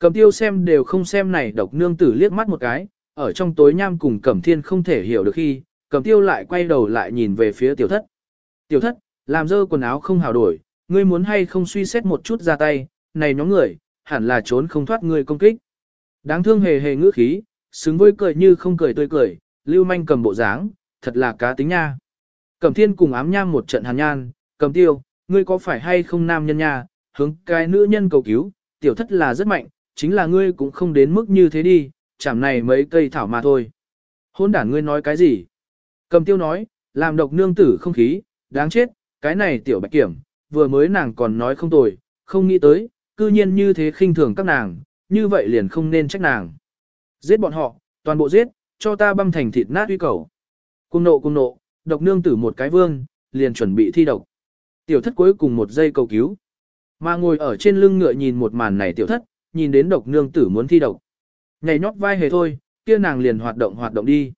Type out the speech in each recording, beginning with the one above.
Cầm tiêu xem đều không xem này độc nương tử liếc mắt một cái, ở trong tối nham cùng cẩm thiên không thể hiểu được khi, cầm tiêu lại quay đầu lại nhìn về phía tiểu thất. Tiểu thất, làm dơ quần áo không hào đổi, ngươi muốn hay không suy xét một chút ra tay, này nhóm người, hẳn là trốn không thoát ngươi công kích. Đáng thương hề hề ngữ khí, xứng với cười như không cười tươi cười, lưu manh cầm bộ dáng, thật là cá tính nha. Cẩm thiên cùng ám nham một trận hàn nhan, cầm tiêu, ngươi có phải hay không nam nhân nha, hướng cái nữ nhân cầu cứu, tiểu thất là rất mạnh, chính là ngươi cũng không đến mức như thế đi, chẳng này mấy cây thảo mà thôi. Hôn đản ngươi nói cái gì? Cầm tiêu nói, làm độc nương tử không khí, đáng chết, cái này tiểu bạch kiểm, vừa mới nàng còn nói không tồi, không nghĩ tới, cư nhiên như thế khinh thường các nàng, như vậy liền không nên trách nàng. Giết bọn họ, toàn bộ giết, cho ta băm thành thịt nát uy cầu. Cung nộ cung nộ, độc nương tử một cái vương, liền chuẩn bị thi độc. Tiểu thất cuối cùng một giây cầu cứu. Mà ngồi ở trên lưng ngựa nhìn một màn này tiểu thất, nhìn đến độc nương tử muốn thi độc. Nhảy nhót vai hề thôi, kia nàng liền hoạt động hoạt động đi.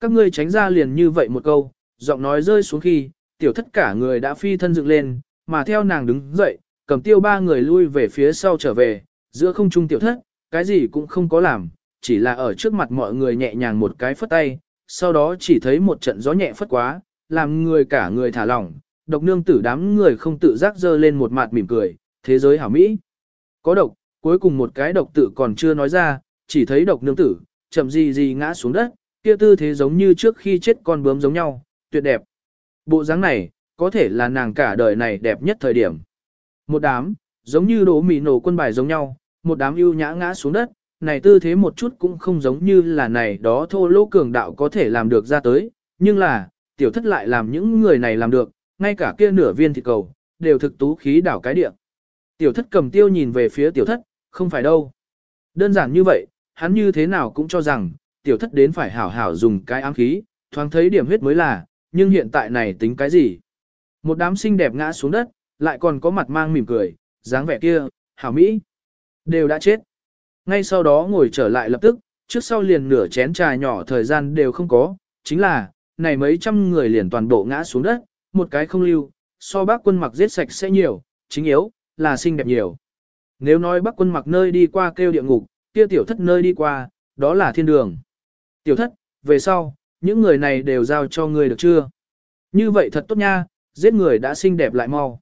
Các ngươi tránh ra liền như vậy một câu, giọng nói rơi xuống khi, tiểu thất cả người đã phi thân dựng lên, mà theo nàng đứng dậy, cầm tiêu ba người lui về phía sau trở về, giữa không trung tiểu thất, cái gì cũng không có làm, chỉ là ở trước mặt mọi người nhẹ nhàng một cái phất tay, sau đó chỉ thấy một trận gió nhẹ phất quá, làm người cả người thả lỏng, độc nương tử đám người không tự giác dơ lên một mặt mỉm cười, thế giới hảo mỹ. Có độc, cuối cùng một cái độc tử còn chưa nói ra, chỉ thấy độc nương tử, chậm gì gì ngã xuống đất, kia tư thế giống như trước khi chết con bướm giống nhau, tuyệt đẹp. Bộ dáng này, có thể là nàng cả đời này đẹp nhất thời điểm. Một đám, giống như đổ mì nổ quân bài giống nhau, một đám ưu nhã ngã xuống đất, này tư thế một chút cũng không giống như là này đó thô lỗ cường đạo có thể làm được ra tới, nhưng là, tiểu thất lại làm những người này làm được, ngay cả kia nửa viên thịt cầu, đều thực tú khí đảo cái địa. Tiểu thất cầm tiêu nhìn về phía tiểu thất, không phải đâu. Đơn giản như vậy, hắn như thế nào cũng cho rằng, tiểu thất đến phải hảo hảo dùng cái ám khí, thoáng thấy điểm huyết mới là, nhưng hiện tại này tính cái gì? Một đám xinh đẹp ngã xuống đất, lại còn có mặt mang mỉm cười, dáng vẻ kia, hảo mỹ. Đều đã chết. Ngay sau đó ngồi trở lại lập tức, trước sau liền nửa chén trà nhỏ thời gian đều không có, chính là, này mấy trăm người liền toàn bộ ngã xuống đất, một cái không lưu, so bác quân mặc giết sạch sẽ nhiều, chính yếu, là xinh đẹp nhiều. Nếu nói bắc quân mặc nơi đi qua kêu địa ngục, kia tiểu thất nơi đi qua, đó là thiên đường. Tiểu thất, về sau, những người này đều giao cho ngươi được chưa? Như vậy thật tốt nha, giết người đã xinh đẹp lại mau.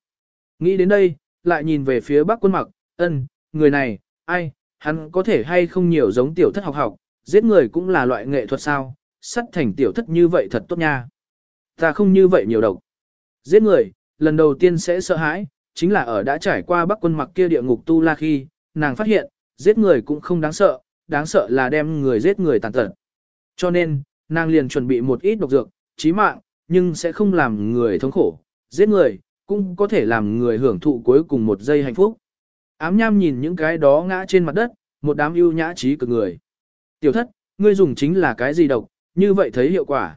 Nghĩ đến đây, lại nhìn về phía bắc quân mặc, ân, người này, ai, hắn có thể hay không nhiều giống tiểu thất học học, giết người cũng là loại nghệ thuật sao, sắt thành tiểu thất như vậy thật tốt nha. Ta không như vậy nhiều độc. Giết người, lần đầu tiên sẽ sợ hãi, chính là ở đã trải qua bắc quân mặc kia địa ngục tu la khi, nàng phát hiện, giết người cũng không đáng sợ, đáng sợ là đem người giết người tàn tật. Cho nên, nàng liền chuẩn bị một ít độc dược, chí mạng, nhưng sẽ không làm người thống khổ, giết người, cũng có thể làm người hưởng thụ cuối cùng một giây hạnh phúc. Ám nham nhìn những cái đó ngã trên mặt đất, một đám ưu nhã trí cực người. Tiểu thất, ngươi dùng chính là cái gì độc, như vậy thấy hiệu quả.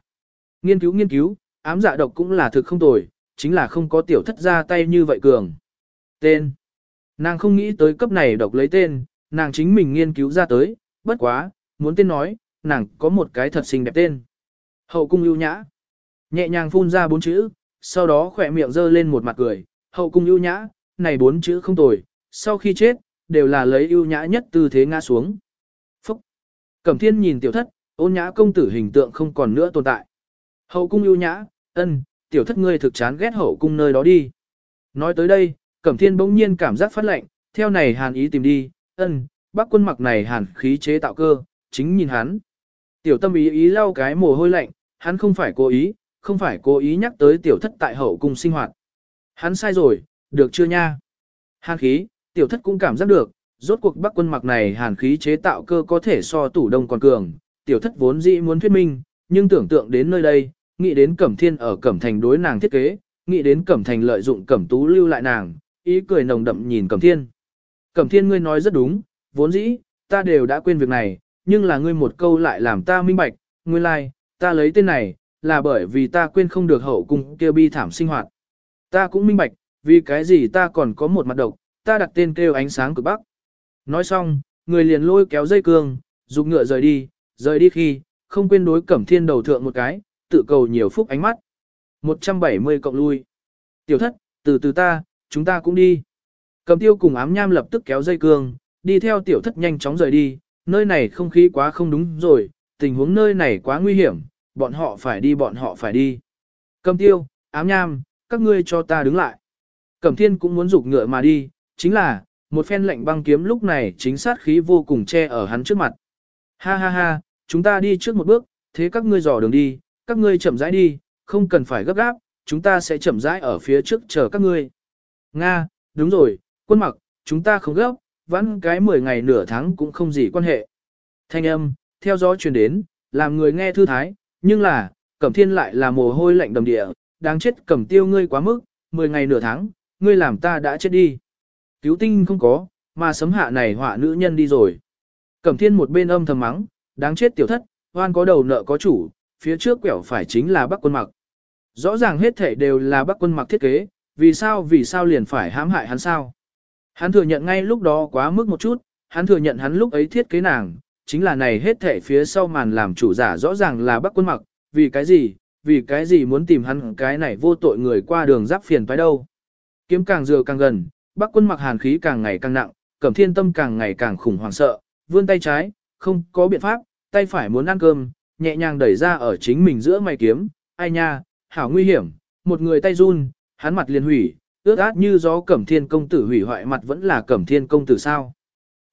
Nghiên cứu nghiên cứu, ám dạ độc cũng là thực không tồi, chính là không có tiểu thất ra tay như vậy cường. Tên. Nàng không nghĩ tới cấp này độc lấy tên, nàng chính mình nghiên cứu ra tới, bất quá, muốn tên nói, nàng có một cái thật xinh đẹp tên. Hậu cung ưu nhã. Nhẹ nhàng phun ra bốn chữ, sau đó khỏe miệng giơ lên một mặt cười, hậu cung ưu nhã, này bốn chữ không tồi, sau khi chết, đều là lấy ưu nhã nhất tư thế ngã xuống. Phúc! Cẩm thiên nhìn tiểu thất, ôn nhã công tử hình tượng không còn nữa tồn tại. Hậu cung ưu nhã, ân, tiểu thất ngươi thực chán ghét hậu cung nơi đó đi. Nói tới đây, Cẩm thiên bỗng nhiên cảm giác phát lệnh, theo này hàn ý tìm đi, ân, bác quân mặc này hàn khí chế tạo cơ, chính nhìn hắn. Tiểu tâm ý ý lau cái mồ hôi lạnh, hắn không phải cố ý, không phải cố ý nhắc tới tiểu thất tại hậu cung sinh hoạt. Hắn sai rồi, được chưa nha? Hàn khí, tiểu thất cũng cảm giác được, rốt cuộc bắc quân mặc này hàn khí chế tạo cơ có thể so tủ đông còn cường. Tiểu thất vốn dĩ muốn thuyết minh, nhưng tưởng tượng đến nơi đây, nghĩ đến cẩm thiên ở cẩm thành đối nàng thiết kế, nghĩ đến cẩm thành lợi dụng cẩm tú lưu lại nàng, ý cười nồng đậm nhìn cẩm thiên. Cẩm thiên ngươi nói rất đúng, vốn dĩ, ta đều đã quên việc này, nhưng là ngươi một câu lại làm ta minh bạch, nguyên lai, like, ta lấy tên này, là bởi vì ta quên không được hậu cung kêu bi thảm sinh hoạt. Ta cũng minh bạch, vì cái gì ta còn có một mặt độc, ta đặt tên kêu ánh sáng cực bắc. Nói xong, người liền lôi kéo dây cương, dục ngựa rời đi, rời đi khi, không quên đối cẩm thiên đầu thượng một cái, tự cầu nhiều phúc ánh mắt. 170 cộng lui. Tiểu thất, từ từ ta, chúng ta cũng đi. Cầm tiêu cùng ám nham lập tức kéo dây cương, đi theo tiểu thất nhanh chóng rời đi, nơi này không khí quá không đúng rồi, tình huống nơi này quá nguy hiểm, bọn họ phải đi bọn họ phải đi. Cầm tiêu, ám nham, các ngươi cho ta đứng lại. Cẩm thiên cũng muốn rục ngựa mà đi, chính là, một phen lệnh băng kiếm lúc này chính sát khí vô cùng che ở hắn trước mặt. Ha ha ha, chúng ta đi trước một bước, thế các ngươi dò đường đi, các ngươi chậm rãi đi, không cần phải gấp gáp, chúng ta sẽ chậm rãi ở phía trước chờ các ngươi. Nga, đúng rồi, quân mặc, chúng ta không gấp, vẫn cái 10 ngày nửa tháng cũng không gì quan hệ. Thanh âm, theo gió truyền đến, làm người nghe thư thái, nhưng là, cẩm thiên lại là mồ hôi lạnh đầm địa, đáng chết cẩm tiêu ngươi quá mức, 10 ngày nửa tháng, ngươi làm ta đã chết đi. Cứu tinh không có, mà sấm hạ này họa nữ nhân đi rồi. Cẩm thiên một bên âm thầm mắng, đáng chết tiểu thất, hoan có đầu nợ có chủ, phía trước quẹo phải chính là bắc quân mặc. Rõ ràng hết thể đều là bắc quân mặc thiết kế, vì sao vì sao liền phải hãm hại hắn sao? Hắn thừa nhận ngay lúc đó quá mức một chút, hắn thừa nhận hắn lúc ấy thiết kế nàng, chính là này hết thể phía sau màn làm chủ giả rõ ràng là bắc quân mặc, vì cái gì, vì cái gì muốn tìm hắn cái này vô tội người qua đường giáp phiền phải đâu. Kiếm càng dừa càng gần, bắc quân mặc hàn khí càng ngày càng nặng, cẩm thiên tâm càng ngày càng khủng hoảng sợ, vươn tay trái, không có biện pháp, tay phải muốn ăn cơm, nhẹ nhàng đẩy ra ở chính mình giữa mày kiếm, ai nha, hảo nguy hiểm, một người tay run, hắn mặt liền hủy, ước át như gió cẩm thiên công tử hủy hoại mặt vẫn là cẩm thiên công tử sao.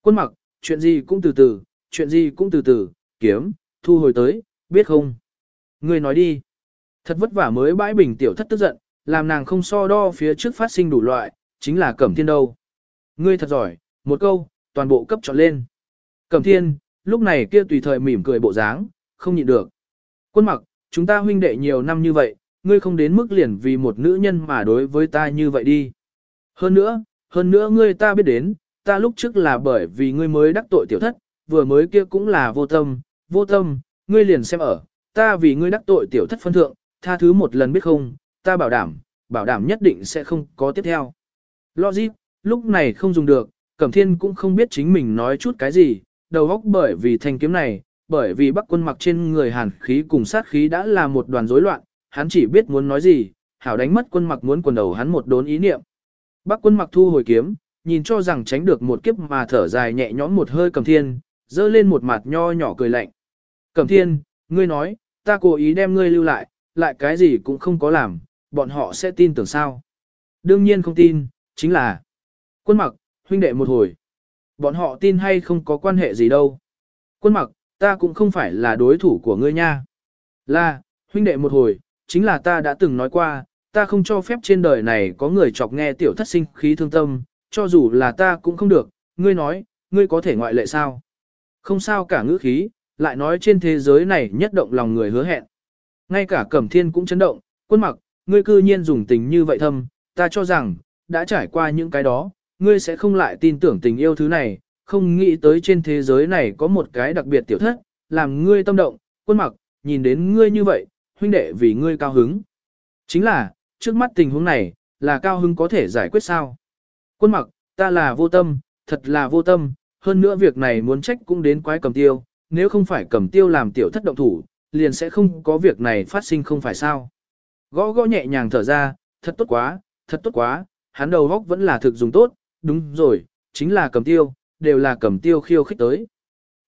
Quân mặc, chuyện gì cũng từ từ, chuyện gì cũng từ từ, kiếm, thu hồi tới, biết không? Người nói đi. Thật vất vả mới bãi bình tiểu thất tức giận, làm nàng không so đo phía trước phát sinh đủ loại, chính là cẩm thiên đâu. Ngươi thật giỏi, một câu, toàn bộ cấp chọn lên. Cẩm thiên, lúc này kia tùy thời mỉm cười bộ dáng, không nhịn được. Quân mặc, chúng ta huynh đệ nhiều năm như vậy, ngươi không đến mức liền vì một nữ nhân mà đối với ta như vậy đi. Hơn nữa, hơn nữa ngươi ta biết đến, ta lúc trước là bởi vì ngươi mới đắc tội tiểu thất, vừa mới kia cũng là vô tâm, vô tâm, ngươi liền xem ở, ta vì ngươi đắc tội tiểu thất phân thượng, tha thứ một lần biết không, ta bảo đảm, bảo đảm nhất định sẽ không có tiếp theo. Logic, lúc này không dùng được, Cẩm Thiên cũng không biết chính mình nói chút cái gì, đầu óc bởi vì thanh kiếm này, bởi vì bắc quân mặc trên người hàn khí cùng sát khí đã là một đoàn rối loạn, hắn chỉ biết muốn nói gì, hảo đánh mất quân mặc muốn quần đầu hắn một đốn ý niệm. Bắc quân mặc thu hồi kiếm, nhìn cho rằng tránh được một kiếp mà thở dài nhẹ nhõm một hơi cầm thiên, dơ lên một mặt nho nhỏ cười lạnh. Cầm thiên, ngươi nói, ta cố ý đem ngươi lưu lại, lại cái gì cũng không có làm, bọn họ sẽ tin tưởng sao. Đương nhiên không tin, chính là quân mặc, huynh đệ một hồi. Bọn họ tin hay không có quan hệ gì đâu. Quân mặc, ta cũng không phải là đối thủ của ngươi nha. Là, huynh đệ một hồi, chính là ta đã từng nói qua, ta không cho phép trên đời này có người chọc nghe tiểu thất sinh khí thương tâm, cho dù là ta cũng không được, ngươi nói, ngươi có thể ngoại lệ sao? Không sao cả ngữ khí, lại nói trên thế giới này nhất động lòng người hứa hẹn. Ngay cả Cẩm Thiên cũng chấn động, quân mặc, ngươi cư nhiên dùng tình như vậy thâm, ta cho rằng, đã trải qua những cái đó, ngươi sẽ không lại tin tưởng tình yêu thứ này, không nghĩ tới trên thế giới này có một cái đặc biệt tiểu thất, làm ngươi tâm động, quân mặc, nhìn đến ngươi như vậy, huynh đệ vì ngươi cao hứng. Chính là, trước mắt tình huống này, là cao hứng có thể giải quyết sao? Quân mặc, ta là vô tâm, thật là vô tâm, hơn nữa việc này muốn trách cũng đến quái cầm tiêu, nếu không phải cầm tiêu làm tiểu thất động thủ, liền sẽ không có việc này phát sinh không phải sao. Gõ gõ nhẹ nhàng thở ra, thật tốt quá, thật tốt quá, hắn đầu góc vẫn là thực dùng tốt, đúng rồi, chính là cầm tiêu, đều là cầm tiêu khiêu khích tới.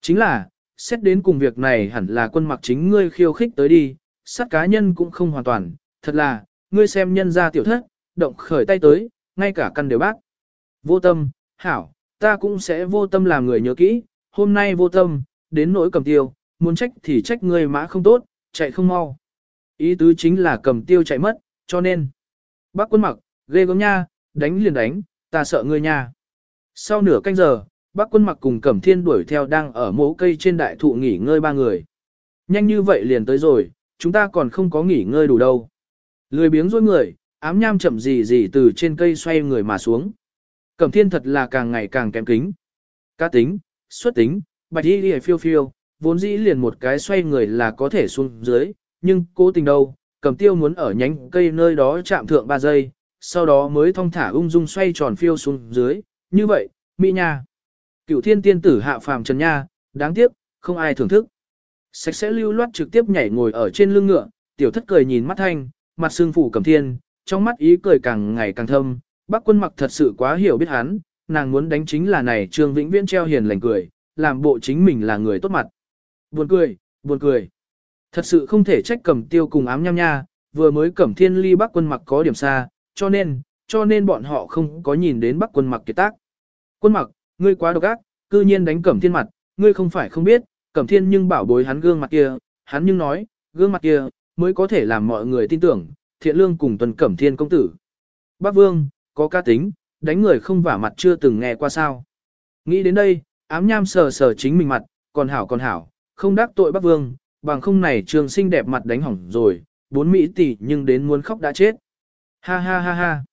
Chính là, xét đến cùng việc này hẳn là quân mặc chính ngươi khiêu khích tới đi, sát cá nhân cũng không hoàn toàn, thật là, ngươi xem nhân ra tiểu thất, động khởi tay tới, ngay cả căn đều bác. Vô tâm, hảo, ta cũng sẽ vô tâm làm người nhớ kỹ, hôm nay vô tâm, đến nỗi cầm tiêu, muốn trách thì trách ngươi mã không tốt, chạy không mau. Ý tứ chính là cầm tiêu chạy mất, cho nên. Bác quân mặc, ghê gớm nha, đánh liền đánh, ta sợ ngươi nha. Sau nửa canh giờ, bác quân mặc cùng cẩm thiên đuổi theo đang ở mố cây trên đại thụ nghỉ ngơi ba người. Nhanh như vậy liền tới rồi, chúng ta còn không có nghỉ ngơi đủ đâu. Lười biếng dối người, ám nham chậm gì gì từ trên cây xoay người mà xuống. Cẩm thiên thật là càng ngày càng kém kính. Cá tính, xuất tính, bạch y đi phiêu phiêu, vốn dĩ liền một cái xoay người là có thể xuống dưới, nhưng cố tình đâu, Cẩm tiêu muốn ở nhánh cây nơi đó chạm thượng 3 giây, sau đó mới thong thả ung dung xoay tròn phiêu xuống dưới, như vậy, mỹ nha. Cựu thiên tiên tử hạ phàm trần nha, đáng tiếc, không ai thưởng thức. Sạch sẽ lưu loát trực tiếp nhảy ngồi ở trên lưng ngựa, tiểu thất cười nhìn mắt thanh, mặt xương phủ cầm thiên, trong mắt ý cười càng ngày càng thâm, bác quân mặc thật sự quá hiểu biết hắn, nàng muốn đánh chính là này Trương Vĩnh Viễn treo hiền lành cười, làm bộ chính mình là người tốt mặt. Buồn cười, buồn cười. Thật sự không thể trách cẩm tiêu cùng ám nham nha, vừa mới cẩm thiên ly bắc quân mặc có điểm xa, cho nên, cho nên bọn họ không có nhìn đến bắc quân mặc kiệt tác. Quân mặc, ngươi quá độc ác, cư nhiên đánh cẩm thiên mặt, ngươi không phải không biết, cẩm thiên nhưng bảo bối hắn gương mặt kia, hắn nhưng nói, gương mặt kia, mới có thể làm mọi người tin tưởng, thiện lương cùng tuần cẩm thiên công tử. Bác Vương, có ca tính, đánh người không vả mặt chưa từng nghe qua sao. Nghĩ đến đây, ám nham sờ sờ chính mình mặt, còn hảo còn hảo, không đắc tội bác Vương, bằng không này trường sinh đẹp mặt đánh hỏng rồi, bốn Mỹ tỷ nhưng đến muốn khóc đã chết. Ha ha ha ha.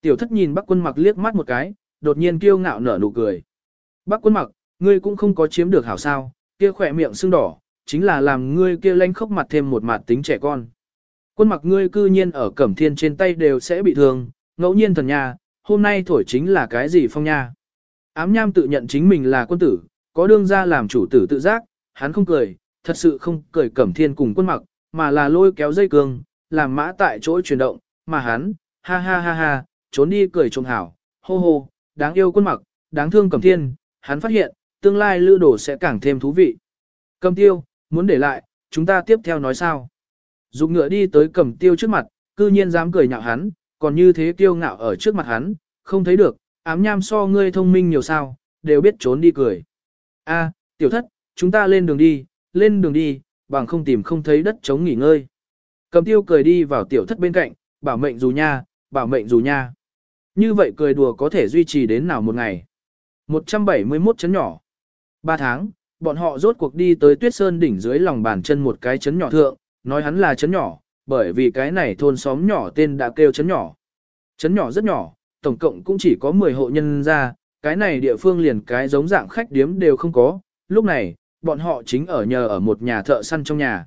Tiểu thất nhìn bác quân mặc liếc mắt một cái, đột nhiên kiêu ngạo nở nụ cười. Bác quân mặc, ngươi cũng không có chiếm được hảo sao, kia khỏe miệng sưng đỏ, chính là làm ngươi kia lanh khóc mặt thêm một mặt tính trẻ con. Quân mặc ngươi cư nhiên ở cẩm thiên trên tay đều sẽ bị thương, ngẫu nhiên thần nha, hôm nay thổi chính là cái gì phong nha. Ám nham tự nhận chính mình là quân tử, có đương ra làm chủ tử tự giác, hắn không cười, thật sự không cười cẩm thiên cùng quân mặc, mà là lôi kéo dây cương, làm mã tại chỗ chuyển động, mà hắn, ha ha ha ha, trốn đi cười trông hảo, hô hô, đáng yêu quân mặc, đáng thương cẩm thiên, hắn phát hiện, tương lai lữ đồ sẽ càng thêm thú vị. Cầm tiêu, muốn để lại, chúng ta tiếp theo nói sao. Dục ngựa đi tới cầm tiêu trước mặt, cư nhiên dám cười nhạo hắn, còn như thế kiêu ngạo ở trước mặt hắn, không thấy được, ám nham so ngươi thông minh nhiều sao, đều biết trốn đi cười. A, tiểu thất, chúng ta lên đường đi, lên đường đi, bằng không tìm không thấy đất chống nghỉ ngơi. Cầm tiêu cười đi vào tiểu thất bên cạnh, bảo mệnh dù nha, bảo mệnh dù nha. Như vậy cười đùa có thể duy trì đến nào một ngày. 171 chấn nhỏ. 3 tháng, bọn họ rốt cuộc đi tới tuyết sơn đỉnh dưới lòng bàn chân một cái chấn nhỏ thượng, nói hắn là chấn nhỏ, bởi vì cái này thôn xóm nhỏ tên đã kêu chấn nhỏ. Chấn nhỏ rất nhỏ, tổng cộng cũng chỉ có 10 hộ nhân ra, cái này địa phương liền cái giống dạng khách điếm đều không có, lúc này, bọn họ chính ở nhờ ở một nhà thợ săn trong nhà.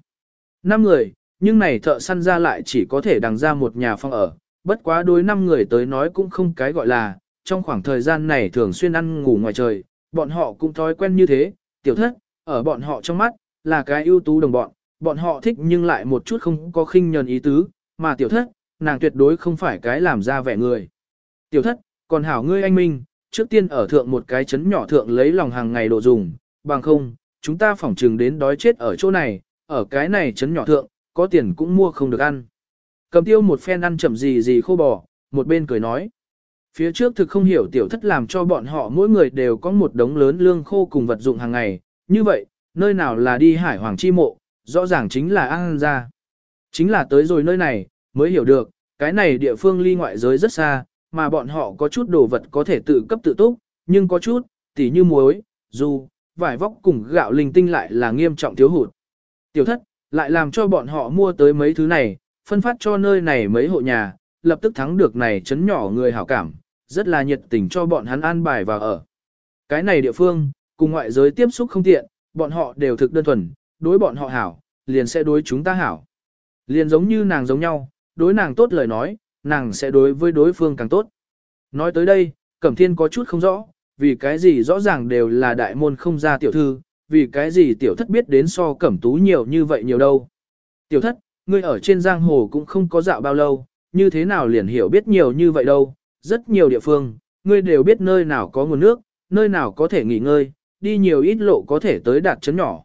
Năm người, nhưng này thợ săn ra lại chỉ có thể đằng ra một nhà phòng ở, bất quá đối năm người tới nói cũng không cái gọi là, trong khoảng thời gian này thường xuyên ăn ngủ ngoài trời, bọn họ cũng thói quen như thế, tiểu thất, ở bọn họ trong mắt, là cái ưu tú đồng bọn, bọn họ thích nhưng lại một chút không có khinh nhờn ý tứ, mà tiểu thất, nàng tuyệt đối không phải cái làm ra vẻ người. Tiểu thất, còn hảo ngươi anh Minh, trước tiên ở thượng một cái chấn nhỏ thượng lấy lòng hàng ngày đồ dùng, bằng không, chúng ta phỏng trừng đến đói chết ở chỗ này, ở cái này chấn nhỏ thượng, có tiền cũng mua không được ăn. Cầm tiêu một phen ăn chậm gì gì khô bò, một bên cười nói. Phía trước thực không hiểu tiểu thất làm cho bọn họ mỗi người đều có một đống lớn lương khô cùng vật dụng hàng ngày, như vậy, nơi nào là đi hải hoàng chi mộ, rõ ràng chính là ăn ra. Chính là tới rồi nơi này, mới hiểu được, cái này địa phương ly ngoại giới rất xa, mà bọn họ có chút đồ vật có thể tự cấp tự túc, nhưng có chút, tỉ như muối, dù, vải vóc cùng gạo linh tinh lại là nghiêm trọng thiếu hụt. Tiểu thất, lại làm cho bọn họ mua tới mấy thứ này, phân phát cho nơi này mấy hộ nhà, lập tức thắng được này chấn nhỏ người hảo cảm, rất là nhiệt tình cho bọn hắn an bài vào ở. Cái này địa phương, cùng ngoại giới tiếp xúc không tiện, bọn họ đều thực đơn thuần, đối bọn họ hảo, liền sẽ đối chúng ta hảo. Liền giống như nàng giống nhau, đối nàng tốt lời nói, nàng sẽ đối với đối phương càng tốt. Nói tới đây, Cẩm Thiên có chút không rõ, vì cái gì rõ ràng đều là đại môn không ra tiểu thư, vì cái gì tiểu thất biết đến so Cẩm Tú nhiều như vậy nhiều đâu. Tiểu thất, ngươi ở trên giang hồ cũng không có dạo bao lâu, như thế nào liền hiểu biết nhiều như vậy đâu, rất nhiều địa phương, ngươi đều biết nơi nào có nguồn nước, nơi nào có thể nghỉ ngơi, đi nhiều ít lộ có thể tới đạt chấn nhỏ.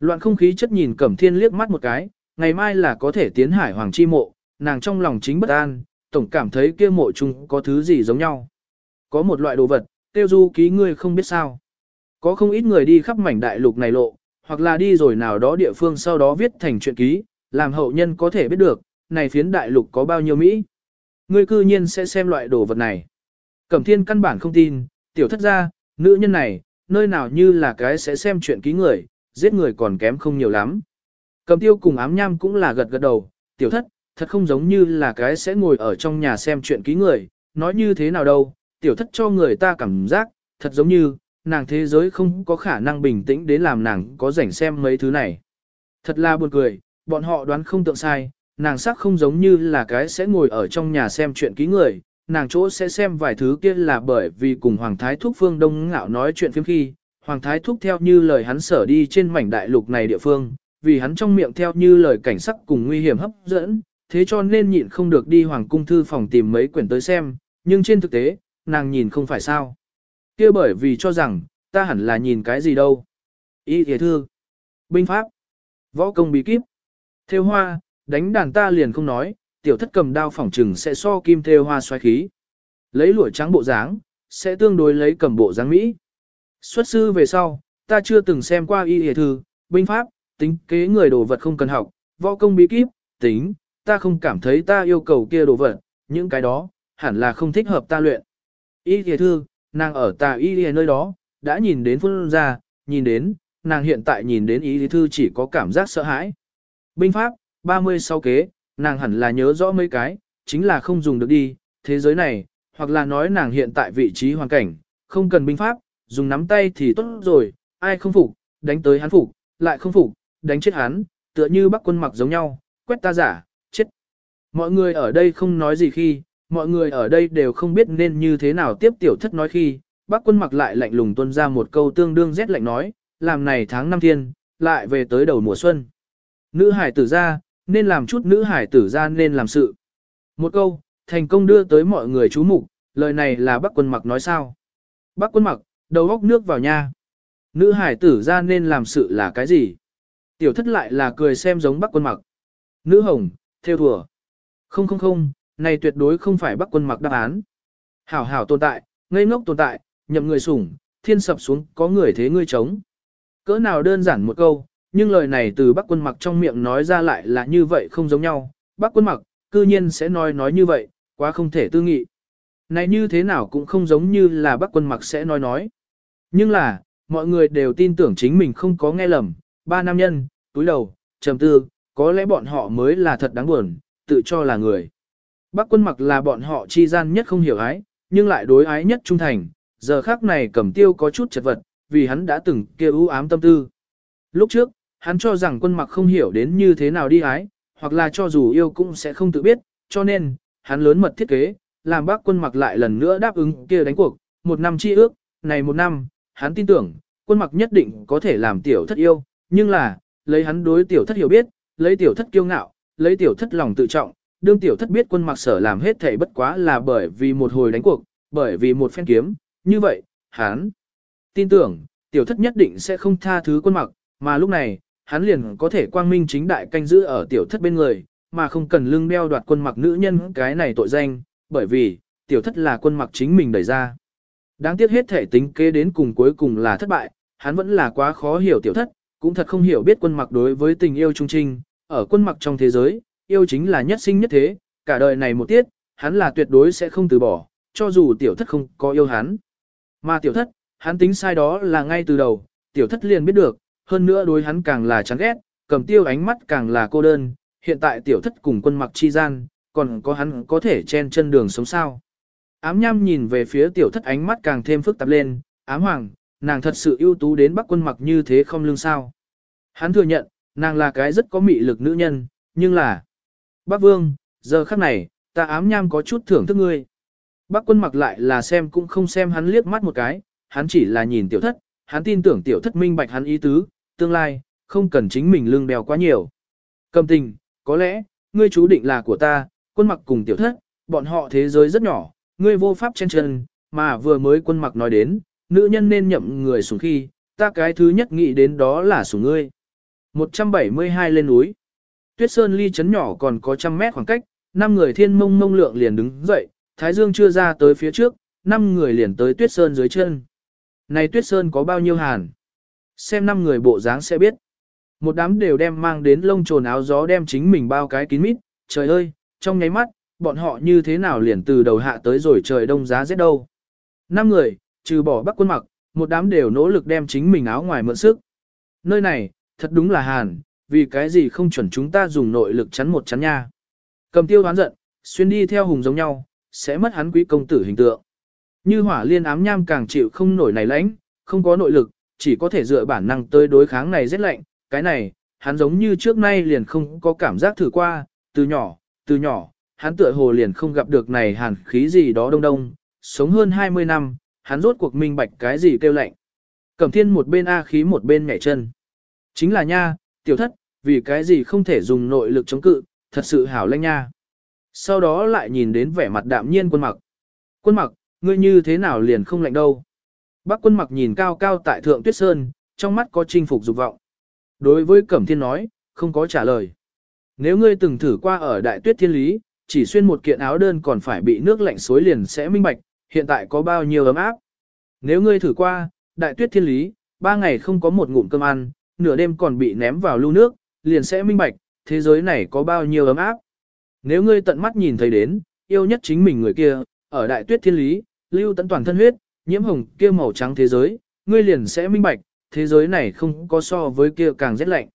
Loạn không khí chất nhìn Cẩm Thiên liếc mắt một cái, ngày mai là có thể tiến hải hoàng chi mộ, nàng trong lòng chính bất an, tổng cảm thấy kia mộ chung có thứ gì giống nhau. Có một loại đồ vật, tiêu du ký ngươi không biết sao. Có không ít người đi khắp mảnh đại lục này lộ, hoặc là đi rồi nào đó địa phương sau đó viết thành chuyện ký, làm hậu nhân có thể biết được, này phiến đại lục có bao nhiêu Mỹ. Ngươi cư nhiên sẽ xem loại đồ vật này. Cẩm thiên căn bản không tin, tiểu thất ra, nữ nhân này, nơi nào như là cái sẽ xem chuyện ký người, giết người còn kém không nhiều lắm. Cầm tiêu cùng ám nham cũng là gật gật đầu, tiểu thất, thật không giống như là cái sẽ ngồi ở trong nhà xem chuyện ký người, nói như thế nào đâu, tiểu thất cho người ta cảm giác, thật giống như, nàng thế giới không có khả năng bình tĩnh đến làm nàng có rảnh xem mấy thứ này. Thật là buồn cười, bọn họ đoán không tượng sai, nàng sắc không giống như là cái sẽ ngồi ở trong nhà xem chuyện ký người, nàng chỗ sẽ xem vài thứ kia là bởi vì cùng Hoàng Thái Thúc Phương Đông ngạo nói chuyện phiếm khi, Hoàng Thái Thúc theo như lời hắn sở đi trên mảnh đại lục này địa phương, vì hắn trong miệng theo như lời cảnh sắc cùng nguy hiểm hấp dẫn, thế cho nên nhịn không được đi Hoàng Cung Thư phòng tìm mấy quyển tới xem, nhưng trên thực tế, nàng nhìn không phải sao. kia bởi vì cho rằng, ta hẳn là nhìn cái gì đâu. Ý thề thư, binh pháp, võ công bí kíp, Thêu hoa, đánh đàn ta liền không nói, tiểu thất cầm đao phỏng trừng sẽ so kim thêu hoa xoáy khí. Lấy lụa trắng bộ dáng, sẽ tương đối lấy cầm bộ dáng Mỹ. Xuất sư về sau, ta chưa từng xem qua y hề thư, binh pháp, tính kế người đồ vật không cần học, võ công bí kíp, tính, ta không cảm thấy ta yêu cầu kia đồ vật, những cái đó, hẳn là không thích hợp ta luyện. Y hề thư, nàng ở tà y hề nơi đó, đã nhìn đến phương ra, nhìn đến, nàng hiện tại nhìn đến y hề thư chỉ có cảm giác sợ hãi. Binh pháp, 36 kế, nàng hẳn là nhớ rõ mấy cái, chính là không dùng được đi, thế giới này, hoặc là nói nàng hiện tại vị trí hoàn cảnh, không cần binh pháp, dùng nắm tay thì tốt rồi, ai không phục, đánh tới hắn phục, lại không phục, đánh chết hắn, tựa như bắc quân mặc giống nhau, quét ta giả, chết. Mọi người ở đây không nói gì khi, mọi người ở đây đều không biết nên như thế nào tiếp tiểu thất nói khi, bác quân mặc lại lạnh lùng tuân ra một câu tương đương rét lạnh nói, làm này tháng năm thiên, lại về tới đầu mùa xuân. Nữ hải tử ra, nên làm chút nữ hải tử ra nên làm sự. Một câu, thành công đưa tới mọi người chú mục lời này là bác quân mặc nói sao. Bác quân mặc, đầu góc nước vào nha. Nữ hải tử ra nên làm sự là cái gì? Tiểu thất lại là cười xem giống bác quân mặc. Nữ hồng, theo thùa. Không không không, này tuyệt đối không phải bác quân mặc đáp án. Hảo hảo tồn tại, ngây ngốc tồn tại, nhậm người sủng, thiên sập xuống có người thế ngươi chống. Cỡ nào đơn giản một câu, nhưng lời này từ bác quân mặc trong miệng nói ra lại là như vậy không giống nhau. Bác quân mặc, cư nhiên sẽ nói nói như vậy, quá không thể tư nghị. Này như thế nào cũng không giống như là bác quân mặc sẽ nói nói. Nhưng là, mọi người đều tin tưởng chính mình không có nghe lầm, ba nam nhân, túi đầu, trầm tư, có lẽ bọn họ mới là thật đáng buồn, tự cho là người. Bác quân mặc là bọn họ chi gian nhất không hiểu ái, nhưng lại đối ái nhất trung thành, giờ khác này cầm tiêu có chút chật vật, vì hắn đã từng kêu ưu ám tâm tư. Lúc trước, hắn cho rằng quân mặc không hiểu đến như thế nào đi ái, hoặc là cho dù yêu cũng sẽ không tự biết, cho nên, hắn lớn mật thiết kế, làm bác quân mặc lại lần nữa đáp ứng kia đánh cuộc, một năm chi ước, này một năm, hắn tin tưởng, quân mặc nhất định có thể làm tiểu thất yêu, nhưng là, lấy hắn đối tiểu thất hiểu biết, lấy tiểu thất kiêu ngạo, lấy tiểu thất lòng tự trọng, đương tiểu thất biết quân mặc sở làm hết thảy bất quá là bởi vì một hồi đánh cuộc, bởi vì một phen kiếm, như vậy, hắn tin tưởng, tiểu thất nhất định sẽ không tha thứ quân mặc, mà lúc này, hắn liền có thể quang minh chính đại canh giữ ở tiểu thất bên người, mà không cần lưng đeo đoạt quân mặc nữ nhân cái này tội danh, bởi vì, tiểu thất là quân mặc chính mình đẩy ra. Đáng tiếc hết thể tính kế đến cùng cuối cùng là thất bại, hắn vẫn là quá khó hiểu tiểu thất, cũng thật không hiểu biết quân mặc đối với tình yêu trung trinh, ở quân mặc trong thế giới, yêu chính là nhất sinh nhất thế, cả đời này một tiết, hắn là tuyệt đối sẽ không từ bỏ, cho dù tiểu thất không có yêu hắn. Mà tiểu thất, hắn tính sai đó là ngay từ đầu, tiểu thất liền biết được, hơn nữa đối hắn càng là chán ghét, cầm tiêu ánh mắt càng là cô đơn, hiện tại tiểu thất cùng quân mặc chi gian, còn có hắn có thể chen chân đường sống sao. Ám nham nhìn về phía tiểu thất ánh mắt càng thêm phức tạp lên, ám hoàng, nàng thật sự ưu tú đến bắc quân mặc như thế không lương sao. Hắn thừa nhận, nàng là cái rất có mị lực nữ nhân, nhưng là... Bác Vương, giờ khắc này, ta ám nham có chút thưởng thức ngươi. Bác quân mặc lại là xem cũng không xem hắn liếc mắt một cái, hắn chỉ là nhìn tiểu thất, hắn tin tưởng tiểu thất minh bạch hắn ý tứ, tương lai, không cần chính mình lưng đèo quá nhiều. Cầm tình, có lẽ, ngươi chú định là của ta, quân mặc cùng tiểu thất, bọn họ thế giới rất nhỏ, ngươi vô pháp chen chân, mà vừa mới quân mặc nói đến, nữ nhân nên nhậm người xuống khi, ta cái thứ nhất nghĩ đến đó là xuống ngươi. 172 lên núi. Tuyết Sơn ly chấn nhỏ còn có trăm mét khoảng cách, năm người thiên mông mông lượng liền đứng dậy, Thái Dương chưa ra tới phía trước, năm người liền tới Tuyết Sơn dưới chân. Này Tuyết Sơn có bao nhiêu hàn? Xem năm người bộ dáng sẽ biết. Một đám đều đem mang đến lông trồn áo gió đem chính mình bao cái kín mít, trời ơi, trong nháy mắt, bọn họ như thế nào liền từ đầu hạ tới rồi trời đông giá rét đâu. Năm người, trừ bỏ bắc quân mặc, một đám đều nỗ lực đem chính mình áo ngoài mượn sức. Nơi này, thật đúng là hàn, vì cái gì không chuẩn chúng ta dùng nội lực chắn một chắn nha. Cầm tiêu đoán giận, xuyên đi theo hùng giống nhau, sẽ mất hắn quý công tử hình tượng. Như hỏa liên ám nham càng chịu không nổi này lãnh, không có nội lực, chỉ có thể dựa bản năng tới đối kháng này rất lạnh, cái này, hắn giống như trước nay liền không có cảm giác thử qua, từ nhỏ, từ nhỏ, hắn tựa hồ liền không gặp được này hàn khí gì đó đông đông, sống hơn 20 năm, hắn rốt cuộc minh bạch cái gì kêu lạnh. Cẩm thiên một bên A khí một bên nhảy chân. Chính là nha, tiểu thất, vì cái gì không thể dùng nội lực chống cự, thật sự hảo lanh nha. Sau đó lại nhìn đến vẻ mặt đạm nhiên quân mặc. Quân mặc, ngươi như thế nào liền không lạnh đâu. Bác quân mặc nhìn cao cao tại thượng tuyết sơn, trong mắt có chinh phục dục vọng. Đối với Cẩm Thiên nói, không có trả lời. Nếu ngươi từng thử qua ở đại tuyết thiên lý, chỉ xuyên một kiện áo đơn còn phải bị nước lạnh xối liền sẽ minh bạch, hiện tại có bao nhiêu ấm áp. Nếu ngươi thử qua, đại tuyết thiên lý, ba ngày không có một ngụm cơm ăn, nửa đêm còn bị ném vào lưu nước, liền sẽ minh bạch, thế giới này có bao nhiêu ấm áp. Nếu ngươi tận mắt nhìn thấy đến, yêu nhất chính mình người kia, ở đại tuyết thiên lý, lưu tận toàn thân huyết, nhiễm hồng kia màu trắng thế giới, ngươi liền sẽ minh bạch, thế giới này không có so với kia càng rét lạnh.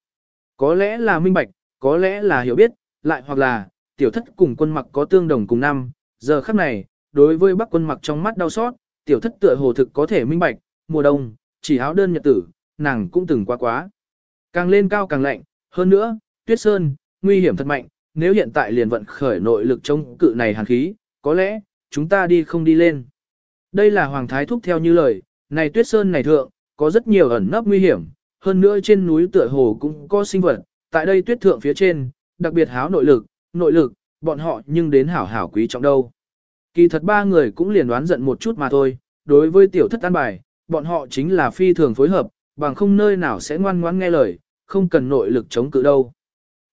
Có lẽ là minh bạch, có lẽ là hiểu biết, lại hoặc là, tiểu thất cùng quân mặc có tương đồng cùng năm, giờ khắc này, đối với bác quân mặc trong mắt đau xót, tiểu thất tựa hồ thực có thể minh bạch, mùa đông, chỉ áo đơn nhật tử, nàng cũng từng qua quá. Càng lên cao càng lạnh, hơn nữa, tuyết sơn, nguy hiểm thật mạnh, nếu hiện tại liền vận khởi nội lực chống cự này hàn khí, có lẽ, chúng ta đi không đi lên. Đây là Hoàng Thái Thúc theo như lời, này tuyết sơn này thượng, có rất nhiều ẩn nấp nguy hiểm, hơn nữa trên núi tựa hồ cũng có sinh vật, tại đây tuyết thượng phía trên, đặc biệt háo nội lực, nội lực, bọn họ nhưng đến hảo hảo quý trọng đâu. Kỳ thật ba người cũng liền đoán giận một chút mà thôi, đối với tiểu thất an bài, bọn họ chính là phi thường phối hợp, bằng không nơi nào sẽ ngoan ngoãn nghe lời, không cần nội lực chống cự đâu.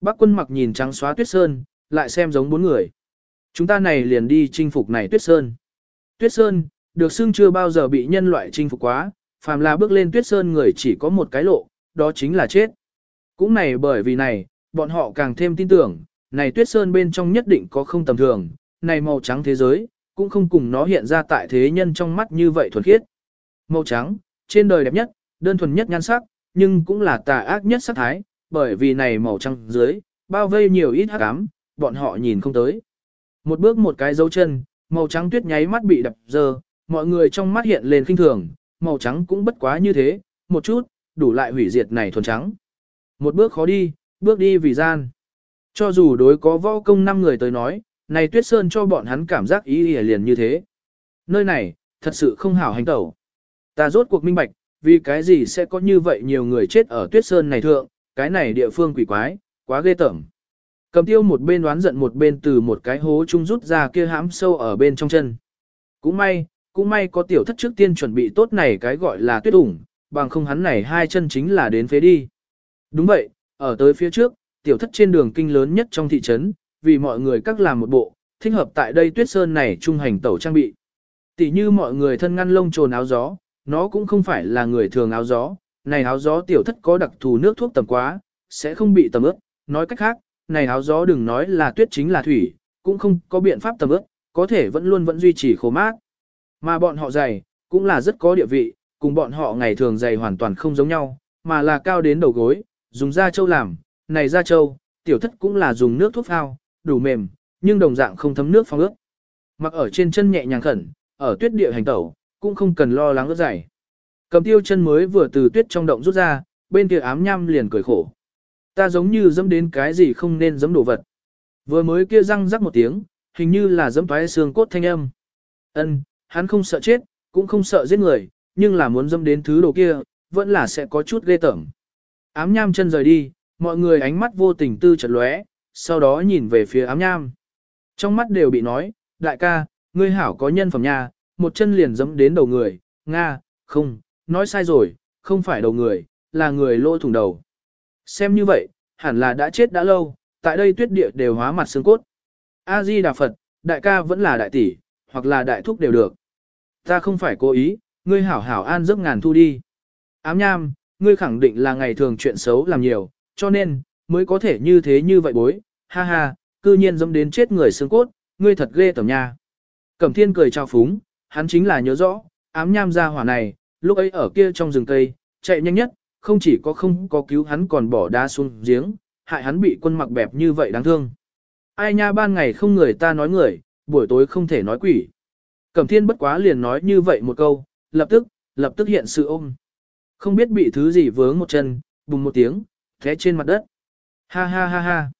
Bác quân mặc nhìn trắng xóa tuyết sơn, lại xem giống bốn người. Chúng ta này liền đi chinh phục này tuyết sơn. Tuyết sơn, được xưng chưa bao giờ bị nhân loại chinh phục quá, phàm là bước lên tuyết sơn người chỉ có một cái lộ, đó chính là chết. Cũng này bởi vì này, bọn họ càng thêm tin tưởng, này tuyết sơn bên trong nhất định có không tầm thường, này màu trắng thế giới, cũng không cùng nó hiện ra tại thế nhân trong mắt như vậy thuần khiết. Màu trắng, trên đời đẹp nhất, đơn thuần nhất nhan sắc, nhưng cũng là tà ác nhất sắc thái, bởi vì này màu trắng dưới, bao vây nhiều ít hắc ám, bọn họ nhìn không tới. Một bước một cái dấu chân, màu trắng tuyết nháy mắt bị đập dơ, mọi người trong mắt hiện lên khinh thường, màu trắng cũng bất quá như thế, một chút, đủ lại hủy diệt này thuần trắng. Một bước khó đi, bước đi vì gian. Cho dù đối có võ công năm người tới nói, này tuyết sơn cho bọn hắn cảm giác ý ý liền như thế. Nơi này, thật sự không hảo hành tẩu. Ta rốt cuộc minh bạch, vì cái gì sẽ có như vậy nhiều người chết ở tuyết sơn này thượng, cái này địa phương quỷ quái, quá ghê tởm. Cầm tiêu một bên đoán giận một bên từ một cái hố chung rút ra kia hãm sâu ở bên trong chân. Cũng may, cũng may có tiểu thất trước tiên chuẩn bị tốt này cái gọi là tuyết ủng, bằng không hắn này hai chân chính là đến phế đi. Đúng vậy, ở tới phía trước, tiểu thất trên đường kinh lớn nhất trong thị trấn, vì mọi người các làm một bộ, thích hợp tại đây tuyết sơn này trung hành tẩu trang bị. Tỷ như mọi người thân ngăn lông trồn áo gió, nó cũng không phải là người thường áo gió, này áo gió tiểu thất có đặc thù nước thuốc tầm quá, sẽ không bị tầm ướt, nói cách khác, này áo gió đừng nói là tuyết chính là thủy, cũng không có biện pháp tầm ướt, có thể vẫn luôn vẫn duy trì khô mát. Mà bọn họ dày cũng là rất có địa vị, cùng bọn họ ngày thường dày hoàn toàn không giống nhau, mà là cao đến đầu gối, dùng da trâu làm, này da trâu, tiểu thất cũng là dùng nước thuốc phao, đủ mềm, nhưng đồng dạng không thấm nước phong ướt. Mặc ở trên chân nhẹ nhàng khẩn, ở tuyết địa hành tẩu, cũng không cần lo lắng ướt dày. Cầm tiêu chân mới vừa từ tuyết trong động rút ra, bên kia ám nham liền cười khổ. Ta giống như dẫm đến cái gì không nên dẫm đồ vật. Vừa mới kia răng rắc một tiếng, hình như là dẫm thoái xương cốt thanh âm. Ân, hắn không sợ chết, cũng không sợ giết người, nhưng là muốn dẫm đến thứ đồ kia, vẫn là sẽ có chút ghê tởm. Ám nham chân rời đi, mọi người ánh mắt vô tình tư chật lóe, sau đó nhìn về phía ám nham. Trong mắt đều bị nói, đại ca, ngươi hảo có nhân phẩm nha, một chân liền dẫm đến đầu người, Nga, không, nói sai rồi, không phải đầu người, là người lỗ thủng đầu. Xem như vậy, hẳn là đã chết đã lâu, tại đây tuyết địa đều hóa mặt xương cốt. A-di Đà Phật, đại ca vẫn là đại tỷ, hoặc là đại thúc đều được. Ta không phải cố ý, ngươi hảo hảo an giấc ngàn thu đi. Ám nham, ngươi khẳng định là ngày thường chuyện xấu làm nhiều, cho nên, mới có thể như thế như vậy bối, ha ha, cư nhiên dâm đến chết người xương cốt, ngươi thật ghê tởm nha. Cẩm thiên cười trao phúng, hắn chính là nhớ rõ, ám nham ra hỏa này, lúc ấy ở kia trong rừng cây, chạy nhanh nhất, không chỉ có không có cứu hắn còn bỏ đá xuống giếng, hại hắn bị quân mặc bẹp như vậy đáng thương. Ai nha ban ngày không người ta nói người, buổi tối không thể nói quỷ. Cẩm thiên bất quá liền nói như vậy một câu, lập tức, lập tức hiện sự ôm. Không biết bị thứ gì vướng một chân, bùng một tiếng, thế trên mặt đất. Ha ha ha ha.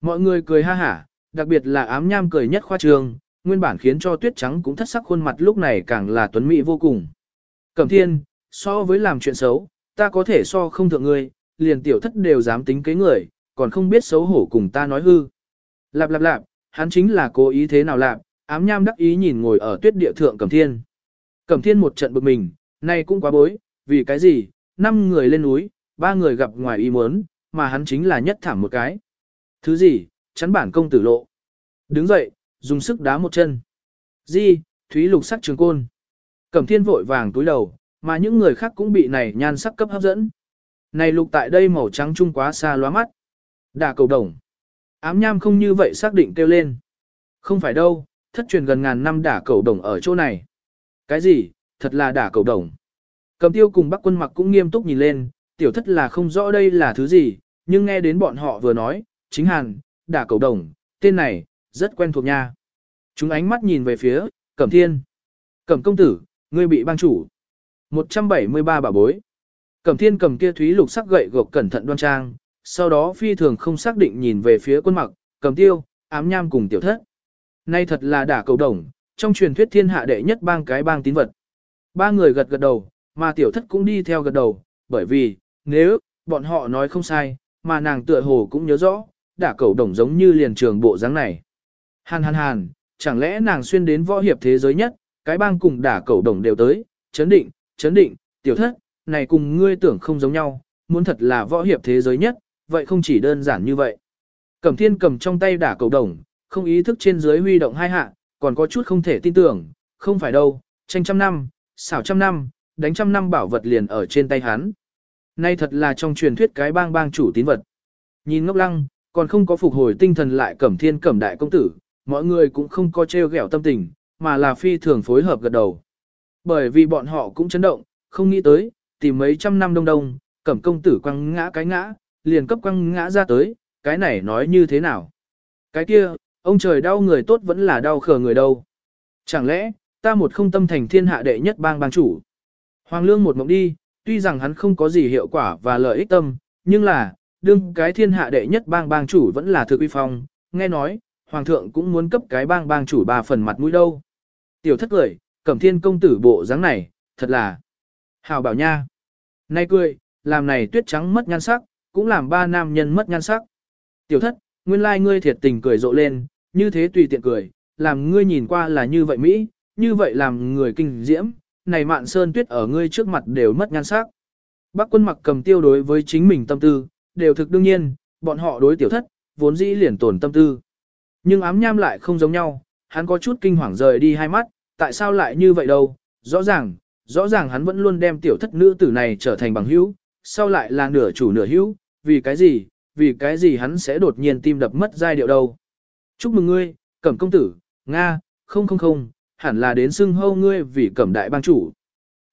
Mọi người cười ha hả, đặc biệt là ám nham cười nhất khoa trường, nguyên bản khiến cho tuyết trắng cũng thất sắc khuôn mặt lúc này càng là tuấn mỹ vô cùng. Cẩm thiên, so với làm chuyện xấu, ta có thể so không thượng ngươi, liền tiểu thất đều dám tính kế người, còn không biết xấu hổ cùng ta nói hư. Lạp lạp lạp, hắn chính là cố ý thế nào làm ám nham đắc ý nhìn ngồi ở tuyết địa thượng Cẩm thiên. Cẩm thiên một trận bực mình, nay cũng quá bối, vì cái gì, năm người lên núi, ba người gặp ngoài ý muốn, mà hắn chính là nhất thảm một cái. Thứ gì, chắn bản công tử lộ. Đứng dậy, dùng sức đá một chân. Di, Thúy lục sắc trường côn. Cẩm thiên vội vàng túi đầu, mà những người khác cũng bị này nhan sắc cấp hấp dẫn. Này lục tại đây màu trắng trung quá xa lóa mắt. Đả cầu đồng. Ám nham không như vậy xác định kêu lên. Không phải đâu, thất truyền gần ngàn năm đả cầu đồng ở chỗ này. Cái gì, thật là đả cầu đồng. Cầm tiêu cùng bác quân mặc cũng nghiêm túc nhìn lên, tiểu thất là không rõ đây là thứ gì, nhưng nghe đến bọn họ vừa nói, chính hàn, đả cầu đồng, tên này, rất quen thuộc nha. Chúng ánh mắt nhìn về phía, cẩm thiên. Cẩm công tử, ngươi bị băng chủ. 173 bà bối. Cẩm thiên cầm kia thúy lục sắc gậy gộc cẩn thận đoan trang, sau đó phi thường không xác định nhìn về phía quân mặc, cầm tiêu, ám nham cùng tiểu thất. Nay thật là đả cầu đồng, trong truyền thuyết thiên hạ đệ nhất bang cái bang tín vật. Ba người gật gật đầu, mà tiểu thất cũng đi theo gật đầu, bởi vì, nếu, bọn họ nói không sai, mà nàng tựa hồ cũng nhớ rõ, đả cầu đồng giống như liền trường bộ dáng này. Hàn hàn hàn, chẳng lẽ nàng xuyên đến võ hiệp thế giới nhất, cái bang cùng đả cầu đồng đều tới, chấn định, chấn định, tiểu thất, này cùng ngươi tưởng không giống nhau, muốn thật là võ hiệp thế giới nhất, vậy không chỉ đơn giản như vậy. Cẩm thiên cầm trong tay đả cầu đồng, không ý thức trên dưới huy động hai hạ, còn có chút không thể tin tưởng, không phải đâu, tranh trăm năm, xảo trăm năm, đánh trăm năm bảo vật liền ở trên tay hắn. Nay thật là trong truyền thuyết cái bang bang chủ tín vật. Nhìn ngốc lăng, còn không có phục hồi tinh thần lại cẩm thiên cẩm đại công tử, mọi người cũng không có treo ghẹo tâm tình, mà là phi thường phối hợp gật đầu. Bởi vì bọn họ cũng chấn động, không nghĩ tới, tìm mấy trăm năm đông đông, cẩm công tử quăng ngã cái ngã, liền cấp quăng ngã ra tới, cái này nói như thế nào? Cái kia, ông trời đau người tốt vẫn là đau khờ người đâu. Chẳng lẽ, ta một không tâm thành thiên hạ đệ nhất bang bang chủ. Hoàng lương một mộng đi, tuy rằng hắn không có gì hiệu quả và lợi ích tâm, nhưng là, đương cái thiên hạ đệ nhất bang bang chủ vẫn là thực uy phong, nghe nói, hoàng thượng cũng muốn cấp cái bang bang chủ ba phần mặt mũi đâu. Tiểu thất cười, cẩm thiên công tử bộ dáng này, thật là hào bảo nha. Nay cười, làm này tuyết trắng mất nhan sắc, cũng làm ba nam nhân mất nhan sắc. Tiểu thất, nguyên lai ngươi thiệt tình cười rộ lên, như thế tùy tiện cười, làm ngươi nhìn qua là như vậy Mỹ, như vậy làm người kinh diễm, này mạn sơn tuyết ở ngươi trước mặt đều mất nhan sắc. Bác quân mặc cầm tiêu đối với chính mình tâm tư, đều thực đương nhiên, bọn họ đối tiểu thất, vốn dĩ liền tổn tâm tư. Nhưng ám nham lại không giống nhau, hắn có chút kinh hoàng rời đi hai mắt, tại sao lại như vậy đâu, rõ ràng, rõ ràng hắn vẫn luôn đem tiểu thất nữ tử này trở thành bằng hữu, sau lại là nửa chủ nửa hữu, vì cái gì, vì cái gì hắn sẽ đột nhiên tim đập mất giai điệu đâu. Chúc mừng ngươi, cẩm công tử, Nga, không không không, hẳn là đến xưng hâu ngươi vì cẩm đại bang chủ.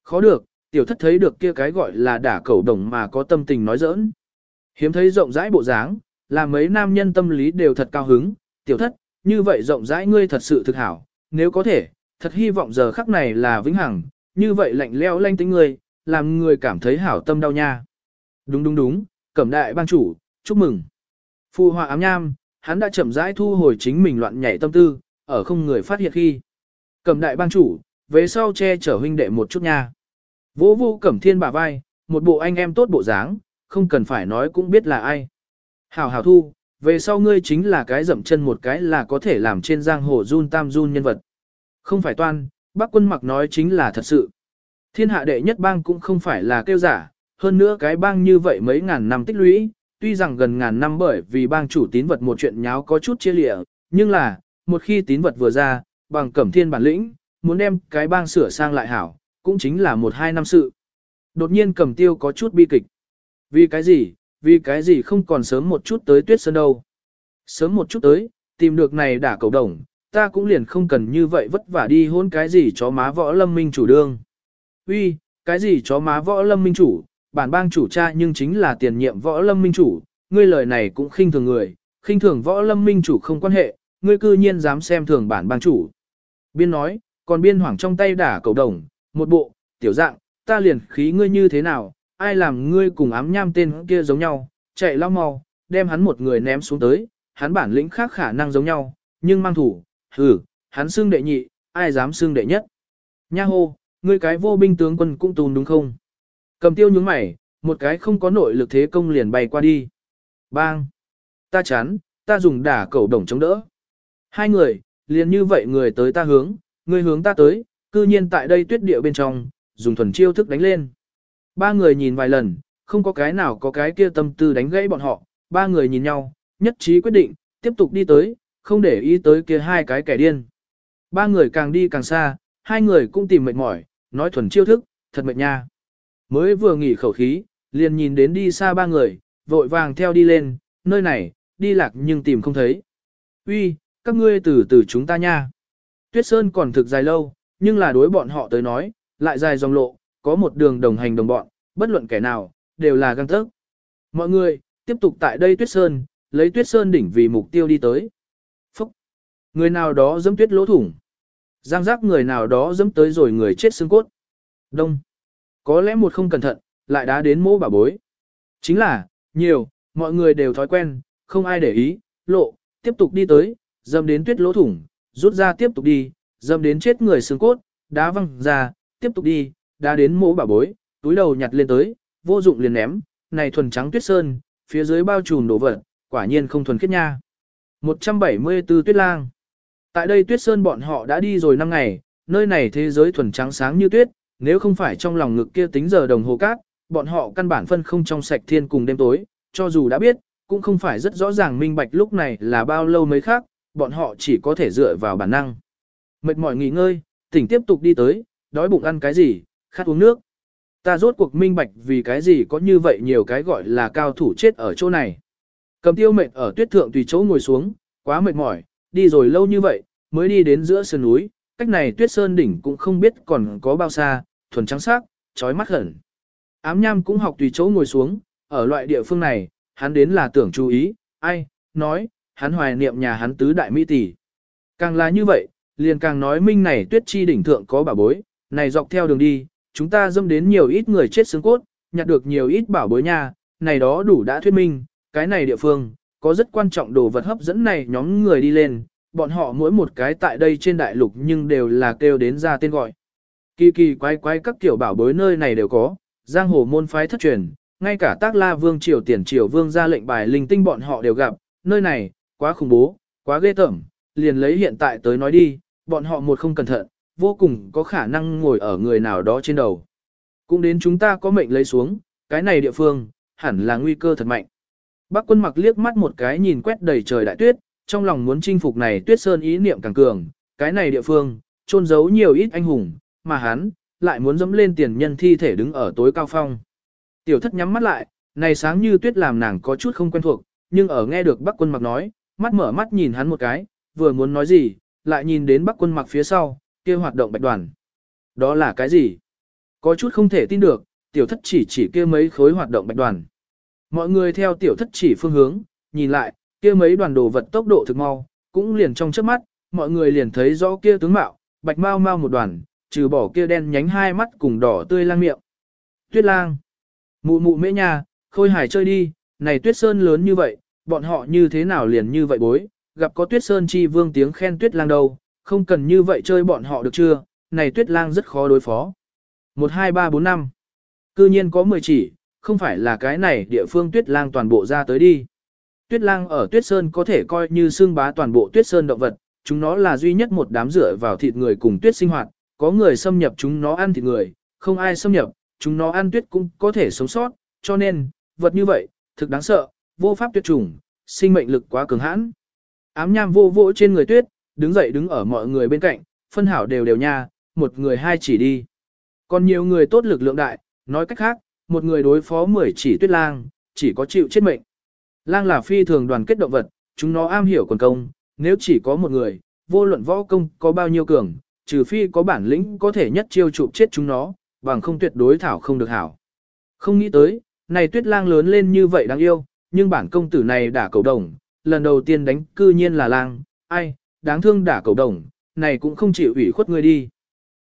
Khó được, tiểu thất thấy được kia cái gọi là đả cầu đồng mà có tâm tình nói giỡn. Hiếm thấy rộng rãi bộ dáng, là mấy nam nhân tâm lý đều thật cao hứng, tiểu thất, như vậy rộng rãi ngươi thật sự thực hảo, nếu có thể, thật hy vọng giờ khắc này là vĩnh hằng, như vậy lạnh leo lanh tính ngươi, làm người cảm thấy hảo tâm đau nha. Đúng đúng đúng, cẩm đại bang chủ, chúc mừng. Phu họa ám nham, hắn đã chậm rãi thu hồi chính mình loạn nhảy tâm tư, ở không người phát hiện khi. Cẩm đại bang chủ, về sau che chở huynh đệ một chút nha. Vô vô cẩm thiên bả vai, một bộ anh em tốt bộ dáng, không cần phải nói cũng biết là ai. Hảo hảo thu, về sau ngươi chính là cái dậm chân một cái là có thể làm trên giang hồ run tam run nhân vật. Không phải toan, bác quân mặc nói chính là thật sự. Thiên hạ đệ nhất bang cũng không phải là kêu giả, hơn nữa cái bang như vậy mấy ngàn năm tích lũy, tuy rằng gần ngàn năm bởi vì bang chủ tín vật một chuyện nháo có chút chia lịa, nhưng là, một khi tín vật vừa ra, bằng cẩm thiên bản lĩnh, muốn đem cái bang sửa sang lại hảo, cũng chính là một hai năm sự. Đột nhiên cầm tiêu có chút bi kịch. Vì cái gì, vì cái gì không còn sớm một chút tới tuyết sơn đâu. Sớm một chút tới, tìm được này đả cầu đồng, ta cũng liền không cần như vậy vất vả đi hôn cái gì chó má võ lâm minh chủ đương. Uy, cái gì chó má võ lâm minh chủ, bản bang chủ cha nhưng chính là tiền nhiệm võ lâm minh chủ, ngươi lời này cũng khinh thường người, khinh thường võ lâm minh chủ không quan hệ, ngươi cư nhiên dám xem thường bản bang chủ. Biên nói, còn biên hoảng trong tay đả cầu đồng, một bộ, tiểu dạng, ta liền khí ngươi như thế nào, ai làm ngươi cùng ám nham tên kia giống nhau, chạy lao mau, đem hắn một người ném xuống tới, hắn bản lĩnh khác khả năng giống nhau, nhưng mang thủ, hừ, hắn xưng đệ nhị, ai dám xưng đệ nhất. Nha hô, ngươi cái vô binh tướng quân cũng tùn đúng không? Cầm tiêu nhướng mày, một cái không có nội lực thế công liền bay qua đi. Bang! Ta chán, ta dùng đả cầu đồng chống đỡ. Hai người, liền như vậy người tới ta hướng, người hướng ta tới, cư nhiên tại đây tuyết địa bên trong, dùng thuần chiêu thức đánh lên. Ba người nhìn vài lần, không có cái nào có cái kia tâm tư đánh gãy bọn họ, ba người nhìn nhau, nhất trí quyết định, tiếp tục đi tới, không để ý tới kia hai cái kẻ điên. Ba người càng đi càng xa, hai người cũng tìm mệt mỏi, nói thuần chiêu thức, thật mệt nha. Mới vừa nghỉ khẩu khí, liền nhìn đến đi xa ba người, vội vàng theo đi lên, nơi này, đi lạc nhưng tìm không thấy. Uy, các ngươi từ từ chúng ta nha. Tuyết Sơn còn thực dài lâu, nhưng là đối bọn họ tới nói, lại dài dòng lộ, có một đường đồng hành đồng bọn, bất luận kẻ nào, đều là găng tớc. Mọi người, tiếp tục tại đây Tuyết Sơn, lấy Tuyết Sơn đỉnh vì mục tiêu đi tới. Phúc! Người nào đó dẫm tuyết lỗ thủng. Giang giác người nào đó dẫm tới rồi người chết xương cốt. Đông! Có lẽ một không cẩn thận, lại đã đến mô bà bối. Chính là, nhiều, mọi người đều thói quen, không ai để ý, lộ, tiếp tục đi tới, dâm đến tuyết lỗ thủng, rút ra tiếp tục đi, dâm đến chết người xương cốt, đá văng ra, tiếp tục đi, đá đến mô bà bối, túi đầu nhặt lên tới, vô dụng liền ném, này thuần trắng tuyết sơn, phía dưới bao trùm đổ vật, quả nhiên không thuần khiết nha. 174 tuyết lang. Tại đây tuyết sơn bọn họ đã đi rồi 5 ngày, nơi này thế giới thuần trắng sáng như tuyết, nếu không phải trong lòng ngực kia tính giờ đồng hồ cát, bọn họ căn bản phân không trong sạch thiên cùng đêm tối, cho dù đã biết, cũng không phải rất rõ ràng minh bạch lúc này là bao lâu mới khác, bọn họ chỉ có thể dựa vào bản năng. Mệt mỏi nghỉ ngơi, tỉnh tiếp tục đi tới, đói bụng ăn cái gì, khát uống nước. Ta rốt cuộc minh bạch vì cái gì có như vậy nhiều cái gọi là cao thủ chết ở chỗ này. Cầm tiêu mệt ở tuyết thượng tùy chỗ ngồi xuống, quá mệt mỏi, đi rồi lâu như vậy, mới đi đến giữa sườn núi, cách này tuyết sơn đỉnh cũng không biết còn có bao xa, thuần trắng sắc, trói mắt hẳn. Ám nham cũng học tùy chỗ ngồi xuống, ở loại địa phương này, hắn đến là tưởng chú ý, ai, nói, hắn hoài niệm nhà hắn tứ đại mỹ tỷ. Càng là như vậy, liền càng nói minh này tuyết chi đỉnh thượng có bảo bối, này dọc theo đường đi, chúng ta dâm đến nhiều ít người chết xương cốt, nhặt được nhiều ít bảo bối nha, này đó đủ đã thuyết minh, cái này địa phương, có rất quan trọng đồ vật hấp dẫn này nhóm người đi lên, bọn họ mỗi một cái tại đây trên đại lục nhưng đều là kêu đến ra tên gọi. Kỳ kỳ quái quái các kiểu bảo bối nơi này đều có, giang hồ môn phái thất truyền, ngay cả tác la vương triều tiền triều vương ra lệnh bài linh tinh bọn họ đều gặp, nơi này, quá khủng bố, quá ghê tởm, liền lấy hiện tại tới nói đi, bọn họ một không cẩn thận, vô cùng có khả năng ngồi ở người nào đó trên đầu. Cũng đến chúng ta có mệnh lấy xuống, cái này địa phương, hẳn là nguy cơ thật mạnh. Bác quân mặc liếc mắt một cái nhìn quét đầy trời đại tuyết, trong lòng muốn chinh phục này tuyết sơn ý niệm càng cường, cái này địa phương, trôn giấu nhiều ít anh hùng, mà hắn, lại muốn dẫm lên tiền nhân thi thể đứng ở tối cao phong. Tiểu thất nhắm mắt lại, này sáng như tuyết làm nàng có chút không quen thuộc, nhưng ở nghe được bác quân mặc nói, mắt mở mắt nhìn hắn một cái, vừa muốn nói gì, lại nhìn đến bác quân mặc phía sau, kia hoạt động bạch đoàn. Đó là cái gì? Có chút không thể tin được, tiểu thất chỉ chỉ kia mấy khối hoạt động bạch đoàn. Mọi người theo tiểu thất chỉ phương hướng, nhìn lại, kia mấy đoàn đồ vật tốc độ thực mau, cũng liền trong chớp mắt, mọi người liền thấy rõ kia tướng mạo, bạch mau mau một đoàn, trừ bỏ kia đen nhánh hai mắt cùng đỏ tươi lang miệng. Tuyết lang. Mụ mụ mễ nhà, khôi hải chơi đi, này tuyết sơn lớn như vậy, bọn họ như thế nào liền như vậy bối, gặp có tuyết sơn chi vương tiếng khen tuyết lang đâu, không cần như vậy chơi bọn họ được chưa, này tuyết lang rất khó đối phó. 1, 2, 3, 4, 5. Cư nhiên có 10 chỉ, không phải là cái này địa phương tuyết lang toàn bộ ra tới đi. Tuyết lang ở tuyết sơn có thể coi như xương bá toàn bộ tuyết sơn động vật, chúng nó là duy nhất một đám rửa vào thịt người cùng tuyết sinh hoạt, có người xâm nhập chúng nó ăn thịt người, không ai xâm nhập, chúng nó ăn tuyết cũng có thể sống sót, cho nên, vật như vậy, thực đáng sợ, vô pháp tuyệt chủng, sinh mệnh lực quá cường hãn. Ám nham vô vỗ trên người tuyết, đứng dậy đứng ở mọi người bên cạnh, phân hảo đều đều nha, một người hai chỉ đi. Còn nhiều người tốt lực lượng đại, nói cách khác, một người đối phó 10 chỉ tuyết lang, chỉ có chịu chết mệnh. Lang là phi thường đoàn kết động vật, chúng nó am hiểu quần công, nếu chỉ có một người, vô luận võ công có bao nhiêu cường, trừ phi có bản lĩnh có thể nhất chiêu chụp chết chúng nó, bằng không tuyệt đối thảo không được hảo. Không nghĩ tới, này tuyết lang lớn lên như vậy đáng yêu, nhưng bản công tử này đả cầu đồng, lần đầu tiên đánh cư nhiên là lang, ai, đáng thương đả cầu đồng, này cũng không chịu ủy khuất người đi.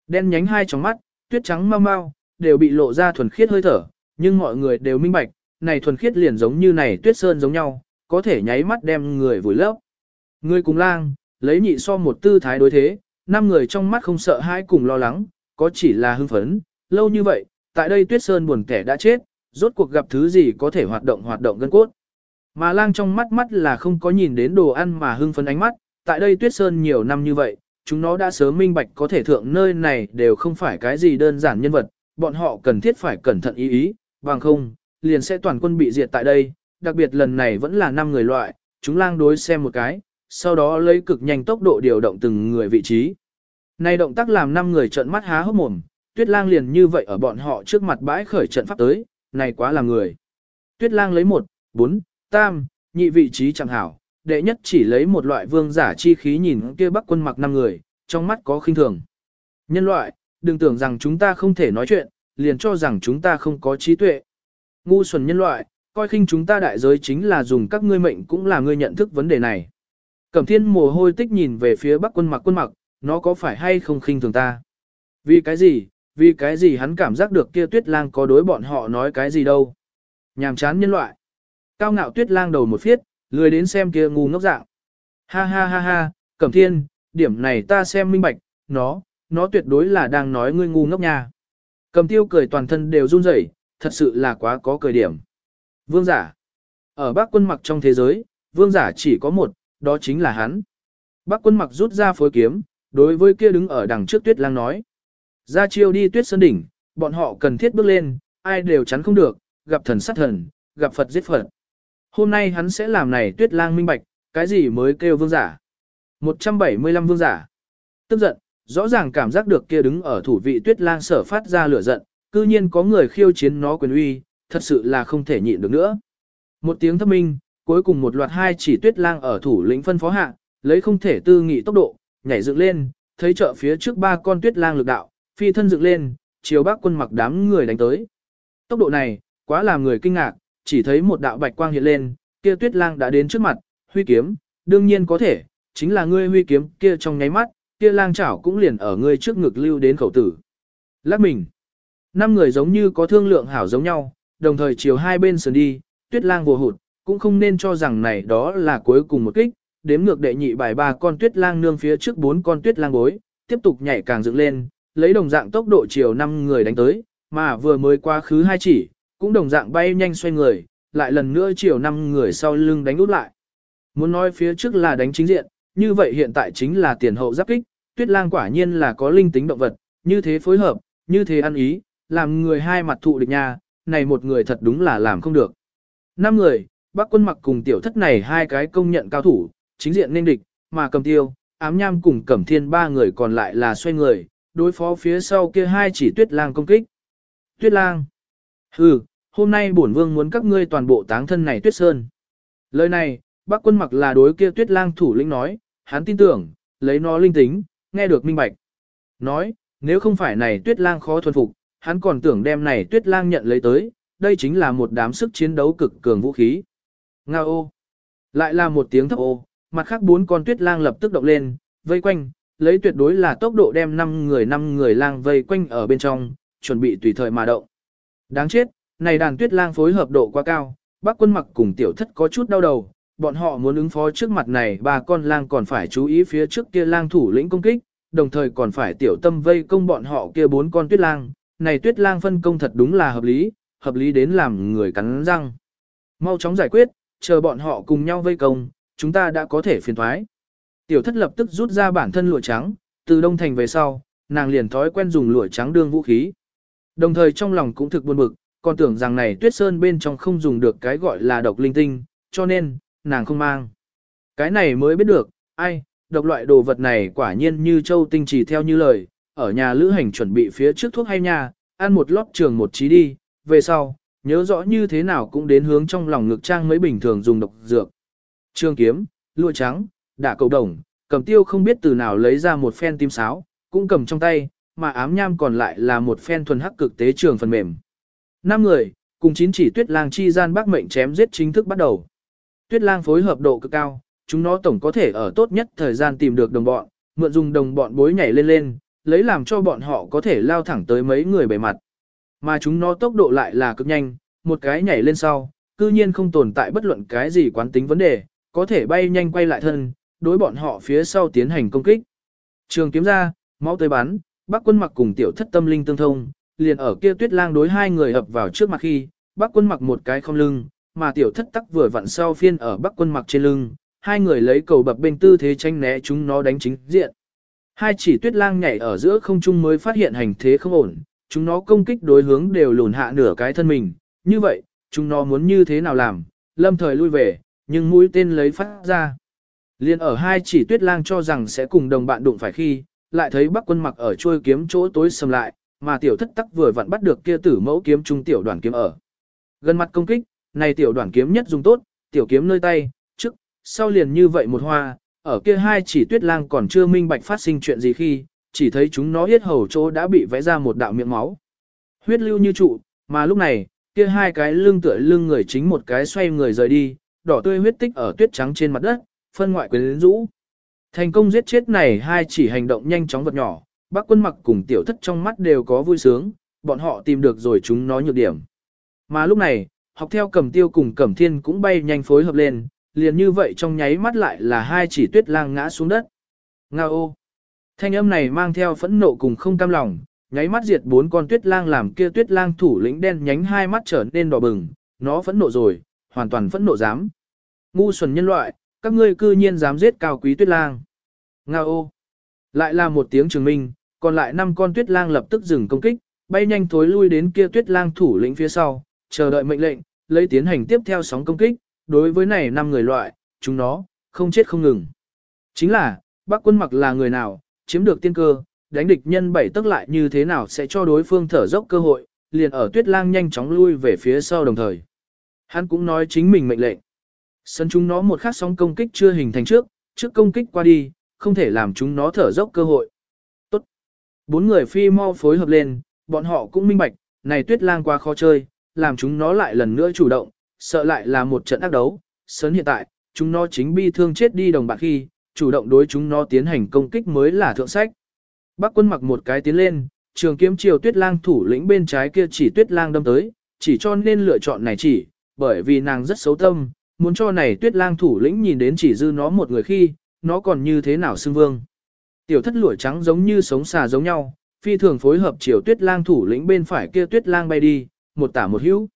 Đen nhánh hai tròng mắt, tuyết trắng mau mau, đều bị lộ ra thuần khiết hơi thở, nhưng mọi người đều minh bạch, này thuần khiết liền giống như này tuyết sơn giống nhau, có thể nháy mắt đem người vùi lấp. Người cùng lang, lấy nhị so một tư thái đối thế, năm người trong mắt không sợ hãi cùng lo lắng, có chỉ là hưng phấn, lâu như vậy, tại đây tuyết sơn buồn kẻ đã chết, rốt cuộc gặp thứ gì có thể hoạt động hoạt động gân cốt. Mà lang trong mắt mắt là không có nhìn đến đồ ăn mà hưng phấn ánh mắt, tại đây tuyết sơn nhiều năm như vậy, chúng nó đã sớm minh bạch có thể thượng nơi này đều không phải cái gì đơn giản nhân vật, bọn họ cần thiết phải cẩn thận ý ý, bằng không, liền sẽ toàn quân bị diệt tại đây, đặc biệt lần này vẫn là năm người loại, chúng lang đối xem một cái, sau đó lấy cực nhanh tốc độ điều động từng người vị trí. Này động tác làm 5 người trợn mắt há hốc mồm, tuyết lang liền như vậy ở bọn họ trước mặt bãi khởi trận pháp tới, này quá là người. Tuyết lang lấy 1, 4, tam, nhị vị trí chẳng hảo, đệ nhất chỉ lấy một loại vương giả chi khí nhìn kia bắc quân mặc 5 người, trong mắt có khinh thường. Nhân loại, đừng tưởng rằng chúng ta không thể nói chuyện, liền cho rằng chúng ta không có trí tuệ. Ngu xuẩn nhân loại, coi khinh chúng ta đại giới chính là dùng các ngươi mệnh cũng là ngươi nhận thức vấn đề này. Cẩm thiên mồ hôi tích nhìn về phía bắc quân mặc quân mặc, nó có phải hay không khinh thường ta? Vì cái gì, vì cái gì hắn cảm giác được kia tuyết lang có đối bọn họ nói cái gì đâu? Nhàm chán nhân loại. Cao ngạo tuyết lang đầu một phiết, lười đến xem kia ngu ngốc dạng. Ha ha ha ha, cẩm thiên, điểm này ta xem minh bạch, nó, nó tuyệt đối là đang nói ngươi ngu ngốc nha. Cầm tiêu cười toàn thân đều run rẩy, thật sự là quá có cười điểm. Vương giả. Ở Bắc quân mặc trong thế giới, vương giả chỉ có một, đó chính là hắn. Bắc quân mặc rút ra phối kiếm, đối với kia đứng ở đằng trước tuyết lang nói. Ra chiêu đi tuyết sơn đỉnh, bọn họ cần thiết bước lên, ai đều chắn không được, gặp thần sát thần, gặp Phật giết Phật. Hôm nay hắn sẽ làm này tuyết lang minh bạch, cái gì mới kêu vương giả. 175 vương giả. Tức giận, rõ ràng cảm giác được kia đứng ở thủ vị tuyết lang sở phát ra lửa giận, cư nhiên có người khiêu chiến nó quyền uy, thật sự là không thể nhịn được nữa. Một tiếng thấp minh, cuối cùng một loạt hai chỉ tuyết lang ở thủ lĩnh phân phó hạ, lấy không thể tư nghị tốc độ, nhảy dựng lên, thấy chợ phía trước ba con tuyết lang lực đạo, phi thân dựng lên, chiều bác quân mặc đám người đánh tới. Tốc độ này, quá làm người kinh ngạc, chỉ thấy một đạo bạch quang hiện lên, kia tuyết lang đã đến trước mặt, huy kiếm, đương nhiên có thể, chính là ngươi huy kiếm kia trong nháy mắt, kia lang chảo cũng liền ở ngươi trước ngực lưu đến khẩu tử. lát mình. Năm người giống như có thương lượng hảo giống nhau, đồng thời chiều hai bên sườn đi, tuyết lang vô hụt, cũng không nên cho rằng này đó là cuối cùng một kích, đếm ngược đệ nhị bài ba con tuyết lang nương phía trước bốn con tuyết lang bối, tiếp tục nhảy càng dựng lên, lấy đồng dạng tốc độ chiều năm người đánh tới, mà vừa mới qua khứ hai chỉ, cũng đồng dạng bay nhanh xoay người, lại lần nữa chiều năm người sau lưng đánh út lại. Muốn nói phía trước là đánh chính diện, như vậy hiện tại chính là tiền hậu giáp kích, tuyết lang quả nhiên là có linh tính động vật, như thế phối hợp, như thế ăn ý, làm người hai mặt thụ địch nha, này một người thật đúng là làm không được. Năm người, bác quân mặc cùng tiểu thất này hai cái công nhận cao thủ, chính diện nên địch, mà cầm tiêu, ám nham cùng cẩm thiên ba người còn lại là xoay người, đối phó phía sau kia hai chỉ tuyết lang công kích. Tuyết lang. Hừ, hôm nay bổn vương muốn các ngươi toàn bộ táng thân này tuyết sơn. Lời này, bác quân mặc là đối kia tuyết lang thủ lĩnh nói, hắn tin tưởng, lấy nó linh tính, nghe được minh bạch. Nói, nếu không phải này tuyết lang khó thuần phục, hắn còn tưởng đem này tuyết lang nhận lấy tới, đây chính là một đám sức chiến đấu cực cường vũ khí. Nga ô. Lại là một tiếng thấp ô, mặt khác bốn con tuyết lang lập tức động lên, vây quanh, lấy tuyệt đối là tốc độ đem năm người năm người lang vây quanh ở bên trong, chuẩn bị tùy thời mà động. Đáng chết, này đàn tuyết lang phối hợp độ quá cao, bác quân mặc cùng tiểu thất có chút đau đầu, bọn họ muốn ứng phó trước mặt này ba con lang còn phải chú ý phía trước kia lang thủ lĩnh công kích, đồng thời còn phải tiểu tâm vây công bọn họ kia bốn con tuyết lang, này tuyết lang phân công thật đúng là hợp lý, hợp lý đến làm người cắn răng. Mau chóng giải quyết, chờ bọn họ cùng nhau vây công, chúng ta đã có thể phiền thoái. Tiểu thất lập tức rút ra bản thân lụa trắng, từ đông thành về sau, nàng liền thói quen dùng lụa trắng đương vũ khí. Đồng thời trong lòng cũng thực buồn bực, còn tưởng rằng này tuyết sơn bên trong không dùng được cái gọi là độc linh tinh, cho nên, nàng không mang. Cái này mới biết được, ai, độc loại đồ vật này quả nhiên như châu tinh chỉ theo như lời, ở nhà lữ hành chuẩn bị phía trước thuốc hay nhà, ăn một lót trường một trí đi, về sau, nhớ rõ như thế nào cũng đến hướng trong lòng ngực trang mấy bình thường dùng độc dược. Trường kiếm, lụa trắng, đả cầu đồng, cầm tiêu không biết từ nào lấy ra một phen tim sáo, cũng cầm trong tay, mà ám nham còn lại là một phen thuần hắc cực tế trường phần mềm. Năm người, cùng chín chỉ tuyết lang chi gian bác mệnh chém giết chính thức bắt đầu. Tuyết lang phối hợp độ cực cao, chúng nó tổng có thể ở tốt nhất thời gian tìm được đồng bọn, mượn dùng đồng bọn bối nhảy lên lên, lấy làm cho bọn họ có thể lao thẳng tới mấy người bề mặt. Mà chúng nó tốc độ lại là cực nhanh, một cái nhảy lên sau, cư nhiên không tồn tại bất luận cái gì quán tính vấn đề, có thể bay nhanh quay lại thân, đối bọn họ phía sau tiến hành công kích. Trường kiếm ra, máu tới bắn, bác quân mặc cùng tiểu thất tâm linh tương thông, liền ở kia tuyết lang đối hai người hợp vào trước mặt khi, bác quân mặc một cái không lưng, mà tiểu thất tắc vừa vặn sau phiên ở bác quân mặc trên lưng, hai người lấy cầu bập bên tư thế tranh né chúng nó đánh chính diện. Hai chỉ tuyết lang nhảy ở giữa không trung mới phát hiện hành thế không ổn, chúng nó công kích đối hướng đều lùn hạ nửa cái thân mình, như vậy, chúng nó muốn như thế nào làm, lâm thời lui về, nhưng mũi tên lấy phát ra. Liên ở hai chỉ tuyết lang cho rằng sẽ cùng đồng bạn đụng phải khi, lại thấy bắc quân mặc ở trôi kiếm chỗ tối sầm lại, mà tiểu thất tắc vừa vặn bắt được kia tử mẫu kiếm trung tiểu đoàn kiếm ở. Gần mặt công kích, này tiểu đoàn kiếm nhất dùng tốt, tiểu kiếm nơi tay, trước, sau liền như vậy một hoa, ở kia hai chỉ tuyết lang còn chưa minh bạch phát sinh chuyện gì khi, chỉ thấy chúng nó hết hầu chỗ đã bị vẽ ra một đạo miệng máu. Huyết lưu như trụ, mà lúc này, kia hai cái lưng tựa lưng người chính một cái xoay người rời đi, đỏ tươi huyết tích ở tuyết trắng trên mặt đất, phân ngoại quyến rũ. Thành công giết chết này hai chỉ hành động nhanh chóng vật nhỏ, bác quân mặc cùng tiểu thất trong mắt đều có vui sướng, bọn họ tìm được rồi chúng nó nhược điểm. Mà lúc này, học theo cầm tiêu cùng cẩm thiên cũng bay nhanh phối hợp lên, liền như vậy trong nháy mắt lại là hai chỉ tuyết lang ngã xuống đất. Nga ô! Thanh âm này mang theo phẫn nộ cùng không cam lòng, nháy mắt diệt bốn con tuyết lang làm kia tuyết lang thủ lĩnh đen nhánh hai mắt trở nên đỏ bừng, nó phẫn nộ rồi, hoàn toàn phẫn nộ dám. Ngu xuẩn nhân loại, các ngươi cư nhiên dám giết cao quý tuyết lang. Nga ô! Lại là một tiếng chứng minh, còn lại năm con tuyết lang lập tức dừng công kích, bay nhanh thối lui đến kia tuyết lang thủ lĩnh phía sau, chờ đợi mệnh lệnh, lấy tiến hành tiếp theo sóng công kích, đối với này năm người loại, chúng nó, không chết không ngừng. Chính là, bác quân mặc là người nào, chiếm được tiên cơ, đánh địch nhân bảy tức lại như thế nào sẽ cho đối phương thở dốc cơ hội, liền ở tuyết lang nhanh chóng lui về phía sau đồng thời. Hắn cũng nói chính mình mệnh lệnh. Sân chúng nó một khắc sóng công kích chưa hình thành trước, trước công kích qua đi, không thể làm chúng nó thở dốc cơ hội. Tốt. Bốn người phi mau phối hợp lên, bọn họ cũng minh bạch, này tuyết lang quá khó chơi, làm chúng nó lại lần nữa chủ động, sợ lại là một trận ác đấu. Sớn hiện tại, chúng nó chính bi thương chết đi đồng bạc khi, chủ động đối chúng nó tiến hành công kích mới là thượng sách. Bắc quân mặc một cái tiến lên, trường kiếm chiều tuyết lang thủ lĩnh bên trái kia chỉ tuyết lang đâm tới, chỉ cho nên lựa chọn này chỉ, bởi vì nàng rất xấu tâm, muốn cho này tuyết lang thủ lĩnh nhìn đến chỉ dư nó một người khi, nó còn như thế nào xưng vương. Tiểu thất lụa trắng giống như sống xà giống nhau, phi thường phối hợp chiều tuyết lang thủ lĩnh bên phải kia tuyết lang bay đi, một tả một hữu.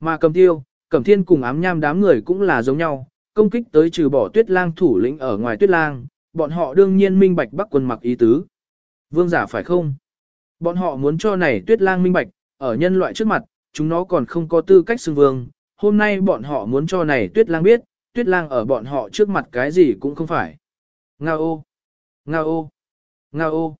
Mà cầm tiêu, cầm thiên cùng ám nham đám người cũng là giống nhau, công kích tới trừ bỏ tuyết lang thủ lĩnh ở ngoài tuyết lang, bọn họ đương nhiên minh bạch bắc quân mặc ý tứ. Vương giả phải không? Bọn họ muốn cho này tuyết lang minh bạch, ở nhân loại trước mặt, chúng nó còn không có tư cách xưng vương. Hôm nay bọn họ muốn cho này tuyết lang biết, tuyết lang ở bọn họ trước mặt cái gì cũng không phải. Nga ô! Nga ô! Nga ô!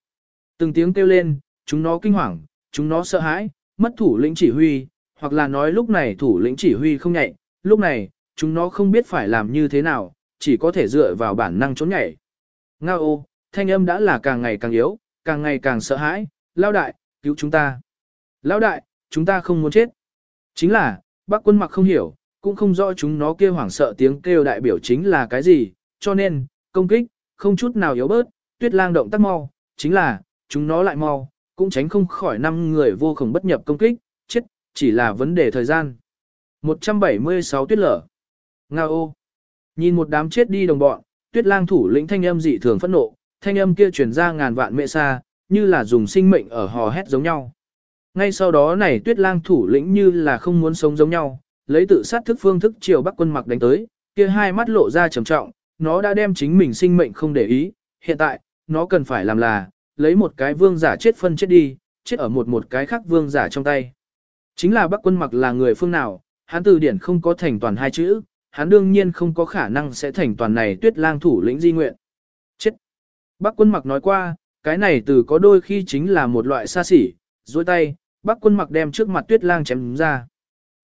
Từng tiếng kêu lên, chúng nó kinh hoàng, chúng nó sợ hãi, mất thủ lĩnh chỉ huy, hoặc là nói lúc này thủ lĩnh chỉ huy không nhạy, lúc này, chúng nó không biết phải làm như thế nào, chỉ có thể dựa vào bản năng trốn nhảy. Nga ô, thanh âm đã là càng ngày càng yếu, càng ngày càng sợ hãi, lao đại, cứu chúng ta. Lao đại, chúng ta không muốn chết. Chính là, bác quân mặc không hiểu, cũng không rõ chúng nó kêu hoảng sợ tiếng kêu đại biểu chính là cái gì, cho nên, công kích, không chút nào yếu bớt, tuyết lang động tác mau, chính là, chúng nó lại mau, cũng tránh không khỏi năm người vô khổng bất nhập công kích, chết, chỉ là vấn đề thời gian. 176 tuyết lở. Nga ô. Nhìn một đám chết đi đồng bọn, tuyết lang thủ lĩnh thanh âm dị thường phẫn nộ, thanh âm kia truyền ra ngàn vạn mẹ xa, như là dùng sinh mệnh ở hò hét giống nhau. Ngay sau đó này tuyết lang thủ lĩnh như là không muốn sống giống nhau, lấy tự sát thức phương thức chiều bắc quân mặc đánh tới, kia hai mắt lộ ra trầm trọng, nó đã đem chính mình sinh mệnh không để ý, hiện tại, nó cần phải làm là, lấy một cái vương giả chết phân chết đi, chết ở một một cái khác vương giả trong tay. Chính là bắc quân mặc là người phương nào, hắn từ điển không có thành toàn hai chữ, hắn đương nhiên không có khả năng sẽ thành toàn này tuyết lang thủ lĩnh di nguyện. Chết! Bác quân mặc nói qua, cái này từ có đôi khi chính là một loại xa xỉ, dối tay, bác quân mặc đem trước mặt tuyết lang chém ra.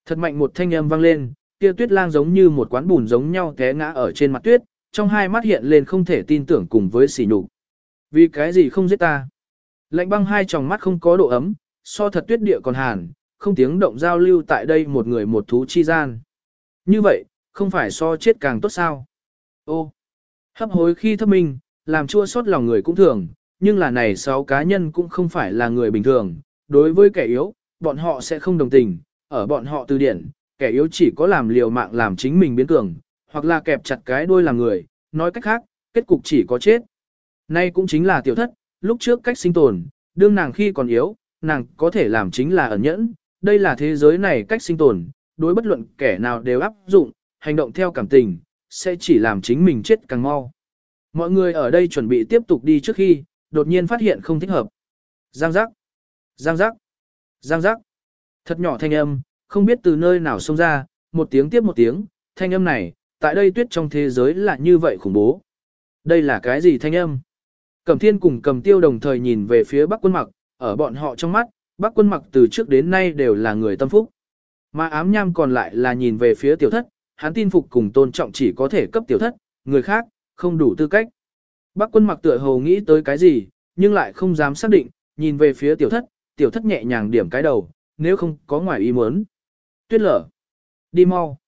Thật mạnh một thanh âm vang lên, kia tuyết lang giống như một quán bùn giống nhau té ngã ở trên mặt tuyết, trong hai mắt hiện lên không thể tin tưởng cùng với sỉ nhục. Vì cái gì không giết ta? Lạnh băng hai tròng mắt không có độ ấm, so thật tuyết địa còn hàn, không tiếng động giao lưu tại đây một người một thú chi gian. Như vậy, không phải so chết càng tốt sao? Ô, hấp hối khi thấp minh, làm chua xót lòng người cũng thường, nhưng là này sáu cá nhân cũng không phải là người bình thường, đối với kẻ yếu, bọn họ sẽ không đồng tình, ở bọn họ từ điển, kẻ yếu chỉ có làm liều mạng làm chính mình biến cường, hoặc là kẹp chặt cái đuôi làm người, nói cách khác, kết cục chỉ có chết. Nay cũng chính là tiểu thất, lúc trước cách sinh tồn, đương nàng khi còn yếu, nàng có thể làm chính là ẩn nhẫn, đây là thế giới này cách sinh tồn, đối bất luận kẻ nào đều áp dụng, hành động theo cảm tình, sẽ chỉ làm chính mình chết càng mau. Mọi người ở đây chuẩn bị tiếp tục đi trước khi, đột nhiên phát hiện không thích hợp. Giang giác. Giang giác. Giang giác. Thật nhỏ thanh âm, không biết từ nơi nào xông ra, một tiếng tiếp một tiếng, thanh âm này, tại đây tuyết trong thế giới là như vậy khủng bố. Đây là cái gì thanh âm? Cẩm thiên cùng cầm tiêu đồng thời nhìn về phía bắc quân mặc, ở bọn họ trong mắt, bắc quân mặc từ trước đến nay đều là người tâm phúc. Mà ám nham còn lại là nhìn về phía tiểu thất, hắn tin phục cùng tôn trọng chỉ có thể cấp tiểu thất, người khác, không đủ tư cách. Bắc quân mặc tựa hồ nghĩ tới cái gì, nhưng lại không dám xác định, nhìn về phía tiểu thất, tiểu thất nhẹ nhàng điểm cái đầu, nếu không có ngoài ý muốn. Tuyết lở. Đi mau.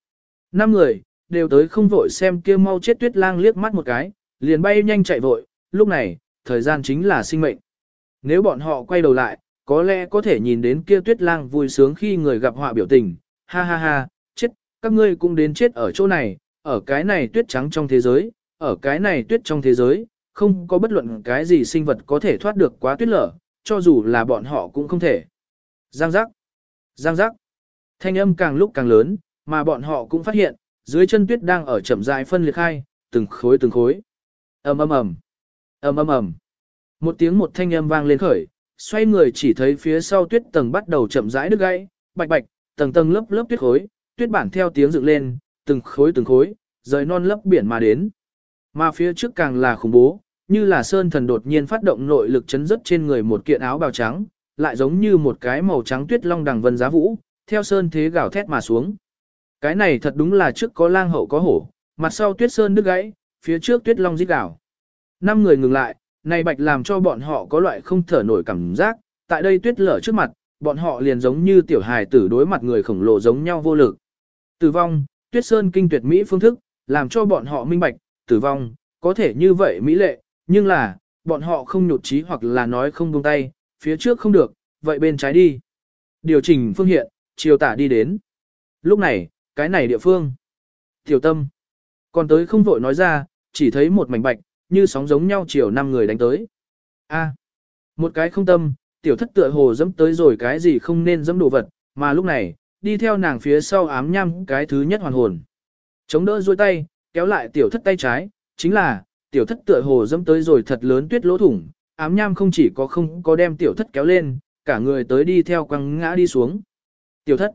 Năm người, đều tới không vội xem kia mau chết tuyết lang liếc mắt một cái, liền bay nhanh chạy vội, lúc này, thời gian chính là sinh mệnh. Nếu bọn họ quay đầu lại, có lẽ có thể nhìn đến kia tuyết lang vui sướng khi người gặp họa biểu tình, ha ha ha, các ngươi cũng đến chết ở chỗ này, ở cái này tuyết trắng trong thế giới, ở cái này tuyết trong thế giới, không có bất luận cái gì sinh vật có thể thoát được quá tuyết lở, cho dù là bọn họ cũng không thể. Giang giác, giang giác, thanh âm càng lúc càng lớn, mà bọn họ cũng phát hiện, dưới chân tuyết đang ở chậm rãi phân liệt hai, từng khối từng khối. ầm ầm ầm, ầm ầm ầm. Một tiếng một thanh âm vang lên khởi, xoay người chỉ thấy phía sau tuyết tầng bắt đầu chậm rãi đứt gãy, bạch bạch, tầng tầng lớp lớp tuyết khối, tuyết bản theo tiếng dựng lên, từng khối từng khối, rời non lấp biển mà đến. Mà phía trước càng là khủng bố, như là sơn thần đột nhiên phát động nội lực chấn rất trên người một kiện áo bào trắng, lại giống như một cái màu trắng tuyết long đằng vân giá vũ, theo sơn thế gào thét mà xuống. Cái này thật đúng là trước có lang hậu có hổ, mặt sau tuyết sơn đứt gãy, phía trước tuyết long rít gào. Năm người ngừng lại, này bạch làm cho bọn họ có loại không thở nổi cảm giác, tại đây tuyết lở trước mặt, bọn họ liền giống như tiểu hài tử đối mặt người khổng lồ giống nhau vô lực. Tử vong, tuyết sơn kinh tuyệt mỹ phương thức, làm cho bọn họ minh bạch, tử vong, có thể như vậy mỹ lệ, nhưng là, bọn họ không nhụt chí hoặc là nói không buông tay, phía trước không được, vậy bên trái đi. Điều chỉnh phương hiện, chiều tả đi đến. Lúc này, cái này địa phương. Tiểu tâm. Còn tới không vội nói ra, chỉ thấy một mảnh bạch, như sóng giống nhau chiều năm người đánh tới. A. một cái không tâm, tiểu thất tựa hồ dẫm tới rồi cái gì không nên dẫm đồ vật, mà lúc này, đi theo nàng phía sau ám nhăm cái thứ nhất hoàn hồn. Chống đỡ duỗi tay, kéo lại tiểu thất tay trái, chính là, tiểu thất tựa hồ dẫm tới rồi thật lớn tuyết lỗ thủng, ám nham không chỉ có không có đem tiểu thất kéo lên, cả người tới đi theo quăng ngã đi xuống. Tiểu thất,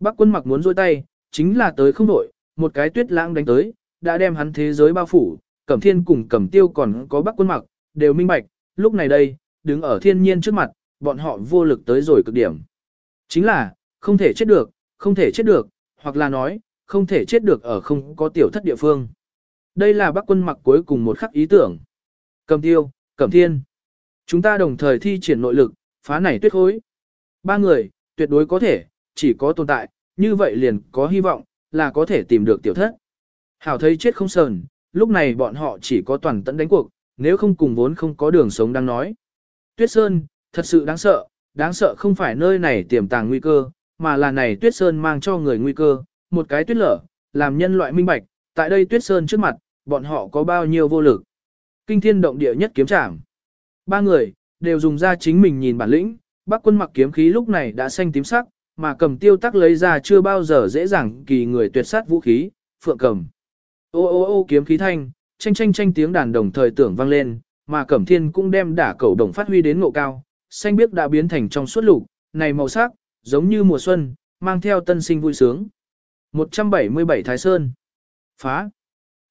bác quân mặc muốn duỗi tay, chính là tới không đội, một cái tuyết lãng đánh tới, đã đem hắn thế giới bao phủ, cẩm thiên cùng cẩm tiêu còn có bác quân mặc, đều minh bạch, lúc này đây, đứng ở thiên nhiên trước mặt, bọn họ vô lực tới rồi cực điểm. Chính là, không thể chết được, không thể chết được, hoặc là nói, không thể chết được ở không có tiểu thất địa phương. Đây là bác quân mặc cuối cùng một khắc ý tưởng. Cầm tiêu, cẩm thiên. Chúng ta đồng thời thi triển nội lực, phá này tuyết khối. Ba người, tuyệt đối có thể, chỉ có tồn tại, như vậy liền có hy vọng, là có thể tìm được tiểu thất. Hảo thấy chết không sờn, lúc này bọn họ chỉ có toàn tận đánh cuộc, nếu không cùng vốn không có đường sống đang nói. Tuyết Sơn, thật sự đáng sợ, đáng sợ không phải nơi này tiềm tàng nguy cơ, mà là này Tuyết Sơn mang cho người nguy cơ, một cái tuyết lở, làm nhân loại minh bạch, tại đây Tuyết Sơn trước mặt, bọn họ có bao nhiêu vô lực. Kinh thiên động địa nhất kiếm trảm. Ba người, đều dùng ra chính mình nhìn bản lĩnh, bác quân mặc kiếm khí lúc này đã xanh tím sắc, mà cầm tiêu tắc lấy ra chưa bao giờ dễ dàng kỳ người tuyệt sát vũ khí, phượng cầm. Ô ô ô kiếm khí thanh, tranh tranh tranh tiếng đàn đồng thời tưởng vang lên, mà cẩm thiên cũng đem đả cầu đồng phát huy đến ngộ cao, xanh biếc đã biến thành trong suốt lục, này màu sắc, giống như mùa xuân, mang theo tân sinh vui sướng. 177 Thái Sơn Phá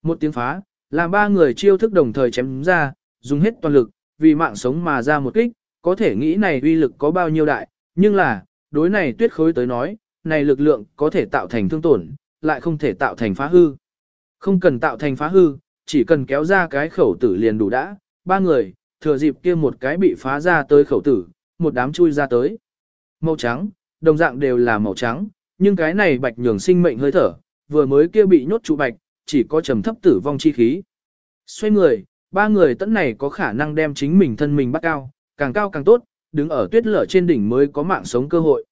Một tiếng phá, làm ba người chiêu thức đồng thời chém ra, dùng hết toàn lực, vì mạng sống mà ra một kích, có thể nghĩ này uy lực có bao nhiêu đại, nhưng là, đối này tuyết khối tới nói, này lực lượng có thể tạo thành thương tổn, lại không thể tạo thành phá hư. Không cần tạo thành phá hư, chỉ cần kéo ra cái khẩu tử liền đủ đã, ba người, thừa dịp kia một cái bị phá ra tới khẩu tử, một đám chui ra tới. Màu trắng, đồng dạng đều là màu trắng, nhưng cái này bạch nhường sinh mệnh hơi thở, vừa mới kia bị nhốt trụ bạch, chỉ có trầm thấp tử vong chi khí. Xoay người, ba người tận này có khả năng đem chính mình thân mình bắt cao, càng cao càng tốt, đứng ở tuyết lở trên đỉnh mới có mạng sống cơ hội.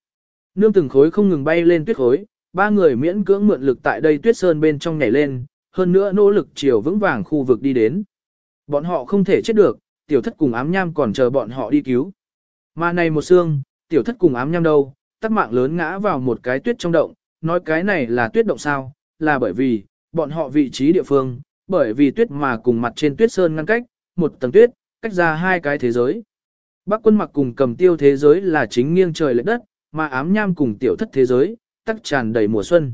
Nương từng khối không ngừng bay lên tuyết khối, ba người miễn cưỡng mượn lực tại đây tuyết sơn bên trong nhảy lên, hơn nữa nỗ lực chiều vững vàng khu vực đi đến. Bọn họ không thể chết được, tiểu thất cùng ám nham còn chờ bọn họ đi cứu. Mà này một xương, tiểu thất cùng ám nham đâu, tắc mạng lớn ngã vào một cái tuyết trong động, nói cái này là tuyết động sao, là bởi vì, bọn họ vị trí địa phương, bởi vì tuyết mà cùng mặt trên tuyết sơn ngăn cách, một tầng tuyết, cách ra hai cái thế giới. Bắc quân mặc cùng cầm tiêu thế giới là chính nghiêng trời lệch đất, mà ám nham cùng tiểu thất thế giới, tắc tràn đầy mùa xuân.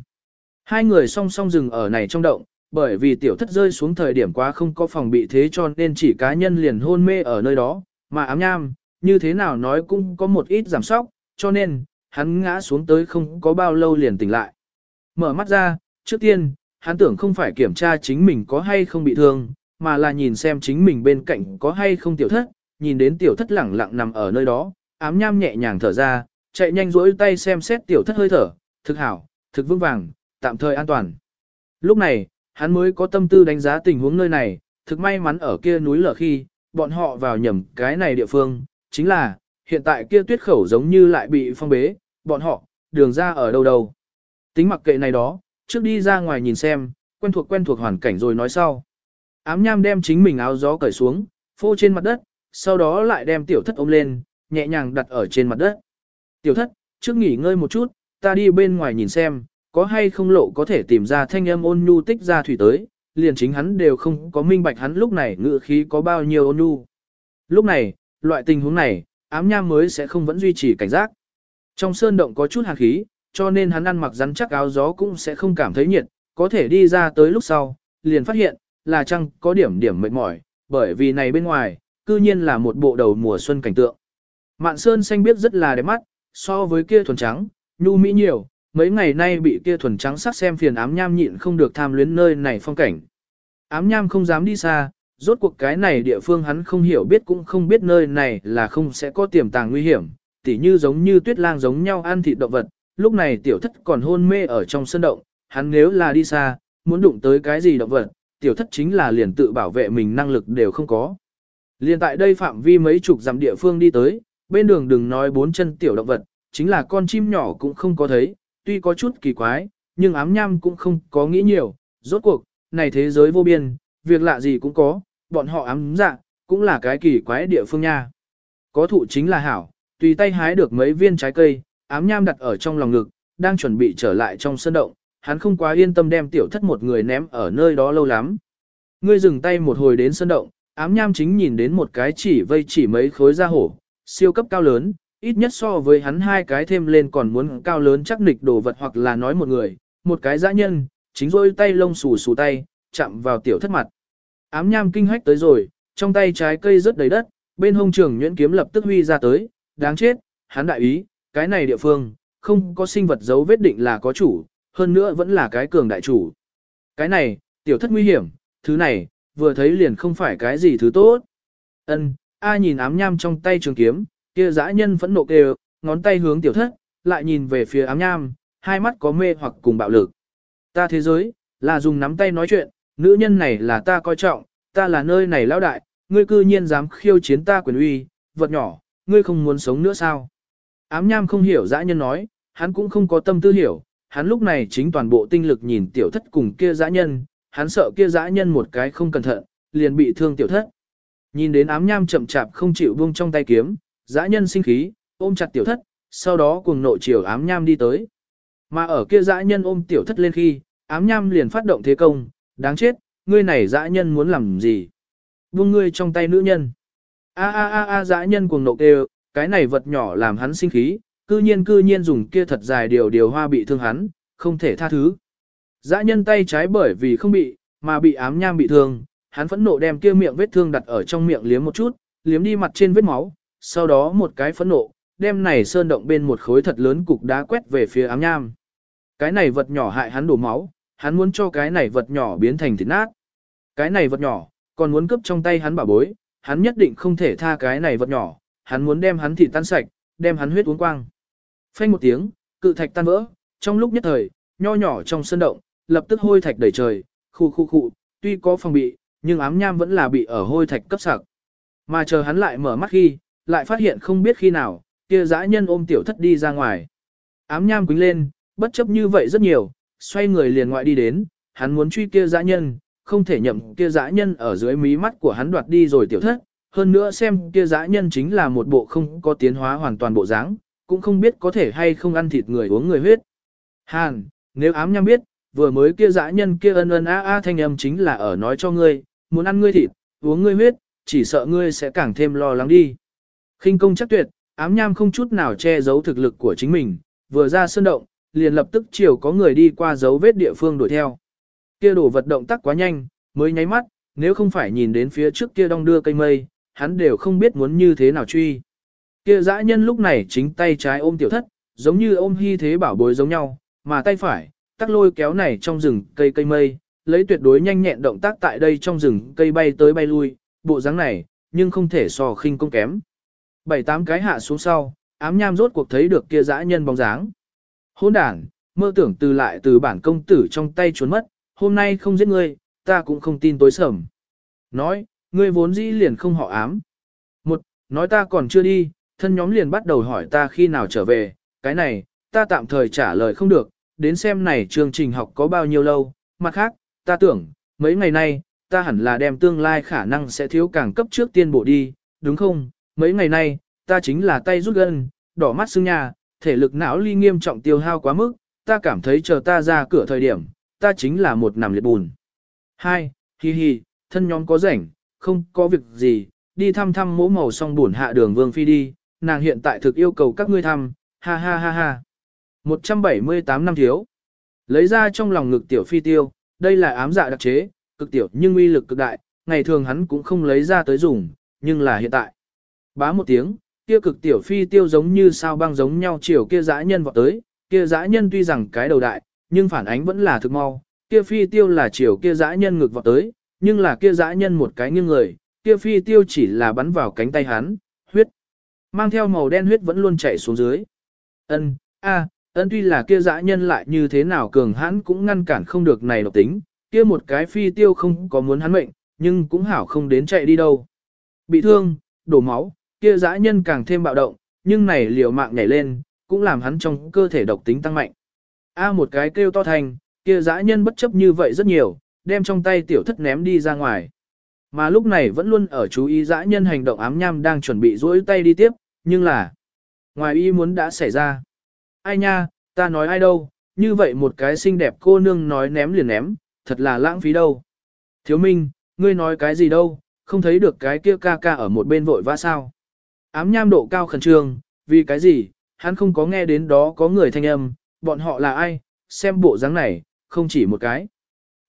Hai người song song dừng ở này trong động, bởi vì tiểu thất rơi xuống thời điểm quá không có phòng bị thế cho nên chỉ cá nhân liền hôn mê ở nơi đó, mà ám nham, như thế nào nói cũng có một ít giảm sóc, cho nên, hắn ngã xuống tới không có bao lâu liền tỉnh lại. Mở mắt ra, trước tiên, hắn tưởng không phải kiểm tra chính mình có hay không bị thương, mà là nhìn xem chính mình bên cạnh có hay không tiểu thất, nhìn đến tiểu thất lẳng lặng nằm ở nơi đó, ám nham nhẹ nhàng thở ra, chạy nhanh rỗi tay xem xét tiểu thất hơi thở, thực hảo, thực vững vàng, tạm thời an toàn. Lúc này, hắn mới có tâm tư đánh giá tình huống nơi này, thực may mắn ở kia núi lở khi, bọn họ vào nhầm cái này địa phương, chính là, hiện tại kia tuyết khẩu giống như lại bị phong bế, bọn họ, đường ra ở đâu đâu. Tính mặc kệ này đó, trước đi ra ngoài nhìn xem, quen thuộc quen thuộc hoàn cảnh rồi nói sau. Ám nham đem chính mình áo gió cởi xuống, phô trên mặt đất, sau đó lại đem tiểu thất ôm lên, nhẹ nhàng đặt ở trên mặt đất. Tiểu thất, trước nghỉ ngơi một chút, ta đi bên ngoài nhìn xem, có hay không lộ có thể tìm ra thanh âm ôn nhu tích ra thủy tới, liền chính hắn đều không có minh bạch hắn lúc này ngự khí có bao nhiêu ôn nhu. Lúc này, loại tình huống này, ám nham mới sẽ không vẫn duy trì cảnh giác. Trong sơn động có chút hàn khí, cho nên hắn ăn mặc rắn chắc áo gió cũng sẽ không cảm thấy nhiệt, có thể đi ra tới lúc sau, liền phát hiện, là chăng có điểm điểm mệt mỏi, bởi vì này bên ngoài, cư nhiên là một bộ đầu mùa xuân cảnh tượng. Mạn sơn xanh biết rất là đẹp mắt, so với kia thuần trắng, nhu mỹ nhiều, mấy ngày nay bị kia thuần trắng sắc xem phiền ám nham nhịn không được tham luyến nơi này phong cảnh. Ám nham không dám đi xa, rốt cuộc cái này địa phương hắn không hiểu biết cũng không biết nơi này là không sẽ có tiềm tàng nguy hiểm, tỉ như giống như tuyết lang giống nhau ăn thịt động vật, lúc này tiểu thất còn hôn mê ở trong sân động, hắn nếu là đi xa, muốn đụng tới cái gì động vật, tiểu thất chính là liền tự bảo vệ mình năng lực đều không có. Liền tại đây phạm vi mấy chục dặm địa phương đi tới, bên đường đừng nói bốn chân tiểu động vật, chính là con chim nhỏ cũng không có thấy, tuy có chút kỳ quái, nhưng ám nham cũng không có nghĩ nhiều, rốt cuộc, này thế giới vô biên, việc lạ gì cũng có, bọn họ ám dạ, cũng là cái kỳ quái địa phương nha. Có thụ chính là hảo, tùy tay hái được mấy viên trái cây, ám nham đặt ở trong lòng ngực, đang chuẩn bị trở lại trong sân động, hắn không quá yên tâm đem tiểu thất một người ném ở nơi đó lâu lắm. Ngươi dừng tay một hồi đến sân động, ám nham chính nhìn đến một cái chỉ vây chỉ mấy khối da hổ, siêu cấp cao lớn, ít nhất so với hắn hai cái thêm lên còn muốn cao lớn chắc nịch đồ vật hoặc là nói một người, một cái dã nhân, chính rôi tay lông xù xù tay, chạm vào tiểu thất mặt. Ám nham kinh hách tới rồi, trong tay trái cây rớt đầy đất, bên hông trường nhuyễn kiếm lập tức huy ra tới, đáng chết, hắn đại ý, cái này địa phương, không có sinh vật dấu vết định là có chủ, hơn nữa vẫn là cái cường đại chủ. Cái này, tiểu thất nguy hiểm, thứ này, vừa thấy liền không phải cái gì thứ tốt. Ân, A nhìn ám nham trong tay trường kiếm, kia dã nhân phẫn nộ kêu, ngón tay hướng tiểu thất, lại nhìn về phía ám nham, hai mắt có mê hoặc cùng bạo lực. Ta thế giới, là dùng nắm tay nói chuyện, nữ nhân này là ta coi trọng, ta là nơi này lão đại, ngươi cư nhiên dám khiêu chiến ta quyền uy, vật nhỏ, ngươi không muốn sống nữa sao? Ám nham không hiểu dã nhân nói, hắn cũng không có tâm tư hiểu, hắn lúc này chính toàn bộ tinh lực nhìn tiểu thất cùng kia dã nhân, hắn sợ kia dã nhân một cái không cẩn thận, liền bị thương tiểu thất. Nhìn đến ám nham chậm chạp không chịu buông trong tay kiếm, dã nhân sinh khí, ôm chặt tiểu thất, sau đó cùng nội chiều ám nham đi tới. Mà ở kia dã nhân ôm tiểu thất lên khi, ám nham liền phát động thế công, đáng chết, ngươi này dã nhân muốn làm gì? Buông ngươi trong tay nữ nhân. A a a a dã nhân cuồng nộ kêu, cái này vật nhỏ làm hắn sinh khí, cư nhiên cư nhiên dùng kia thật dài điều điều hoa bị thương hắn, không thể tha thứ. Dã nhân tay trái bởi vì không bị, mà bị ám nham bị thương, hắn phẫn nộ đem kia miệng vết thương đặt ở trong miệng liếm một chút, liếm đi mặt trên vết máu, sau đó một cái phẫn nộ, đem này sơn động bên một khối thật lớn cục đá quét về phía ám nham. Cái này vật nhỏ hại hắn đổ máu, hắn muốn cho cái này vật nhỏ biến thành thịt nát. Cái này vật nhỏ, còn muốn cướp trong tay hắn bảo bối, hắn nhất định không thể tha cái này vật nhỏ, hắn muốn đem hắn thịt tan sạch, đem hắn huyết uống quang. Phanh một tiếng, cự thạch tan vỡ, trong lúc nhất thời, nho nhỏ trong sân động, lập tức hôi thạch đầy trời, khu khu khu, tuy có phòng bị, nhưng ám nham vẫn là bị ở hôi thạch cấp sạc. Mà chờ hắn lại mở mắt khi, lại phát hiện không biết khi nào, kia dã nhân ôm tiểu thất đi ra ngoài. Ám nham quính lên, bất chấp như vậy rất nhiều, xoay người liền ngoại đi đến, hắn muốn truy kia dã nhân, không thể nhậm kia dã nhân ở dưới mí mắt của hắn đoạt đi rồi tiểu thất, hơn nữa xem kia dã nhân chính là một bộ không có tiến hóa hoàn toàn bộ dáng, cũng không biết có thể hay không ăn thịt người uống người huyết. Hàn, nếu ám nham biết, vừa mới kia dã nhân kia ân ân a a thanh âm chính là ở nói cho ngươi, muốn ăn ngươi thịt, uống ngươi huyết, chỉ sợ ngươi sẽ càng thêm lo lắng đi. khinh công chắc tuyệt, ám nham không chút nào che giấu thực lực của chính mình, vừa ra sơn động, liền lập tức chiều có người đi qua dấu vết địa phương đuổi theo. Kia đổ vật động tác quá nhanh, mới nháy mắt, nếu không phải nhìn đến phía trước kia đong đưa cây mây, hắn đều không biết muốn như thế nào truy. Kia dã nhân lúc này chính tay trái ôm tiểu thất, giống như ôm hy thế bảo bối giống nhau, mà tay phải, tắc lôi kéo này trong rừng cây cây mây, lấy tuyệt đối nhanh nhẹn động tác tại đây trong rừng cây bay tới bay lui, bộ dáng này, nhưng không thể so khinh công kém. Bảy tám cái hạ xuống sau, ám nham rốt cuộc thấy được kia dã nhân bóng dáng. Hôn đản, mơ tưởng từ lại từ bản công tử trong tay trốn mất, hôm nay không giết ngươi, ta cũng không tin tối sầm. Nói, ngươi vốn dĩ liền không họ ám. Một, nói ta còn chưa đi, thân nhóm liền bắt đầu hỏi ta khi nào trở về, cái này, ta tạm thời trả lời không được, đến xem này chương trình học có bao nhiêu lâu, mặt khác, ta tưởng, mấy ngày nay, ta hẳn là đem tương lai khả năng sẽ thiếu càng cấp trước tiên bộ đi, đúng không? Mấy ngày nay, ta chính là tay rút gân, đỏ mắt xương nhà, thể lực não ly nghiêm trọng tiêu hao quá mức, ta cảm thấy chờ ta ra cửa thời điểm, ta chính là một nằm liệt bùn. Hai, hi hi, thân nhóm có rảnh, không có việc gì, đi thăm thăm mỗ màu song buồn hạ đường vương phi đi, nàng hiện tại thực yêu cầu các ngươi thăm, ha ha ha ha. 178 năm thiếu. Lấy ra trong lòng ngực tiểu phi tiêu, đây là ám dạ đặc chế, cực tiểu nhưng uy lực cực đại, ngày thường hắn cũng không lấy ra tới dùng, nhưng là hiện tại. Bá một tiếng, kia cực tiểu phi tiêu giống như sao băng giống nhau chiều kia dã nhân vọt tới, kia dã nhân tuy rằng cái đầu đại, nhưng phản ánh vẫn là thực mau, kia phi tiêu là chiều kia dã nhân ngực vọt tới, nhưng là kia dã nhân một cái nghiêng người, kia phi tiêu chỉ là bắn vào cánh tay hắn, huyết. Mang theo màu đen huyết vẫn luôn chảy xuống dưới. Ân, a, ân tuy là kia dã nhân lại như thế nào cường hãn cũng ngăn cản không được này độc tính, kia một cái phi tiêu không có muốn hắn mệnh, nhưng cũng hảo không đến chạy đi đâu. Bị thương, đổ máu, kia dã nhân càng thêm bạo động, nhưng này liều mạng nhảy lên, cũng làm hắn trong cơ thể độc tính tăng mạnh. A một cái kêu to thành, kia dã nhân bất chấp như vậy rất nhiều, đem trong tay tiểu thất ném đi ra ngoài. Mà lúc này vẫn luôn ở chú ý dã nhân hành động ám nham đang chuẩn bị duỗi tay đi tiếp, nhưng là ngoài ý muốn đã xảy ra. Ai nha, ta nói ai đâu, như vậy một cái xinh đẹp cô nương nói ném liền ném, thật là lãng phí đâu. Thiếu minh, ngươi nói cái gì đâu, không thấy được cái kia ca ca ở một bên vội vã sao. Ám nham độ cao khẩn trương, vì cái gì, hắn không có nghe đến đó có người thanh âm, bọn họ là ai, xem bộ dáng này, không chỉ một cái.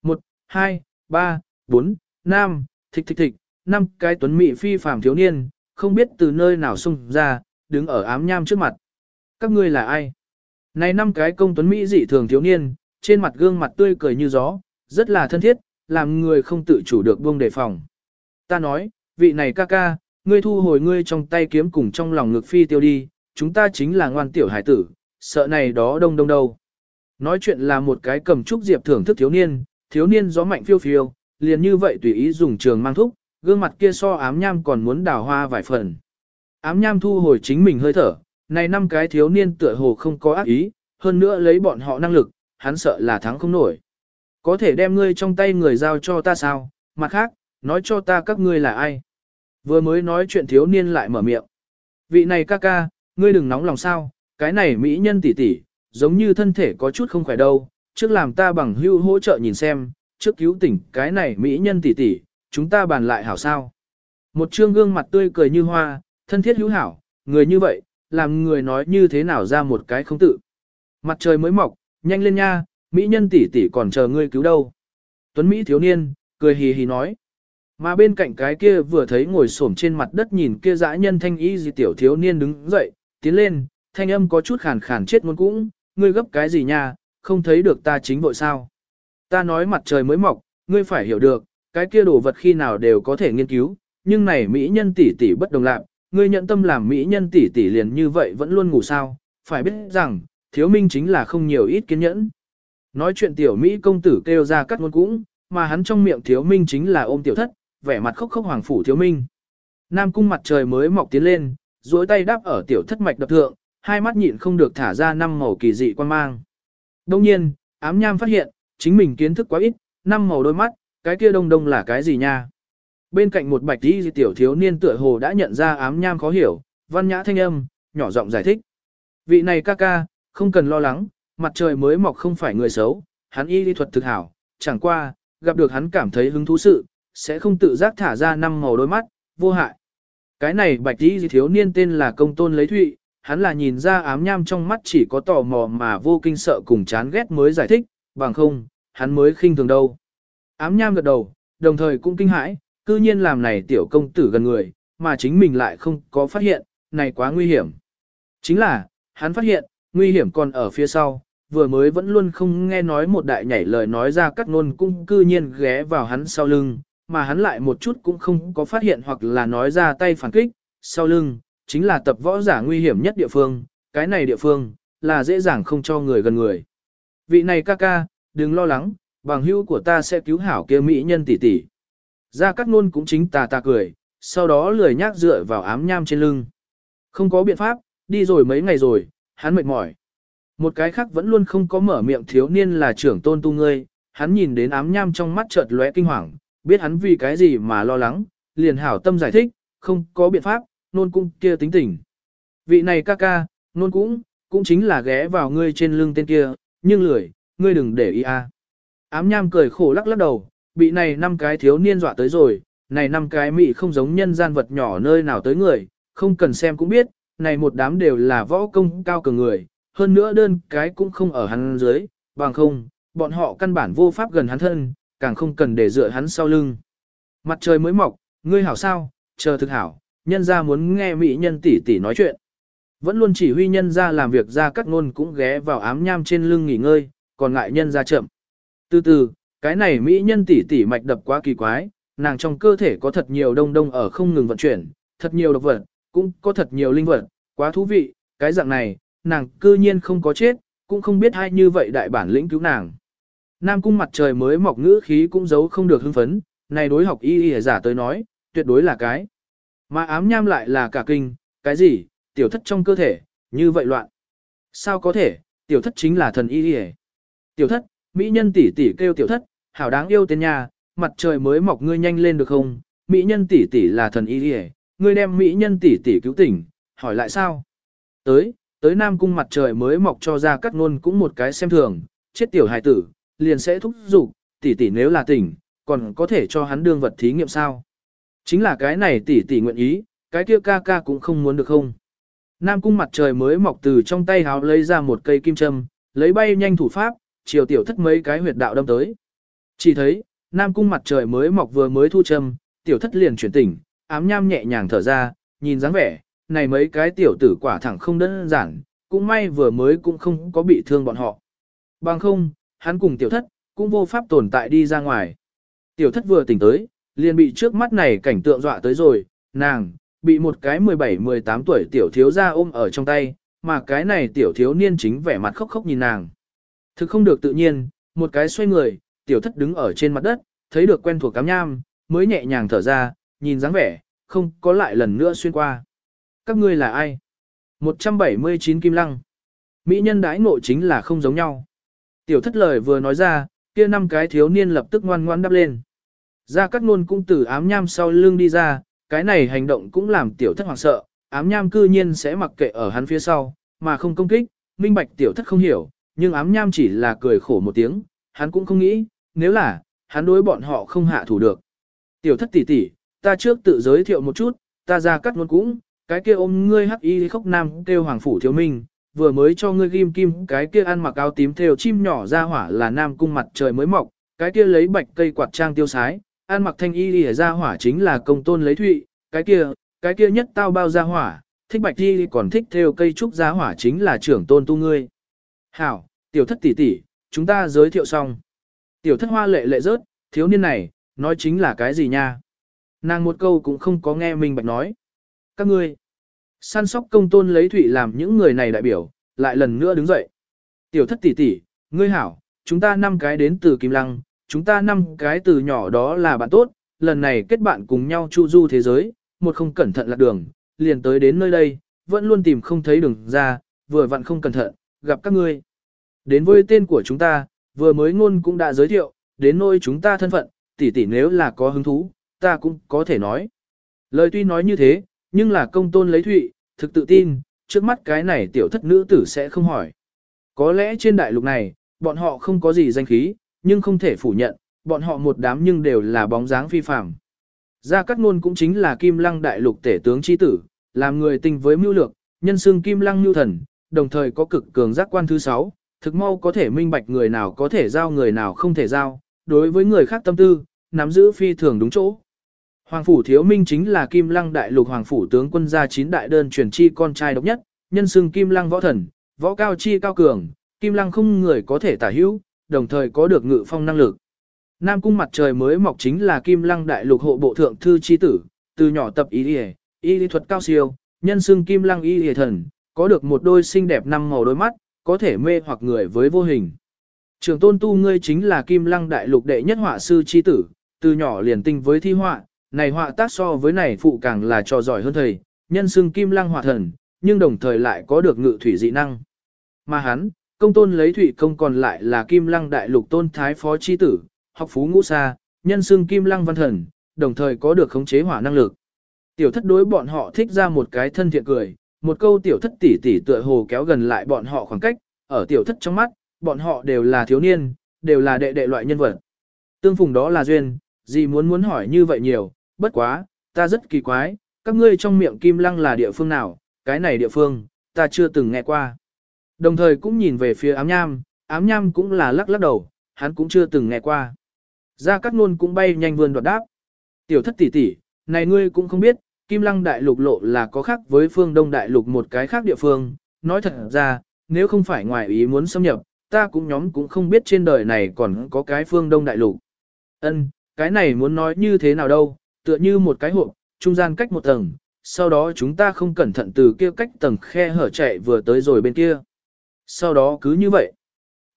Một, hai, ba, bốn, năm, thịch thịch thịch, năm cái tuấn mỹ phi phàm thiếu niên, không biết từ nơi nào xung ra, đứng ở ám nham trước mặt. Các ngươi là ai? Này năm cái công tuấn mỹ dị thường thiếu niên, trên mặt gương mặt tươi cười như gió, rất là thân thiết, làm người không tự chủ được buông đề phòng. Ta nói, vị này ca ca, ngươi thu hồi ngươi trong tay kiếm cùng trong lòng ngực phi tiêu đi, chúng ta chính là ngoan tiểu hải tử, sợ này đó đông đông đâu. Nói chuyện là một cái cầm trúc diệp thưởng thức thiếu niên, thiếu niên gió mạnh phiêu phiêu, liền như vậy tùy ý dùng trường mang thúc, gương mặt kia so ám nham còn muốn đào hoa vài phần. Ám nham thu hồi chính mình hơi thở, này năm cái thiếu niên tựa hồ không có ác ý, hơn nữa lấy bọn họ năng lực, hắn sợ là thắng không nổi. Có thể đem ngươi trong tay người giao cho ta sao, mặt khác, nói cho ta các ngươi là ai. Vừa mới nói chuyện thiếu niên lại mở miệng. Vị này ca ca, ngươi đừng nóng lòng sao, cái này mỹ nhân tỷ tỷ, giống như thân thể có chút không khỏe đâu, trước làm ta bằng hưu hỗ trợ nhìn xem, trước cứu tỉnh cái này mỹ nhân tỷ tỷ, chúng ta bàn lại hảo sao. Một trương gương mặt tươi cười như hoa, thân thiết hữu hảo, người như vậy, làm người nói như thế nào ra một cái không tự. Mặt trời mới mọc, nhanh lên nha, mỹ nhân tỷ tỷ còn chờ ngươi cứu đâu. Tuấn Mỹ thiếu niên, cười hì hì nói. Mà bên cạnh cái kia vừa thấy ngồi xổm trên mặt đất nhìn kia dã nhân thanh y gì tiểu thiếu niên đứng dậy, tiến lên, thanh âm có chút khàn khàn chết muốn cũng, ngươi gấp cái gì nha, không thấy được ta chính vội sao. Ta nói mặt trời mới mọc, ngươi phải hiểu được, cái kia đồ vật khi nào đều có thể nghiên cứu, nhưng này mỹ nhân tỷ tỷ bất đồng lạc, ngươi nhận tâm làm mỹ nhân tỷ tỷ liền như vậy vẫn luôn ngủ sao, phải biết rằng, thiếu minh chính là không nhiều ít kiên nhẫn. Nói chuyện tiểu Mỹ công tử kêu ra cắt ngôn cũng, mà hắn trong miệng thiếu minh chính là ôm tiểu thất, vẻ mặt khóc khóc hoàng phủ thiếu minh. Nam cung mặt trời mới mọc tiến lên, duỗi tay đáp ở tiểu thất mạch đập thượng, hai mắt nhịn không được thả ra năm màu kỳ dị quan mang. Đông nhiên, ám nham phát hiện, chính mình kiến thức quá ít, năm màu đôi mắt, cái kia đông đông là cái gì nha? Bên cạnh một bạch đi tiểu thiếu niên tựa hồ đã nhận ra ám nham khó hiểu, văn nhã thanh âm, nhỏ giọng giải thích. Vị này ca ca, không cần lo lắng, mặt trời mới mọc không phải người xấu, hắn y lý thuật thực hảo, chẳng qua, gặp được hắn cảm thấy hứng thú sự, sẽ không tự giác thả ra năm màu đôi mắt, vô hại. Cái này bạch đi thiếu niên tên là công tôn lấy thụy, hắn là nhìn ra ám nham trong mắt chỉ có tò mò mà vô kinh sợ cùng chán ghét mới giải thích, bằng không, hắn mới khinh thường đâu. Ám nham gật đầu, đồng thời cũng kinh hãi, cư nhiên làm này tiểu công tử gần người, mà chính mình lại không có phát hiện, này quá nguy hiểm. Chính là, hắn phát hiện, nguy hiểm còn ở phía sau, vừa mới vẫn luôn không nghe nói một đại nhảy lời nói ra cắt ngôn cũng cư nhiên ghé vào hắn sau lưng, mà hắn lại một chút cũng không có phát hiện hoặc là nói ra tay phản kích, sau lưng, chính là tập võ giả nguy hiểm nhất địa phương, cái này địa phương, là dễ dàng không cho người gần người. Vị này ca ca, đừng lo lắng, bằng hữu của ta sẽ cứu hảo kia mỹ nhân tỷ tỷ. Ra Cát Nôn cũng chính tà tà cười, sau đó lười nhác dựa vào ám nham trên lưng. Không có biện pháp, đi rồi mấy ngày rồi, hắn mệt mỏi. Một cái khác vẫn luôn không có mở miệng thiếu niên là trưởng tôn tu ngươi, hắn nhìn đến ám nham trong mắt chợt lóe kinh hoàng, biết hắn vì cái gì mà lo lắng, liền hảo tâm giải thích, không có biện pháp, nôn cung kia tính tình. Vị này ca ca, nôn cũng, cũng chính là ghé vào ngươi trên lưng tên kia, nhưng lười, ngươi đừng để ý a. Ám nham cười khổ lắc lắc đầu, bị này năm cái thiếu niên dọa tới rồi, này năm cái mị không giống nhân gian vật nhỏ nơi nào tới người, không cần xem cũng biết, này một đám đều là võ công cao cường người, hơn nữa đơn cái cũng không ở hắn dưới, bằng không, bọn họ căn bản vô pháp gần hắn thân, càng không cần để dựa hắn sau lưng. Mặt trời mới mọc, ngươi hảo sao, chờ thực hảo, nhân ra muốn nghe mỹ nhân tỷ tỷ nói chuyện. Vẫn luôn chỉ huy nhân ra làm việc ra cắt ngôn cũng ghé vào ám nham trên lưng nghỉ ngơi, còn ngại nhân ra chậm. Từ từ, cái này mỹ nhân tỷ tỷ mạch đập quá kỳ quái, nàng trong cơ thể có thật nhiều đông đông ở không ngừng vận chuyển, thật nhiều độc vật, cũng có thật nhiều linh vật, quá thú vị, cái dạng này, nàng cư nhiên không có chết, cũng không biết ai như vậy đại bản lĩnh cứu nàng. Nam cung mặt trời mới mọc ngữ khí cũng giấu không được hưng phấn, này đối học y y giả tới nói, tuyệt đối là cái. Mà ám nham lại là cả kinh, cái gì, tiểu thất trong cơ thể, như vậy loạn. Sao có thể, tiểu thất chính là thần y y Tiểu thất, mỹ nhân tỷ tỷ kêu tiểu thất, hảo đáng yêu tên nhà, mặt trời mới mọc ngươi nhanh lên được không? Mỹ nhân tỷ tỷ là thần y y ngươi đem mỹ nhân tỷ tỷ cứu tỉnh, hỏi lại sao? Tới, tới Nam cung mặt trời mới mọc cho ra cắt ngôn cũng một cái xem thường, chết tiểu hài tử, liền sẽ thúc giục, tỷ tỷ nếu là tỉnh, còn có thể cho hắn đương vật thí nghiệm sao? Chính là cái này tỷ tỷ nguyện ý, cái kia ca ca cũng không muốn được không? Nam cung mặt trời mới mọc từ trong tay háo lấy ra một cây kim châm, lấy bay nhanh thủ pháp, chiều tiểu thất mấy cái huyệt đạo đâm tới. Chỉ thấy, Nam cung mặt trời mới mọc vừa mới thu châm, tiểu thất liền chuyển tỉnh, ám nham nhẹ nhàng thở ra, nhìn dáng vẻ, này mấy cái tiểu tử quả thẳng không đơn giản, cũng may vừa mới cũng không có bị thương bọn họ. Bằng không, hắn cùng tiểu thất, cũng vô pháp tồn tại đi ra ngoài. Tiểu thất vừa tỉnh tới, liền bị trước mắt này cảnh tượng dọa tới rồi, nàng, bị một cái 17-18 tuổi tiểu thiếu ra ôm ở trong tay, mà cái này tiểu thiếu niên chính vẻ mặt khóc khóc nhìn nàng. Thực không được tự nhiên, một cái xoay người, tiểu thất đứng ở trên mặt đất, thấy được quen thuộc cám nham, mới nhẹ nhàng thở ra, nhìn dáng vẻ, không có lại lần nữa xuyên qua. Các ngươi là ai? 179 kim lăng. Mỹ nhân đãi ngộ chính là không giống nhau. Tiểu thất lời vừa nói ra, kia năm cái thiếu niên lập tức ngoan ngoan đắp lên. Ra các nôn cũng từ ám nham sau lưng đi ra, cái này hành động cũng làm tiểu thất hoảng sợ, ám nham cư nhiên sẽ mặc kệ ở hắn phía sau, mà không công kích, minh bạch tiểu thất không hiểu, nhưng ám nham chỉ là cười khổ một tiếng, hắn cũng không nghĩ, nếu là, hắn đối bọn họ không hạ thủ được. Tiểu thất tỷ tỷ, ta trước tự giới thiệu một chút, ta ra Cát nôn cũng, cái kia ôm ngươi hắc y khốc nam kêu hoàng phủ thiếu minh, vừa mới cho ngươi ghim kim cái kia ăn mặc áo tím theo chim nhỏ ra hỏa là nam cung mặt trời mới mọc, cái kia lấy bạch cây quạt trang tiêu sái, ăn mặc thanh y lìa ra hỏa chính là công tôn lấy thụy, cái kia, cái kia nhất tao bao ra hỏa, thích bạch y còn thích theo cây trúc ra hỏa chính là trưởng tôn tu ngươi. Hảo, tiểu thất tỷ tỷ, chúng ta giới thiệu xong. Tiểu thất hoa lệ lệ rớt, thiếu niên này, nói chính là cái gì nha? Nàng một câu cũng không có nghe mình bạch nói. Các ngươi, săn sóc công tôn lấy thủy làm những người này đại biểu, lại lần nữa đứng dậy. Tiểu thất tỷ tỷ, ngươi hảo, chúng ta năm cái đến từ Kim Lăng, chúng ta năm cái từ nhỏ đó là bạn tốt, lần này kết bạn cùng nhau chu du thế giới, một không cẩn thận lạc đường, liền tới đến nơi đây, vẫn luôn tìm không thấy đường ra, vừa vặn không cẩn thận, gặp các ngươi. Đến với tên của chúng ta, vừa mới ngôn cũng đã giới thiệu, đến nơi chúng ta thân phận, tỷ tỷ nếu là có hứng thú, ta cũng có thể nói. Lời tuy nói như thế, nhưng là công tôn lấy thụy, thực tự tin, trước mắt cái này tiểu thất nữ tử sẽ không hỏi. Có lẽ trên đại lục này, bọn họ không có gì danh khí, nhưng không thể phủ nhận, bọn họ một đám nhưng đều là bóng dáng phi phạm. Gia Cát Nôn cũng chính là Kim Lăng đại lục tể tướng chi tử, làm người tinh với mưu lược, nhân xương Kim Lăng Nưu Thần, đồng thời có cực cường giác quan thứ sáu thực mau có thể minh bạch người nào có thể giao người nào không thể giao, đối với người khác tâm tư, nắm giữ phi thường đúng chỗ. Hoàng phủ Thiếu Minh chính là Kim Lăng đại lục hoàng phủ tướng quân gia chín đại đơn truyền chi con trai độc nhất, nhân xưng Kim Lăng võ thần, võ cao chi cao cường, Kim Lăng không người có thể tả hữu, đồng thời có được ngự phong năng lực. Nam cung mặt trời mới mọc chính là Kim Lăng đại lục hộ bộ thượng thư chi tử, từ nhỏ tập y y, y lý thuật cao siêu, nhân xưng Kim Lăng y y thần, có được một đôi xinh đẹp năm màu đôi mắt, có thể mê hoặc người với vô hình. Trường tôn tu ngươi chính là Kim Lăng đại lục đệ nhất họa sư chi tử, từ nhỏ liền tinh với thi họa, này họa tác so với này phụ càng là trò giỏi hơn thầy, nhân xưng Kim Lăng họa thần, nhưng đồng thời lại có được ngự thủy dị năng. Mà hắn, công tôn lấy thủy công còn lại là Kim Lăng đại lục tôn thái phó chi tử, học phú ngũ sa nhân xưng Kim Lăng văn thần, đồng thời có được khống chế hỏa năng lực. Tiểu thất đối bọn họ thích ra một cái thân thiện cười, một câu tiểu thất tỷ tỷ tựa hồ kéo gần lại bọn họ khoảng cách, ở tiểu thất trong mắt, bọn họ đều là thiếu niên, đều là đệ đệ loại nhân vật. Tương phùng đó là duyên, gì muốn muốn hỏi như vậy nhiều, bất quá, ta rất kỳ quái, các ngươi trong miệng Kim Lăng là địa phương nào, cái này địa phương, ta chưa từng nghe qua. Đồng thời cũng nhìn về phía ám nham, ám nham cũng là lắc lắc đầu, hắn cũng chưa từng nghe qua. Gia Cát Nôn cũng bay nhanh vươn đoạt đáp. Tiểu thất tỷ tỷ, này ngươi cũng không biết, Kim Lăng Đại Lục lộ là có khác với phương Đông Đại Lục một cái khác địa phương. Nói thật ra, nếu không phải ngoài ý muốn xâm nhập, ta cũng nhóm cũng không biết trên đời này còn có cái phương Đông Đại Lục. Ân, cái này muốn nói như thế nào đâu, tựa như một cái hộp, trung gian cách một tầng, sau đó chúng ta không cẩn thận từ kia cách tầng khe hở chạy vừa tới rồi bên kia. Sau đó cứ như vậy.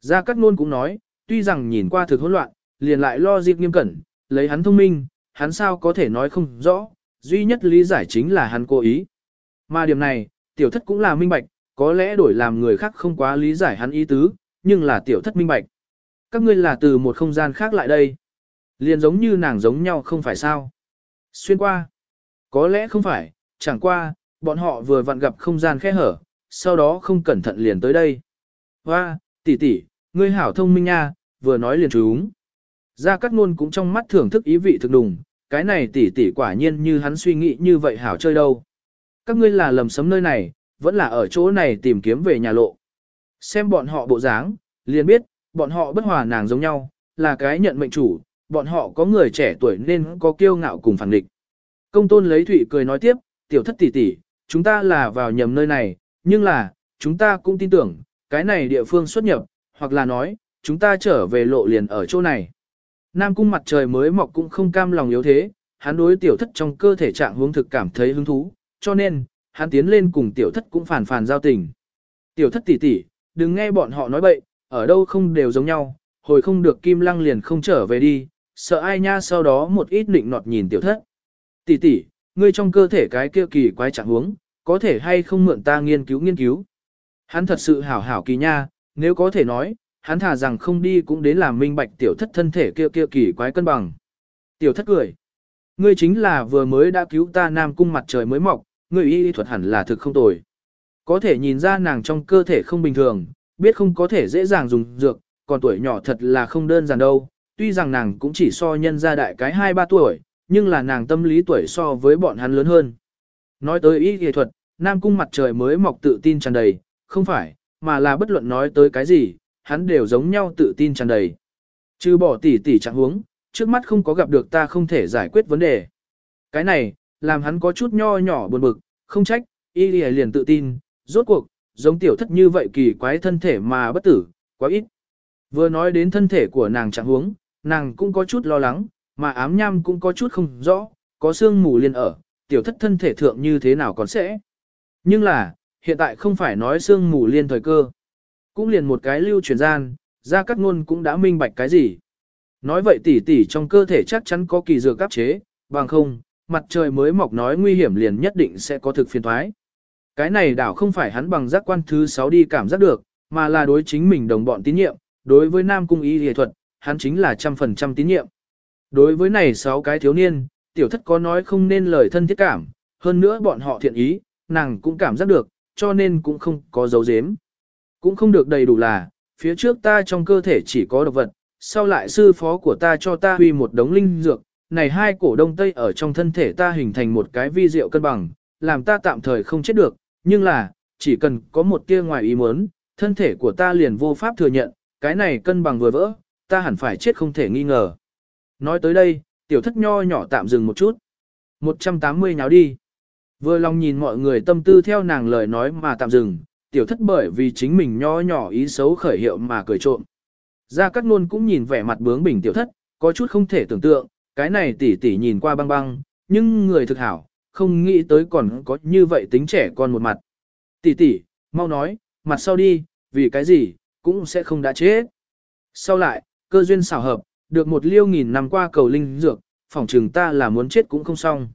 Gia Cát Nôn cũng nói, tuy rằng nhìn qua thực hỗn loạn, liền lại lo dịp nghiêm cẩn, lấy hắn thông minh, hắn sao có thể nói không rõ, duy nhất lý giải chính là hắn cố ý. Mà điểm này, tiểu thất cũng là minh bạch, có lẽ đổi làm người khác không quá lý giải hắn ý tứ, nhưng là tiểu thất minh bạch. Các ngươi là từ một không gian khác lại đây. Liền giống như nàng giống nhau không phải sao. Xuyên qua. Có lẽ không phải, chẳng qua, bọn họ vừa vặn gặp không gian khe hở, sau đó không cẩn thận liền tới đây. Hoa, tỷ tỷ, ngươi hảo thông minh nha, vừa nói liền trúng. Gia Cát Nôn cũng trong mắt thưởng thức ý vị thực đùng, cái này tỷ tỷ quả nhiên như hắn suy nghĩ như vậy hảo chơi đâu. Các ngươi là lầm sấm nơi này, vẫn là ở chỗ này tìm kiếm về nhà lộ. Xem bọn họ bộ dáng, liền biết, bọn họ bất hòa nàng giống nhau, là cái nhận mệnh chủ, bọn họ có người trẻ tuổi nên có kiêu ngạo cùng phản địch. Công tôn lấy thủy cười nói tiếp, tiểu thất tỷ tỷ, chúng ta là vào nhầm nơi này, nhưng là, chúng ta cũng tin tưởng, cái này địa phương xuất nhập, hoặc là nói, chúng ta trở về lộ liền ở chỗ này. Nam cung mặt trời mới mọc cũng không cam lòng yếu thế, hắn đối tiểu thất trong cơ thể trạng hướng thực cảm thấy hứng thú, cho nên, hắn tiến lên cùng tiểu thất cũng phản phản giao tình. Tiểu thất tỷ tỷ, đừng nghe bọn họ nói bậy, ở đâu không đều giống nhau, hồi không được kim lăng liền không trở về đi, sợ ai nha sau đó một ít định nọt nhìn tiểu thất. Tỷ tỷ, ngươi trong cơ thể cái kia kỳ quái trạng huống, có thể hay không mượn ta nghiên cứu nghiên cứu. Hắn thật sự hảo hảo kỳ nha, nếu có thể nói, hắn thả rằng không đi cũng đến làm minh bạch tiểu thất thân thể kia kia kỳ quái cân bằng. Tiểu thất cười. Ngươi chính là vừa mới đã cứu ta nam cung mặt trời mới mọc, ngươi y thuật hẳn là thực không tồi. Có thể nhìn ra nàng trong cơ thể không bình thường, biết không có thể dễ dàng dùng dược, còn tuổi nhỏ thật là không đơn giản đâu. Tuy rằng nàng cũng chỉ so nhân gia đại cái 2-3 tuổi, nhưng là nàng tâm lý tuổi so với bọn hắn lớn hơn. Nói tới ý nghệ thuật, Nam Cung mặt trời mới mọc tự tin tràn đầy, không phải, mà là bất luận nói tới cái gì, hắn đều giống nhau tự tin tràn đầy. Chứ bỏ tỉ tỉ trạng huống, trước mắt không có gặp được ta không thể giải quyết vấn đề. Cái này, làm hắn có chút nho nhỏ buồn bực, không trách, y y liền tự tin, rốt cuộc, giống tiểu thất như vậy kỳ quái thân thể mà bất tử, quá ít. Vừa nói đến thân thể của nàng trạng huống, nàng cũng có chút lo lắng, mà ám nham cũng có chút không rõ, có xương mù liên ở, tiểu thất thân thể thượng như thế nào còn sẽ. Nhưng là, hiện tại không phải nói xương mù liên thời cơ. Cũng liền một cái lưu truyền gian, ra các ngôn cũng đã minh bạch cái gì. Nói vậy tỷ tỷ trong cơ thể chắc chắn có kỳ dược áp chế, bằng không, mặt trời mới mọc nói nguy hiểm liền nhất định sẽ có thực phiền thoái. Cái này đảo không phải hắn bằng giác quan thứ 6 đi cảm giác được, mà là đối chính mình đồng bọn tín nhiệm, đối với Nam Cung Y Y thuật, hắn chính là trăm phần trăm tín nhiệm. Đối với này sáu cái thiếu niên, tiểu thất có nói không nên lời thân thiết cảm, hơn nữa bọn họ thiện ý, nàng cũng cảm giác được, cho nên cũng không có dấu dếm. Cũng không được đầy đủ là, phía trước ta trong cơ thể chỉ có độc vật, sau lại sư phó của ta cho ta huy một đống linh dược, này hai cổ đông tây ở trong thân thể ta hình thành một cái vi diệu cân bằng, làm ta tạm thời không chết được, nhưng là, chỉ cần có một tia ngoài ý muốn, thân thể của ta liền vô pháp thừa nhận, cái này cân bằng vừa vỡ, ta hẳn phải chết không thể nghi ngờ. Nói tới đây, tiểu thất nho nhỏ tạm dừng một chút. 180 nháo đi. Vừa lòng nhìn mọi người tâm tư theo nàng lời nói mà tạm dừng, tiểu thất bởi vì chính mình nho nhỏ ý xấu khởi hiệu mà cười trộm. Gia Cát Nôn cũng nhìn vẻ mặt bướng bỉnh tiểu thất, có chút không thể tưởng tượng, cái này tỷ tỷ nhìn qua băng băng, nhưng người thực hảo, không nghĩ tới còn có như vậy tính trẻ con một mặt. Tỷ tỷ, mau nói, mặt sau đi, vì cái gì, cũng sẽ không đã chết. Sau lại, cơ duyên xảo hợp, được một liêu nghìn năm qua cầu linh dược, phỏng chừng ta là muốn chết cũng không xong.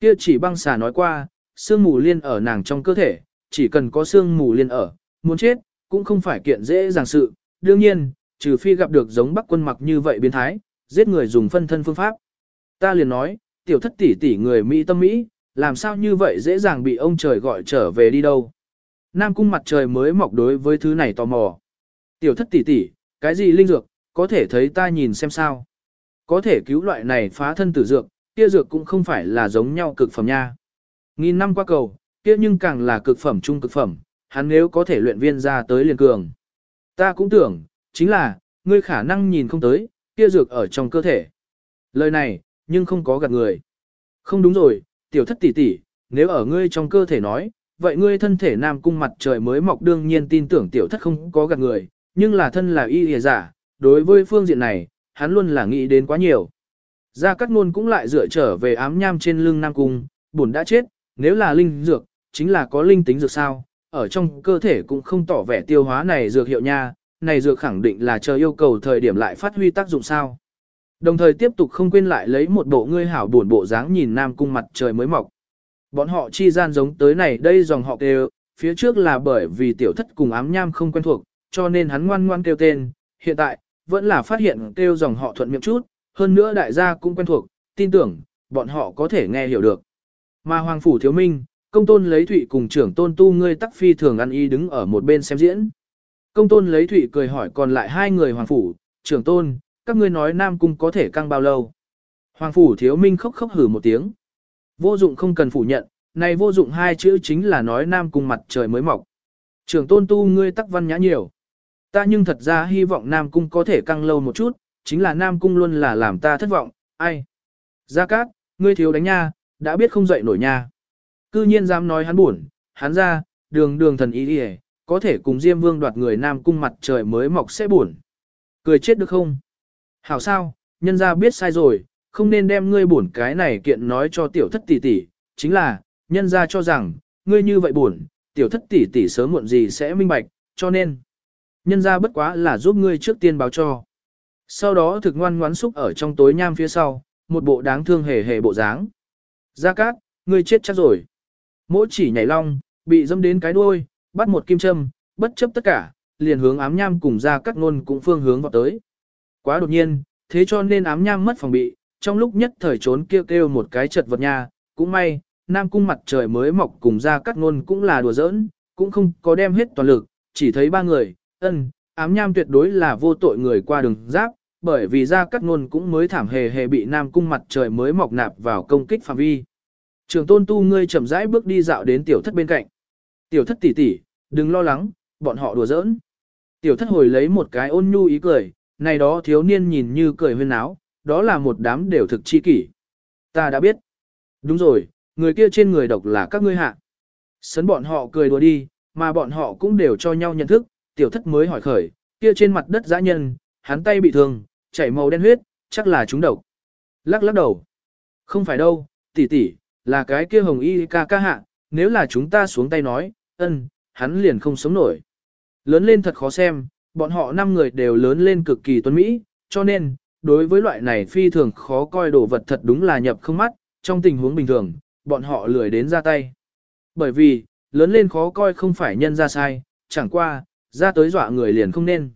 Kia chỉ băng xà nói qua, sương mù liên ở nàng trong cơ thể, chỉ cần có sương mù liên ở, muốn chết, cũng không phải kiện dễ dàng sự. Đương nhiên, trừ phi gặp được giống bắc quân mặc như vậy biến thái, giết người dùng phân thân phương pháp. Ta liền nói, tiểu thất tỷ tỷ người Mỹ tâm Mỹ, làm sao như vậy dễ dàng bị ông trời gọi trở về đi đâu. Nam cung mặt trời mới mọc đối với thứ này tò mò. Tiểu thất tỷ tỷ, cái gì linh dược, có thể thấy ta nhìn xem sao. Có thể cứu loại này phá thân tử dược, kia dược cũng không phải là giống nhau cực phẩm nha. Nghìn năm qua cầu, kia nhưng càng là cực phẩm trung cực phẩm, hắn nếu có thể luyện viên ra tới liền cường. Ta cũng tưởng, chính là, ngươi khả năng nhìn không tới, kia dược ở trong cơ thể. Lời này, nhưng không có gạt người. Không đúng rồi, tiểu thất tỷ tỷ, nếu ở ngươi trong cơ thể nói, vậy ngươi thân thể nam cung mặt trời mới mọc đương nhiên tin tưởng tiểu thất không có gạt người, nhưng là thân là y hề giả, đối với phương diện này, hắn luôn là nghĩ đến quá nhiều. Gia Cát Nôn cũng lại dựa trở về ám nham trên lưng Nam Cung, buồn đã chết, nếu là linh dược, chính là có linh tính dược sao, ở trong cơ thể cũng không tỏ vẻ tiêu hóa này dược hiệu nha, này dược khẳng định là chờ yêu cầu thời điểm lại phát huy tác dụng sao. Đồng thời tiếp tục không quên lại lấy một bộ ngươi hảo buồn bộ dáng nhìn Nam Cung mặt trời mới mọc. Bọn họ chi gian giống tới này đây dòng họ kêu, phía trước là bởi vì tiểu thất cùng ám nham không quen thuộc, cho nên hắn ngoan ngoan kêu tên, hiện tại, vẫn là phát hiện kêu dòng họ thuận miệng chút, hơn nữa đại gia cũng quen thuộc, tin tưởng, bọn họ có thể nghe hiểu được. Mà Hoàng Phủ Thiếu Minh, công tôn lấy thụy cùng trưởng tôn tu ngươi tắc phi thường ăn y đứng ở một bên xem diễn. Công tôn lấy thụy cười hỏi còn lại hai người Hoàng Phủ, trưởng tôn, các ngươi nói Nam Cung có thể căng bao lâu. Hoàng Phủ Thiếu Minh khóc khóc hử một tiếng. Vô dụng không cần phủ nhận, này vô dụng hai chữ chính là nói Nam Cung mặt trời mới mọc. Trưởng tôn tu ngươi tắc văn nhã nhiều. Ta nhưng thật ra hy vọng Nam Cung có thể căng lâu một chút, chính là Nam Cung luôn là làm ta thất vọng, ai? Gia Cát, ngươi thiếu đánh nha, đã biết không dậy nổi nha. Cư nhiên dám nói hắn buồn, hắn ra, đường đường thần ý đi có thể cùng Diêm Vương đoạt người Nam Cung mặt trời mới mọc sẽ buồn. Cười chết được không? Hảo sao, nhân ra biết sai rồi, không nên đem ngươi buồn cái này kiện nói cho tiểu thất tỷ tỷ, chính là, nhân ra cho rằng, ngươi như vậy buồn, tiểu thất tỷ tỷ sớm muộn gì sẽ minh bạch, cho nên, nhân ra bất quá là giúp ngươi trước tiên báo cho. Sau đó thực ngoan ngoãn xúc ở trong tối nham phía sau, một bộ đáng thương hề hề bộ dáng. Gia Cát, ngươi chết chắc rồi. Mỗi chỉ nhảy long, bị dâm đến cái đuôi, bắt một kim châm, bất chấp tất cả, liền hướng ám nham cùng Gia Cát ngôn cũng phương hướng vào tới. Quá đột nhiên, thế cho nên ám nham mất phòng bị, trong lúc nhất thời trốn kêu kêu một cái chật vật nha, cũng may, Nam cung mặt trời mới mọc cùng Gia Cát ngôn cũng là đùa giỡn, cũng không có đem hết toàn lực, chỉ thấy ba người, ân, ám nham tuyệt đối là vô tội người qua đường giáp, bởi vì ra cắt ngôn cũng mới thảm hề hề bị nam cung mặt trời mới mọc nạp vào công kích phạm vi. Trường tôn tu ngươi chậm rãi bước đi dạo đến tiểu thất bên cạnh. Tiểu thất tỷ tỷ, đừng lo lắng, bọn họ đùa giỡn. Tiểu thất hồi lấy một cái ôn nhu ý cười, này đó thiếu niên nhìn như cười huyên áo, đó là một đám đều thực chi kỷ. Ta đã biết. Đúng rồi, người kia trên người độc là các ngươi hạ. Sấn bọn họ cười đùa đi, mà bọn họ cũng đều cho nhau nhận thức, tiểu thất mới hỏi khởi, kia trên mặt đất dã nhân, hắn tay bị thương, chảy màu đen huyết, chắc là chúng độc. Lắc lắc đầu. Không phải đâu, tỷ tỷ, là cái kia hồng y ca ca hạ, nếu là chúng ta xuống tay nói, ân, hắn liền không sống nổi. Lớn lên thật khó xem, bọn họ năm người đều lớn lên cực kỳ tuấn mỹ, cho nên, đối với loại này phi thường khó coi đồ vật thật đúng là nhập không mắt, trong tình huống bình thường, bọn họ lười đến ra tay. Bởi vì, lớn lên khó coi không phải nhân ra sai, chẳng qua, ra tới dọa người liền không nên.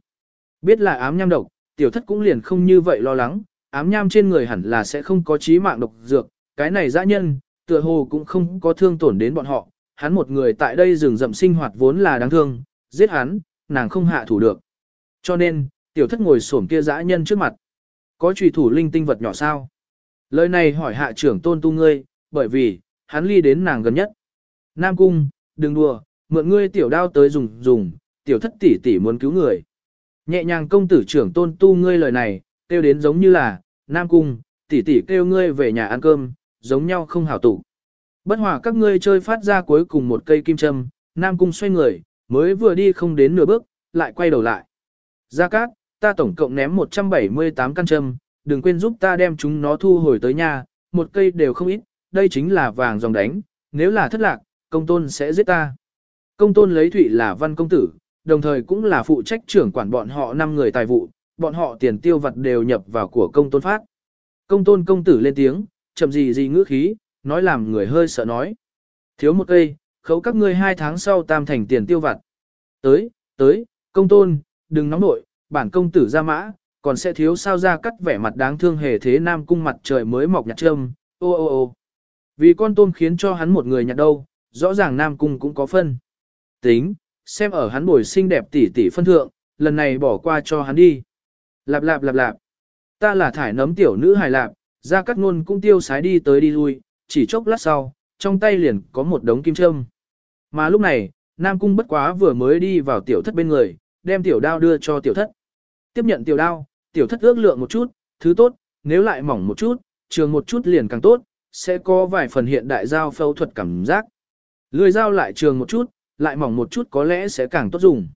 Biết là ám nham độc, tiểu thất cũng liền không như vậy lo lắng, ám nham trên người hẳn là sẽ không có chí mạng độc dược, cái này dã nhân, tựa hồ cũng không có thương tổn đến bọn họ, hắn một người tại đây rừng rậm sinh hoạt vốn là đáng thương, giết hắn, nàng không hạ thủ được. Cho nên, tiểu thất ngồi xổm kia dã nhân trước mặt. Có trùy thủ linh tinh vật nhỏ sao? Lời này hỏi hạ trưởng tôn tu ngươi, bởi vì, hắn ly đến nàng gần nhất. Nam cung, đừng đùa, mượn ngươi tiểu đao tới dùng dùng, tiểu thất tỷ tỷ muốn cứu người. Nhẹ nhàng công tử trưởng tôn tu ngươi lời này, kêu đến giống như là, Nam cung, tỷ tỷ kêu ngươi về nhà ăn cơm, giống nhau không hảo tụ. Bất hòa các ngươi chơi phát ra cuối cùng một cây kim châm, Nam cung xoay người, mới vừa đi không đến nửa bước, lại quay đầu lại. Gia Cát, ta tổng cộng ném 178 căn châm, đừng quên giúp ta đem chúng nó thu hồi tới nhà, một cây đều không ít, đây chính là vàng dòng đánh, nếu là thất lạc, công tôn sẽ giết ta. Công tôn lấy thủy là văn công tử, đồng thời cũng là phụ trách trưởng quản bọn họ 5 người tài vụ, bọn họ tiền tiêu vật đều nhập vào của công tôn phát. Công tôn công tử lên tiếng, chậm gì gì ngữ khí, nói làm người hơi sợ nói. Thiếu một cây, khấu các ngươi hai tháng sau tam thành tiền tiêu vặt. Tới, tới, công tôn, đừng nóng nội, bản công tử ra mã, còn sẽ thiếu sao ra cắt vẻ mặt đáng thương hề thế nam cung mặt trời mới mọc nhặt trâm, ô ô ô. Vì con tôm khiến cho hắn một người nhặt đâu, rõ ràng nam cung cũng có phân. Tính, xem ở hắn bồi xinh đẹp tỷ tỷ phân thượng, lần này bỏ qua cho hắn đi. Lạp lạp lạp lạp. Ta là thải nấm tiểu nữ hài lạp, ra cắt ngôn cũng tiêu sái đi tới đi lui, chỉ chốc lát sau, trong tay liền có một đống kim châm. Mà lúc này, Nam Cung bất quá vừa mới đi vào tiểu thất bên người, đem tiểu đao đưa cho tiểu thất. Tiếp nhận tiểu đao, tiểu thất ước lượng một chút, thứ tốt, nếu lại mỏng một chút, trường một chút liền càng tốt, sẽ có vài phần hiện đại dao phẫu thuật cảm giác. Lười dao lại trường một chút, lại mỏng một chút có lẽ sẽ càng tốt dùng.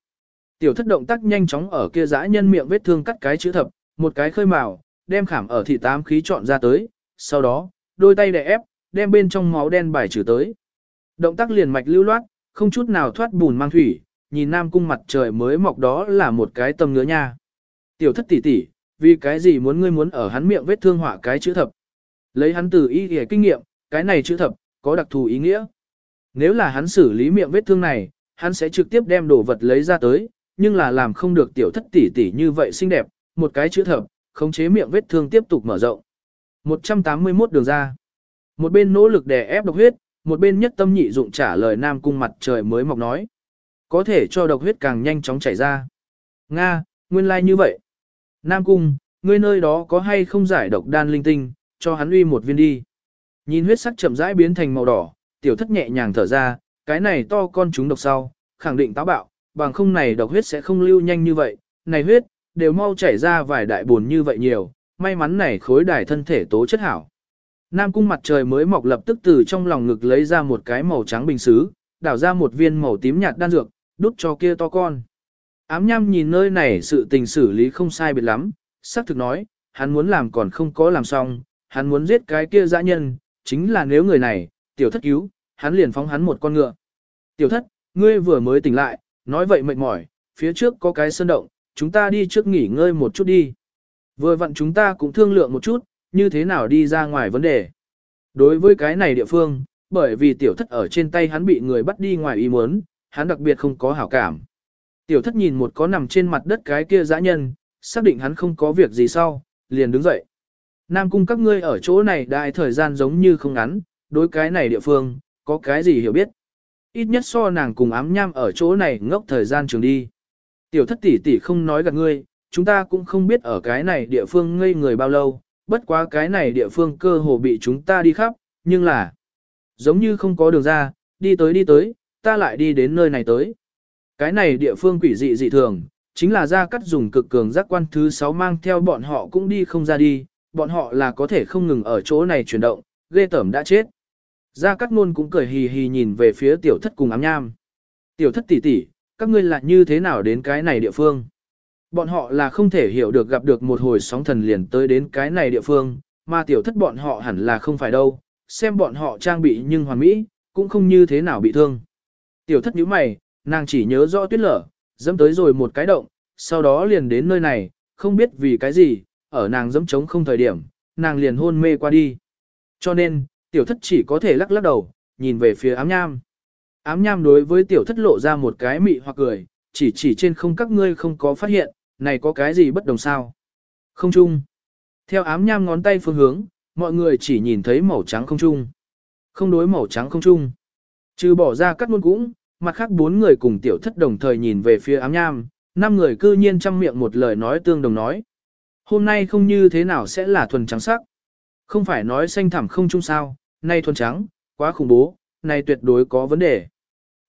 Tiểu thất động tác nhanh chóng ở kia dã nhân miệng vết thương cắt cái chữ thập, một cái khơi màu, đem khảm ở thị tám khí chọn ra tới, sau đó, đôi tay đè ép, đem bên trong máu đen bài trừ tới. Động tác liền mạch lưu loát, không chút nào thoát bùn mang thủy, nhìn nam cung mặt trời mới mọc đó là một cái tâm ngứa nha. Tiểu thất tỷ tỷ, vì cái gì muốn ngươi muốn ở hắn miệng vết thương họa cái chữ thập. Lấy hắn từ ý để kinh nghiệm, cái này chữ thập, có đặc thù ý nghĩa. Nếu là hắn xử lý miệng vết thương này, hắn sẽ trực tiếp đem đồ vật lấy ra tới, nhưng là làm không được tiểu thất tỷ tỷ như vậy xinh đẹp, một cái chữ thập, khống chế miệng vết thương tiếp tục mở rộng. 181 đường ra. Một bên nỗ lực đè ép độc huyết, một bên nhất tâm nhị dụng trả lời Nam Cung mặt trời mới mọc nói. Có thể cho độc huyết càng nhanh chóng chảy ra. Nga, nguyên lai like như vậy. Nam Cung, ngươi nơi đó có hay không giải độc đan linh tinh, cho hắn uy một viên đi. Nhìn huyết sắc chậm rãi biến thành màu đỏ, tiểu thất nhẹ nhàng thở ra, cái này to con chúng độc sau, khẳng định táo bạo, bằng không này độc huyết sẽ không lưu nhanh như vậy, này huyết, đều mau chảy ra vài đại buồn như vậy nhiều, may mắn này khối đài thân thể tố chất hảo. Nam cung mặt trời mới mọc lập tức từ trong lòng ngực lấy ra một cái màu trắng bình xứ, đảo ra một viên màu tím nhạt đan dược, đút cho kia to con. Ám nhăm nhìn nơi này sự tình xử lý không sai biệt lắm, xác thực nói, hắn muốn làm còn không có làm xong, hắn muốn giết cái kia dã nhân, chính là nếu người này, tiểu thất cứu, hắn liền phóng hắn một con ngựa. Tiểu thất, ngươi vừa mới tỉnh lại, nói vậy mệt mỏi, phía trước có cái sơn động, chúng ta đi trước nghỉ ngơi một chút đi. Vừa vặn chúng ta cũng thương lượng một chút, như thế nào đi ra ngoài vấn đề. Đối với cái này địa phương, bởi vì tiểu thất ở trên tay hắn bị người bắt đi ngoài ý muốn, hắn đặc biệt không có hảo cảm. Tiểu thất nhìn một có nằm trên mặt đất cái kia dã nhân, xác định hắn không có việc gì sau, liền đứng dậy. Nam cung các ngươi ở chỗ này đại thời gian giống như không ngắn, đối cái này địa phương, có cái gì hiểu biết. Ít nhất so nàng cùng ám nham ở chỗ này ngốc thời gian trường đi. Tiểu thất tỷ tỷ không nói gạt ngươi, chúng ta cũng không biết ở cái này địa phương ngây người bao lâu, bất quá cái này địa phương cơ hồ bị chúng ta đi khắp, nhưng là giống như không có đường ra, đi tới đi tới, ta lại đi đến nơi này tới. Cái này địa phương quỷ dị dị thường, chính là ra cắt dùng cực cường giác quan thứ 6 mang theo bọn họ cũng đi không ra đi, bọn họ là có thể không ngừng ở chỗ này chuyển động, ghê tởm đã chết. Gia Cát Nôn cũng cười hì hì nhìn về phía tiểu thất cùng ám nham. Tiểu thất tỷ tỷ, các ngươi là như thế nào đến cái này địa phương? Bọn họ là không thể hiểu được gặp được một hồi sóng thần liền tới đến cái này địa phương, mà tiểu thất bọn họ hẳn là không phải đâu, xem bọn họ trang bị nhưng hoàn mỹ, cũng không như thế nào bị thương. Tiểu thất nhíu mày, nàng chỉ nhớ rõ tuyết lở, dẫm tới rồi một cái động, sau đó liền đến nơi này, không biết vì cái gì, ở nàng dẫm trống không thời điểm, nàng liền hôn mê qua đi. Cho nên, tiểu thất chỉ có thể lắc lắc đầu, nhìn về phía ám nham. Ám nham đối với tiểu thất lộ ra một cái mị hoặc cười, chỉ chỉ trên không các ngươi không có phát hiện, này có cái gì bất đồng sao? Không chung. Theo ám nham ngón tay phương hướng, mọi người chỉ nhìn thấy màu trắng không chung. Không đối màu trắng không chung. Trừ bỏ ra cắt môn cũng, mặt khác bốn người cùng tiểu thất đồng thời nhìn về phía ám nham, năm người cư nhiên chăm miệng một lời nói tương đồng nói. Hôm nay không như thế nào sẽ là thuần trắng sắc. Không phải nói xanh thẳm không chung sao, nay thuần trắng, quá khủng bố, này tuyệt đối có vấn đề.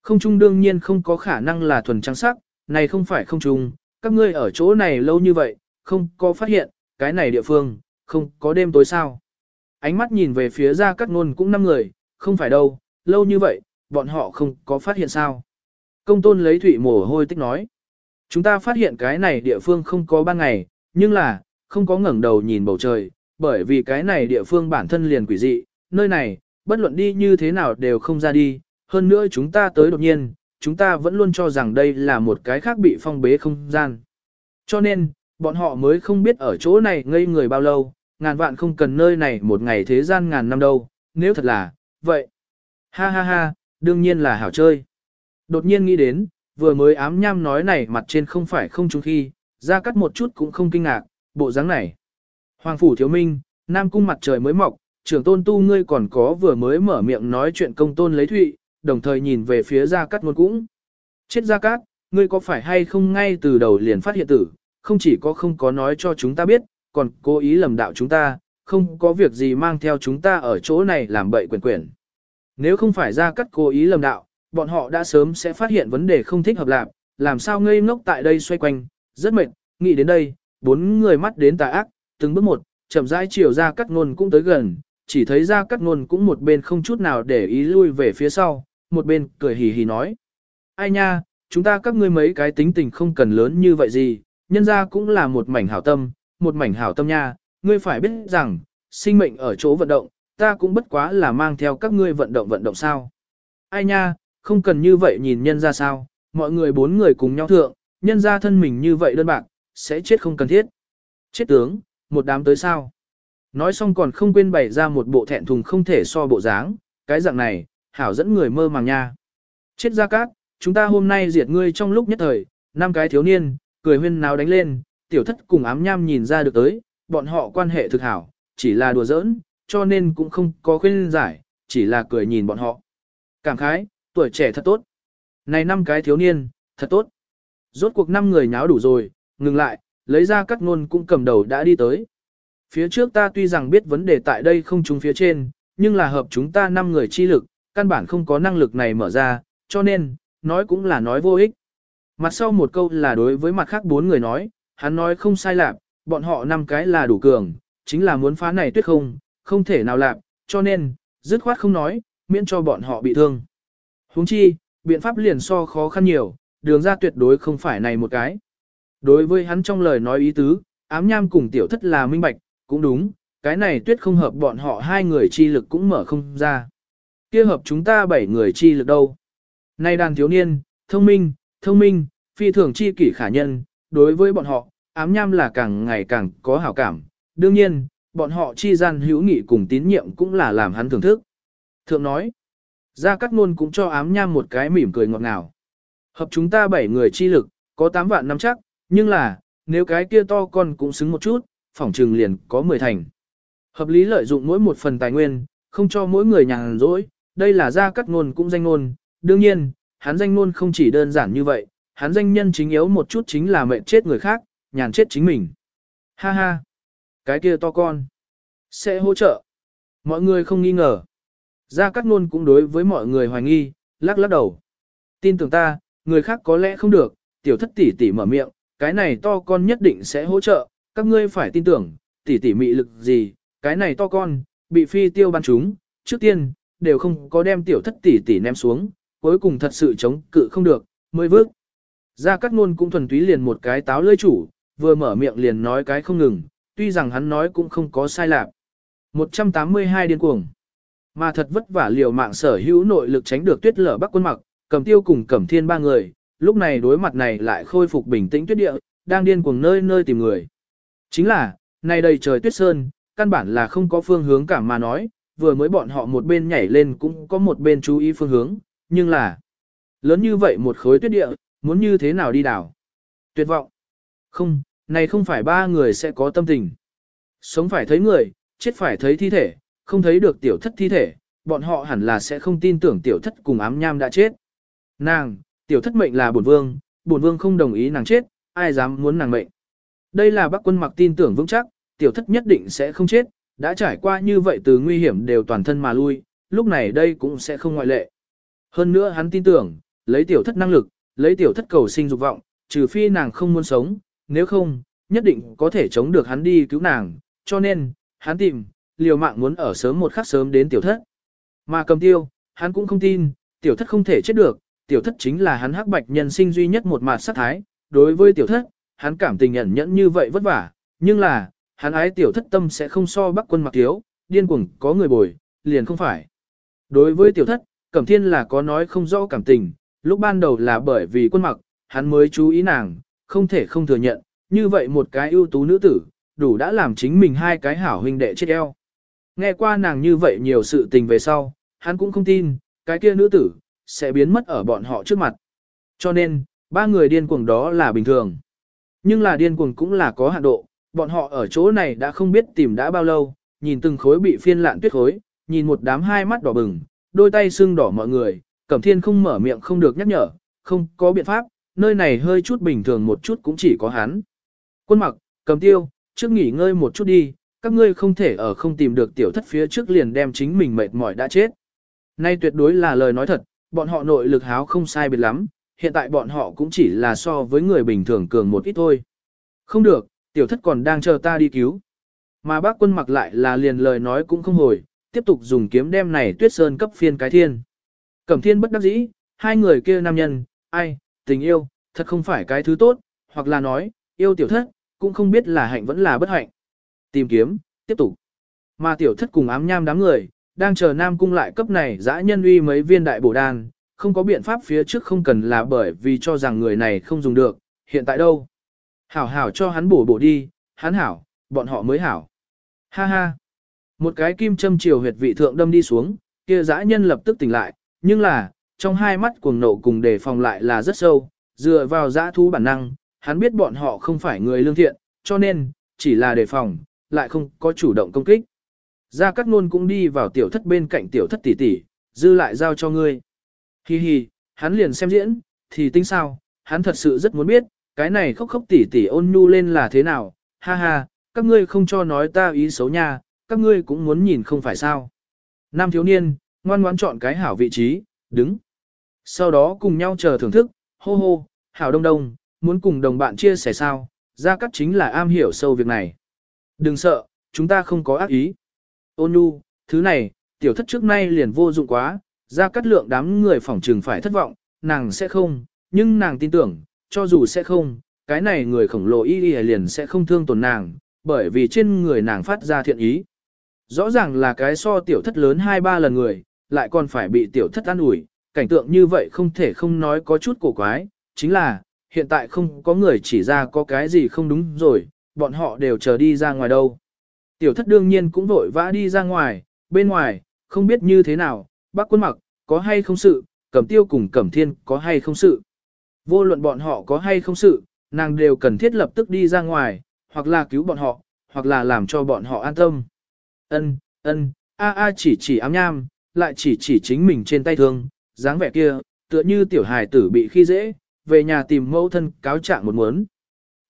Không trung đương nhiên không có khả năng là thuần trắng sắc, này không phải không trung. các ngươi ở chỗ này lâu như vậy, không có phát hiện, cái này địa phương, không có đêm tối sao. Ánh mắt nhìn về phía ra các ngôn cũng năm người, không phải đâu, lâu như vậy, bọn họ không có phát hiện sao. Công tôn lấy thủy mồ hôi tích nói. Chúng ta phát hiện cái này địa phương không có ban ngày, nhưng là, không có ngẩng đầu nhìn bầu trời, bởi vì cái này địa phương bản thân liền quỷ dị, nơi này, bất luận đi như thế nào đều không ra đi, hơn nữa chúng ta tới đột nhiên, chúng ta vẫn luôn cho rằng đây là một cái khác bị phong bế không gian. Cho nên, bọn họ mới không biết ở chỗ này ngây người bao lâu, ngàn vạn không cần nơi này một ngày thế gian ngàn năm đâu, nếu thật là, vậy. Ha ha ha, đương nhiên là hảo chơi. Đột nhiên nghĩ đến, vừa mới ám nham nói này mặt trên không phải không trùng khi, ra cắt một chút cũng không kinh ngạc, bộ dáng này. Hoàng phủ thiếu minh, Nam cung mặt trời mới mọc, trưởng tôn tu ngươi còn có vừa mới mở miệng nói chuyện công tôn lấy thụy, đồng thời nhìn về phía Gia Cát ngôn cũng. Chết Gia Cát, ngươi có phải hay không ngay từ đầu liền phát hiện tử, không chỉ có không có nói cho chúng ta biết, còn cố ý lầm đạo chúng ta, không có việc gì mang theo chúng ta ở chỗ này làm bậy quyền quyển. Nếu không phải Gia Cát cố ý lầm đạo, bọn họ đã sớm sẽ phát hiện vấn đề không thích hợp lạc, làm sao ngây ngốc tại đây xoay quanh, rất mệt, nghĩ đến đây, bốn người mắt đến tà ác, từng bước một, chậm rãi chiều gia cát ngôn cũng tới gần, chỉ thấy ra cắt ngôn cũng một bên không chút nào để ý lui về phía sau, một bên cười hì hì nói. Ai nha, chúng ta các ngươi mấy cái tính tình không cần lớn như vậy gì, nhân ra cũng là một mảnh hảo tâm, một mảnh hảo tâm nha, ngươi phải biết rằng, sinh mệnh ở chỗ vận động, ta cũng bất quá là mang theo các ngươi vận động vận động sao. Ai nha, không cần như vậy nhìn nhân ra sao, mọi người bốn người cùng nhau thượng, nhân ra thân mình như vậy đơn bạc, sẽ chết không cần thiết. Chết tướng, một đám tới sao. Nói xong còn không quên bày ra một bộ thẹn thùng không thể so bộ dáng, cái dạng này, hảo dẫn người mơ màng nha. Chết ra cát, chúng ta hôm nay diệt ngươi trong lúc nhất thời, năm cái thiếu niên, cười huyên nào đánh lên, tiểu thất cùng ám nham nhìn ra được tới, bọn họ quan hệ thực hảo, chỉ là đùa giỡn, cho nên cũng không có khuyên giải, chỉ là cười nhìn bọn họ. Cảm khái, tuổi trẻ thật tốt. Này năm cái thiếu niên, thật tốt. Rốt cuộc năm người nháo đủ rồi, ngừng lại, lấy ra các ngôn cũng cầm đầu đã đi tới. Phía trước ta tuy rằng biết vấn đề tại đây không trúng phía trên, nhưng là hợp chúng ta năm người chi lực, căn bản không có năng lực này mở ra, cho nên, nói cũng là nói vô ích. Mặt sau một câu là đối với mặt khác bốn người nói, hắn nói không sai lạc, bọn họ năm cái là đủ cường, chính là muốn phá này tuyết không, không thể nào lạc, cho nên, dứt khoát không nói, miễn cho bọn họ bị thương. huống chi, biện pháp liền so khó khăn nhiều, đường ra tuyệt đối không phải này một cái. Đối với hắn trong lời nói ý tứ, ám nham cùng tiểu thất là minh bạch, cũng đúng, cái này tuyết không hợp bọn họ hai người chi lực cũng mở không ra. kia hợp chúng ta bảy người chi lực đâu. Nay đàn thiếu niên, thông minh, thông minh, phi thường chi kỷ khả nhân, đối với bọn họ, ám nham là càng ngày càng có hảo cảm. Đương nhiên, bọn họ chi gian hữu nghị cùng tín nhiệm cũng là làm hắn thưởng thức. Thượng nói, ra cắt ngôn cũng cho ám nham một cái mỉm cười ngọt ngào. Hợp chúng ta bảy người chi lực, có 8 vạn năm chắc, nhưng là, nếu cái kia to con cũng xứng một chút, phỏng trừng liền có 10 thành. Hợp lý lợi dụng mỗi một phần tài nguyên, không cho mỗi người nhàn rỗi, đây là ra cắt ngôn cũng danh ngôn. Đương nhiên, hắn danh ngôn không chỉ đơn giản như vậy, hắn danh nhân chính yếu một chút chính là mệnh chết người khác, nhàn chết chính mình. Ha ha, cái kia to con, sẽ hỗ trợ. Mọi người không nghi ngờ. Gia Cát Nôn cũng đối với mọi người hoài nghi, lắc lắc đầu. Tin tưởng ta, người khác có lẽ không được, tiểu thất tỷ tỷ mở miệng, cái này to con nhất định sẽ hỗ trợ, các ngươi phải tin tưởng, tỷ tỷ mị lực gì, cái này to con, bị phi tiêu bắn chúng, trước tiên, đều không có đem tiểu thất tỷ tỷ ném xuống, cuối cùng thật sự chống cự không được, mới vước. Ra các Nôn cũng thuần túy liền một cái táo lưỡi chủ, vừa mở miệng liền nói cái không ngừng, tuy rằng hắn nói cũng không có sai lạc. 182 điên cuồng. Mà thật vất vả liều mạng sở hữu nội lực tránh được tuyết lở bắc quân mặc, cầm tiêu cùng cầm thiên ba người, lúc này đối mặt này lại khôi phục bình tĩnh tuyết địa, đang điên cuồng nơi nơi tìm người. Chính là, nay đầy trời tuyết sơn, căn bản là không có phương hướng cả mà nói, vừa mới bọn họ một bên nhảy lên cũng có một bên chú ý phương hướng, nhưng là, lớn như vậy một khối tuyết địa, muốn như thế nào đi đảo? Tuyệt vọng. Không, này không phải ba người sẽ có tâm tình. Sống phải thấy người, chết phải thấy thi thể, không thấy được tiểu thất thi thể, bọn họ hẳn là sẽ không tin tưởng tiểu thất cùng ám nham đã chết. Nàng, tiểu thất mệnh là bổn vương, bổn vương không đồng ý nàng chết, ai dám muốn nàng mệnh. Đây là bác quân mặc tin tưởng vững chắc, tiểu thất nhất định sẽ không chết, đã trải qua như vậy từ nguy hiểm đều toàn thân mà lui, lúc này đây cũng sẽ không ngoại lệ. Hơn nữa hắn tin tưởng, lấy tiểu thất năng lực, lấy tiểu thất cầu sinh dục vọng, trừ phi nàng không muốn sống, nếu không, nhất định có thể chống được hắn đi cứu nàng, cho nên, hắn tìm, liều mạng muốn ở sớm một khắc sớm đến tiểu thất. Mà cầm tiêu, hắn cũng không tin, tiểu thất không thể chết được, tiểu thất chính là hắn hắc bạch nhân sinh duy nhất một mặt sát thái, đối với tiểu thất, hắn cảm tình nhận nhẫn như vậy vất vả, nhưng là, hắn ái tiểu thất tâm sẽ không so bắc quân mặc thiếu, điên cuồng có người bồi, liền không phải. Đối với tiểu thất, Cẩm Thiên là có nói không rõ cảm tình, lúc ban đầu là bởi vì quân mặc, hắn mới chú ý nàng, không thể không thừa nhận, như vậy một cái ưu tú nữ tử, đủ đã làm chính mình hai cái hảo huynh đệ chết eo. Nghe qua nàng như vậy nhiều sự tình về sau, hắn cũng không tin, cái kia nữ tử, sẽ biến mất ở bọn họ trước mặt. Cho nên, ba người điên cuồng đó là bình thường. Nhưng là điên cuồng cũng là có hạn độ, bọn họ ở chỗ này đã không biết tìm đã bao lâu, nhìn từng khối bị phiên lạn tuyết khối, nhìn một đám hai mắt đỏ bừng, đôi tay sưng đỏ mọi người, Cẩm Thiên không mở miệng không được nhắc nhở, không có biện pháp, nơi này hơi chút bình thường một chút cũng chỉ có hắn. Quân mặc, cầm tiêu, trước nghỉ ngơi một chút đi, các ngươi không thể ở không tìm được tiểu thất phía trước liền đem chính mình mệt mỏi đã chết. Nay tuyệt đối là lời nói thật, bọn họ nội lực háo không sai biệt lắm, hiện tại bọn họ cũng chỉ là so với người bình thường cường một ít thôi. Không được, tiểu thất còn đang chờ ta đi cứu. Mà bác quân mặc lại là liền lời nói cũng không hồi, tiếp tục dùng kiếm đem này tuyết sơn cấp phiên cái thiên. Cẩm thiên bất đắc dĩ, hai người kia nam nhân, ai, tình yêu, thật không phải cái thứ tốt, hoặc là nói, yêu tiểu thất, cũng không biết là hạnh vẫn là bất hạnh. Tìm kiếm, tiếp tục. Mà tiểu thất cùng ám nham đám người, đang chờ Nam Cung lại cấp này dã nhân uy mấy viên đại bổ đan, không có biện pháp phía trước không cần là bởi vì cho rằng người này không dùng được, hiện tại đâu. Hảo hảo cho hắn bổ bổ đi, hắn hảo, bọn họ mới hảo. Ha ha. Một cái kim châm chiều huyệt vị thượng đâm đi xuống, kia dã nhân lập tức tỉnh lại, nhưng là, trong hai mắt cuồng nộ cùng đề phòng lại là rất sâu, dựa vào dã thú bản năng, hắn biết bọn họ không phải người lương thiện, cho nên, chỉ là đề phòng, lại không có chủ động công kích. Gia Cát Nôn cũng đi vào tiểu thất bên cạnh tiểu thất tỷ tỷ, dư lại giao cho ngươi. Hi hi, hắn liền xem diễn, thì tính sao, hắn thật sự rất muốn biết, cái này khóc khóc tỉ tỉ ôn nhu lên là thế nào, ha ha, các ngươi không cho nói ta ý xấu nha, các ngươi cũng muốn nhìn không phải sao. Nam thiếu niên, ngoan ngoãn chọn cái hảo vị trí, đứng. Sau đó cùng nhau chờ thưởng thức, hô hô, hảo đông đông, muốn cùng đồng bạn chia sẻ sao, Ra cắt chính là am hiểu sâu việc này. Đừng sợ, chúng ta không có ác ý. Ôn nhu, thứ này, tiểu thất trước nay liền vô dụng quá, ra cắt lượng đám người phỏng trừng phải thất vọng, nàng sẽ không, nhưng nàng tin tưởng, cho dù sẽ không, cái này người khổng lồ y y liền sẽ không thương tổn nàng, bởi vì trên người nàng phát ra thiện ý. Rõ ràng là cái so tiểu thất lớn hai ba lần người, lại còn phải bị tiểu thất an ủi, cảnh tượng như vậy không thể không nói có chút cổ quái, chính là, hiện tại không có người chỉ ra có cái gì không đúng rồi, bọn họ đều chờ đi ra ngoài đâu. Tiểu thất đương nhiên cũng vội vã đi ra ngoài, bên ngoài, không biết như thế nào, bác quân mặc, có hay không sự, cẩm tiêu cùng cẩm thiên có hay không sự. Vô luận bọn họ có hay không sự, nàng đều cần thiết lập tức đi ra ngoài, hoặc là cứu bọn họ, hoặc là làm cho bọn họ an tâm. Ân, ân, a a chỉ chỉ ám nham, lại chỉ chỉ chính mình trên tay thương, dáng vẻ kia, tựa như tiểu hài tử bị khi dễ, về nhà tìm mẫu thân cáo trạng một muốn.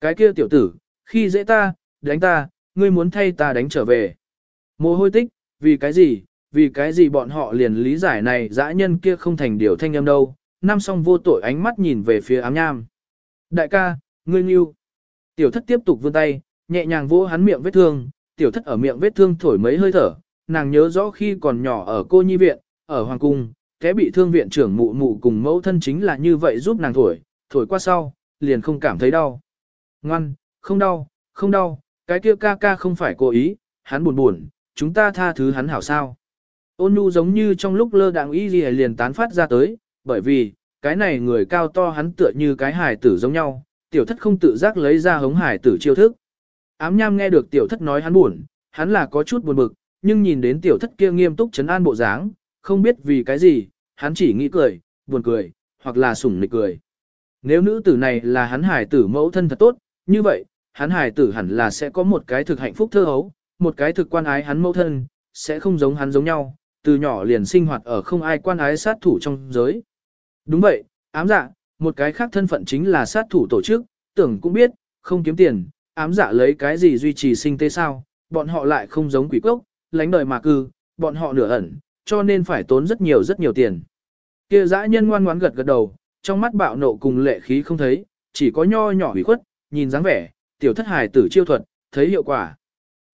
Cái kia tiểu tử, khi dễ ta, đánh ta, ngươi muốn thay ta đánh trở về. Mồ hôi tích, vì cái gì, vì cái gì bọn họ liền lý giải này dã nhân kia không thành điều thanh âm đâu. Nam song vô tội ánh mắt nhìn về phía ám nham. Đại ca, ngươi nghiêu. Tiểu thất tiếp tục vươn tay, nhẹ nhàng vỗ hắn miệng vết thương, tiểu thất ở miệng vết thương thổi mấy hơi thở, nàng nhớ rõ khi còn nhỏ ở cô nhi viện, ở hoàng cung, thế bị thương viện trưởng mụ mụ cùng mẫu thân chính là như vậy giúp nàng thổi, thổi qua sau, liền không cảm thấy đau. Ngoan, không đau, không đau, cái kia ca ca không phải cố ý, hắn buồn buồn, chúng ta tha thứ hắn hảo sao. Ôn nhu giống như trong lúc lơ đạng y gì liền tán phát ra tới, bởi vì, cái này người cao to hắn tựa như cái hài tử giống nhau, tiểu thất không tự giác lấy ra hống hài tử chiêu thức. Ám nham nghe được tiểu thất nói hắn buồn, hắn là có chút buồn bực, nhưng nhìn đến tiểu thất kia nghiêm túc chấn an bộ dáng, không biết vì cái gì, hắn chỉ nghĩ cười, buồn cười, hoặc là sủng nịch cười. Nếu nữ tử này là hắn hài tử mẫu thân thật tốt, như vậy, hắn hài tử hẳn là sẽ có một cái thực hạnh phúc thơ hấu, một cái thực quan ái hắn mẫu thân, sẽ không giống hắn giống nhau, từ nhỏ liền sinh hoạt ở không ai quan ái sát thủ trong giới. Đúng vậy, ám dạ, một cái khác thân phận chính là sát thủ tổ chức, tưởng cũng biết, không kiếm tiền, ám dạ lấy cái gì duy trì sinh tế sao, bọn họ lại không giống quỷ cốc, lánh đời mà cư, bọn họ nửa ẩn, cho nên phải tốn rất nhiều rất nhiều tiền. Kia dã nhân ngoan ngoãn gật gật đầu, trong mắt bạo nộ cùng lệ khí không thấy, chỉ có nho nhỏ hủy khuất, nhìn dáng vẻ, tiểu thất hài tử chiêu thuật, thấy hiệu quả.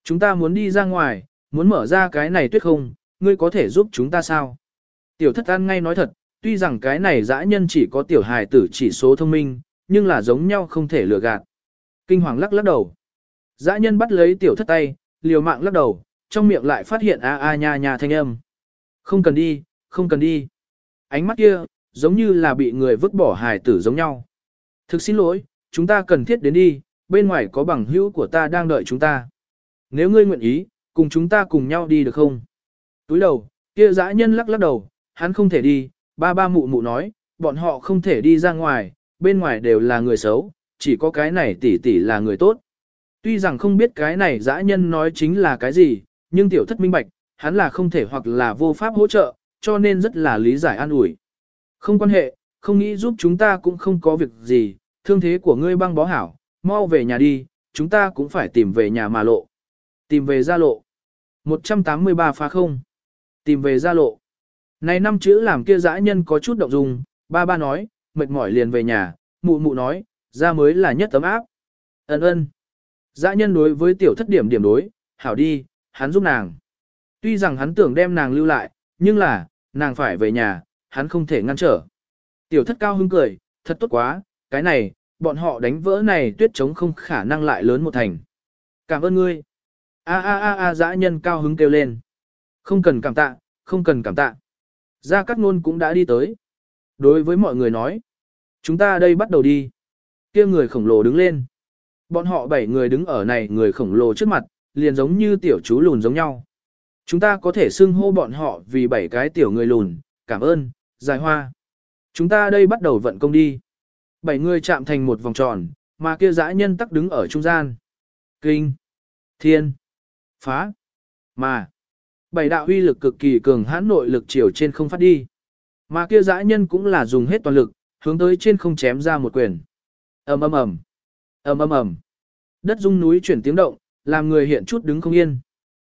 Chúng ta muốn đi ra ngoài, muốn mở ra cái này tuyết không, ngươi có thể giúp chúng ta sao? Tiểu thất ăn ngay nói thật, tuy rằng cái này dã nhân chỉ có tiểu hài tử chỉ số thông minh, nhưng là giống nhau không thể lừa gạt. Kinh hoàng lắc lắc đầu. Dã nhân bắt lấy tiểu thất tay, liều mạng lắc đầu, trong miệng lại phát hiện a a nha nha thanh âm. Không cần đi, không cần đi. Ánh mắt kia, giống như là bị người vứt bỏ hài tử giống nhau. Thực xin lỗi, chúng ta cần thiết đến đi, bên ngoài có bằng hữu của ta đang đợi chúng ta. Nếu ngươi nguyện ý, cùng chúng ta cùng nhau đi được không? Túi đầu, kia dã nhân lắc lắc đầu, hắn không thể đi, ba ba mụ mụ nói, bọn họ không thể đi ra ngoài, bên ngoài đều là người xấu, chỉ có cái này tỷ tỷ là người tốt. Tuy rằng không biết cái này dã nhân nói chính là cái gì, nhưng tiểu thất minh bạch, hắn là không thể hoặc là vô pháp hỗ trợ, cho nên rất là lý giải an ủi. Không quan hệ, không nghĩ giúp chúng ta cũng không có việc gì, thương thế của ngươi băng bó hảo, mau về nhà đi, chúng ta cũng phải tìm về nhà mà lộ. Tìm về gia lộ. 183 phá không. Tìm về gia lộ. Này năm chữ làm kia dã nhân có chút động dung, ba ba nói, mệt mỏi liền về nhà, mụ mụ nói, ra mới là nhất tấm áp. Ấn ơn. Dã nhân đối với tiểu thất điểm điểm đối, hảo đi, hắn giúp nàng. Tuy rằng hắn tưởng đem nàng lưu lại, nhưng là, nàng phải về nhà, hắn không thể ngăn trở. Tiểu thất cao hứng cười, thật tốt quá, cái này, bọn họ đánh vỡ này tuyết trống không khả năng lại lớn một thành. Cảm ơn ngươi. A a a a dã nhân cao hứng kêu lên. Không cần cảm tạ, không cần cảm tạ. Gia Cát Nôn cũng đã đi tới. Đối với mọi người nói, chúng ta đây bắt đầu đi. kia người khổng lồ đứng lên. Bọn họ bảy người đứng ở này người khổng lồ trước mặt, liền giống như tiểu chú lùn giống nhau. Chúng ta có thể xưng hô bọn họ vì bảy cái tiểu người lùn, cảm ơn, dài hoa. Chúng ta đây bắt đầu vận công đi. Bảy người chạm thành một vòng tròn, mà kia dã nhân tắc đứng ở trung gian. Kinh, thiên, phá, mà. Bảy đạo uy lực cực kỳ cường hãn nội lực chiều trên không phát đi. Mà kia dã nhân cũng là dùng hết toàn lực, hướng tới trên không chém ra một quyền. ầm ầm ầm, ầm ầm ầm. Đất rung núi chuyển tiếng động, làm người hiện chút đứng không yên.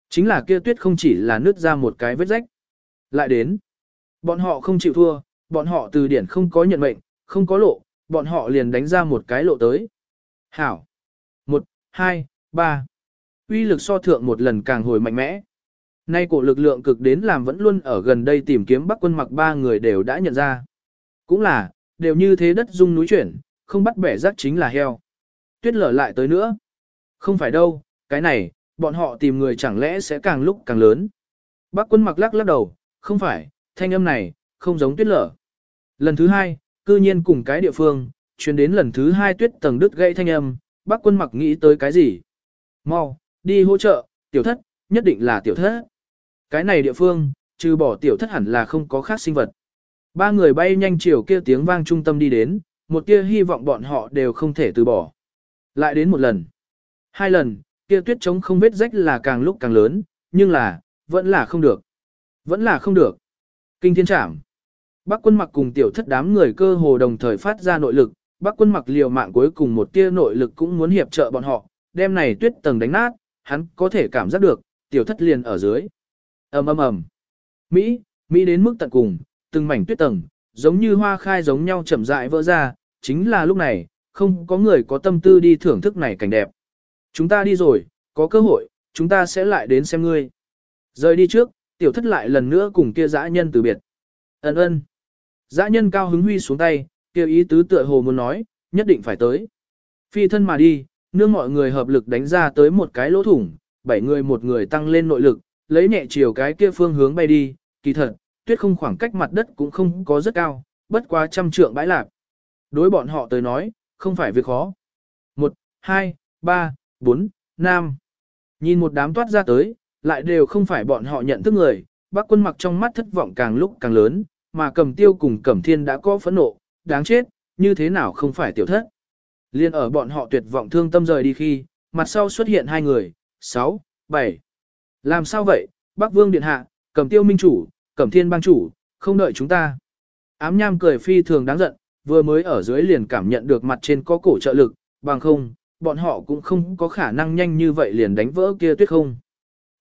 Chính là kia tuyết không chỉ là nứt ra một cái vết rách. Lại đến. Bọn họ không chịu thua, bọn họ từ điển không có nhận mệnh, không có lộ, bọn họ liền đánh ra một cái lộ tới. Hảo. Một, hai, ba. Uy lực so thượng một lần càng hồi mạnh mẽ. Nay cổ lực lượng cực đến làm vẫn luôn ở gần đây tìm kiếm bắc quân mặc ba người đều đã nhận ra. Cũng là, đều như thế đất rung núi chuyển, không bắt bẻ rắc chính là heo. Tuyết lở lại tới nữa. Không phải đâu, cái này, bọn họ tìm người chẳng lẽ sẽ càng lúc càng lớn. Bác quân mặc lắc lắc đầu, không phải, thanh âm này, không giống tuyết lở. Lần thứ hai, cư nhiên cùng cái địa phương, chuyển đến lần thứ hai tuyết tầng đứt gãy thanh âm, bác quân mặc nghĩ tới cái gì? Mau, đi hỗ trợ, tiểu thất, nhất định là tiểu thất. Cái này địa phương, trừ bỏ tiểu thất hẳn là không có khác sinh vật. Ba người bay nhanh chiều kia tiếng vang trung tâm đi đến, một tia hy vọng bọn họ đều không thể từ bỏ. Lại đến một lần. Hai lần, kia tuyết trống không biết rách là càng lúc càng lớn, nhưng là, vẫn là không được. Vẫn là không được. Kinh thiên trảm. Bác quân mặc cùng tiểu thất đám người cơ hồ đồng thời phát ra nội lực, bác quân mặc liều mạng cuối cùng một tia nội lực cũng muốn hiệp trợ bọn họ, đem này tuyết tầng đánh nát, hắn có thể cảm giác được, tiểu thất liền ở dưới ầm ầm ầm. Mỹ, Mỹ đến mức tận cùng, từng mảnh tuyết tầng, giống như hoa khai giống nhau chậm rãi vỡ ra, chính là lúc này, không có người có tâm tư đi thưởng thức này cảnh đẹp. Chúng ta đi rồi, có cơ hội, chúng ta sẽ lại đến xem ngươi. Rời đi trước, tiểu thất lại lần nữa cùng kia dã nhân từ biệt. Ấn ơn. Dã nhân cao hứng huy xuống tay, kêu ý tứ tựa hồ muốn nói, nhất định phải tới. Phi thân mà đi, nương mọi người hợp lực đánh ra tới một cái lỗ thủng, bảy người một người tăng lên nội lực, lấy nhẹ chiều cái kia phương hướng bay đi, kỳ thật, tuyết không khoảng cách mặt đất cũng không có rất cao, bất quá trăm trượng bãi lạc. Đối bọn họ tới nói, không phải việc khó. 1, 2, 3, 4, 5. Nhìn một đám toát ra tới, lại đều không phải bọn họ nhận thức người, bác quân mặc trong mắt thất vọng càng lúc càng lớn, mà cầm tiêu cùng cẩm thiên đã có phẫn nộ, đáng chết, như thế nào không phải tiểu thất. Liên ở bọn họ tuyệt vọng thương tâm rời đi khi, mặt sau xuất hiện hai người, 6, 7. Làm sao vậy, Bắc Vương Điện Hạ, cầm tiêu minh chủ, cầm thiên bang chủ, không đợi chúng ta. Ám nham cười phi thường đáng giận, vừa mới ở dưới liền cảm nhận được mặt trên có cổ trợ lực, bằng không, bọn họ cũng không có khả năng nhanh như vậy liền đánh vỡ kia tuyết không.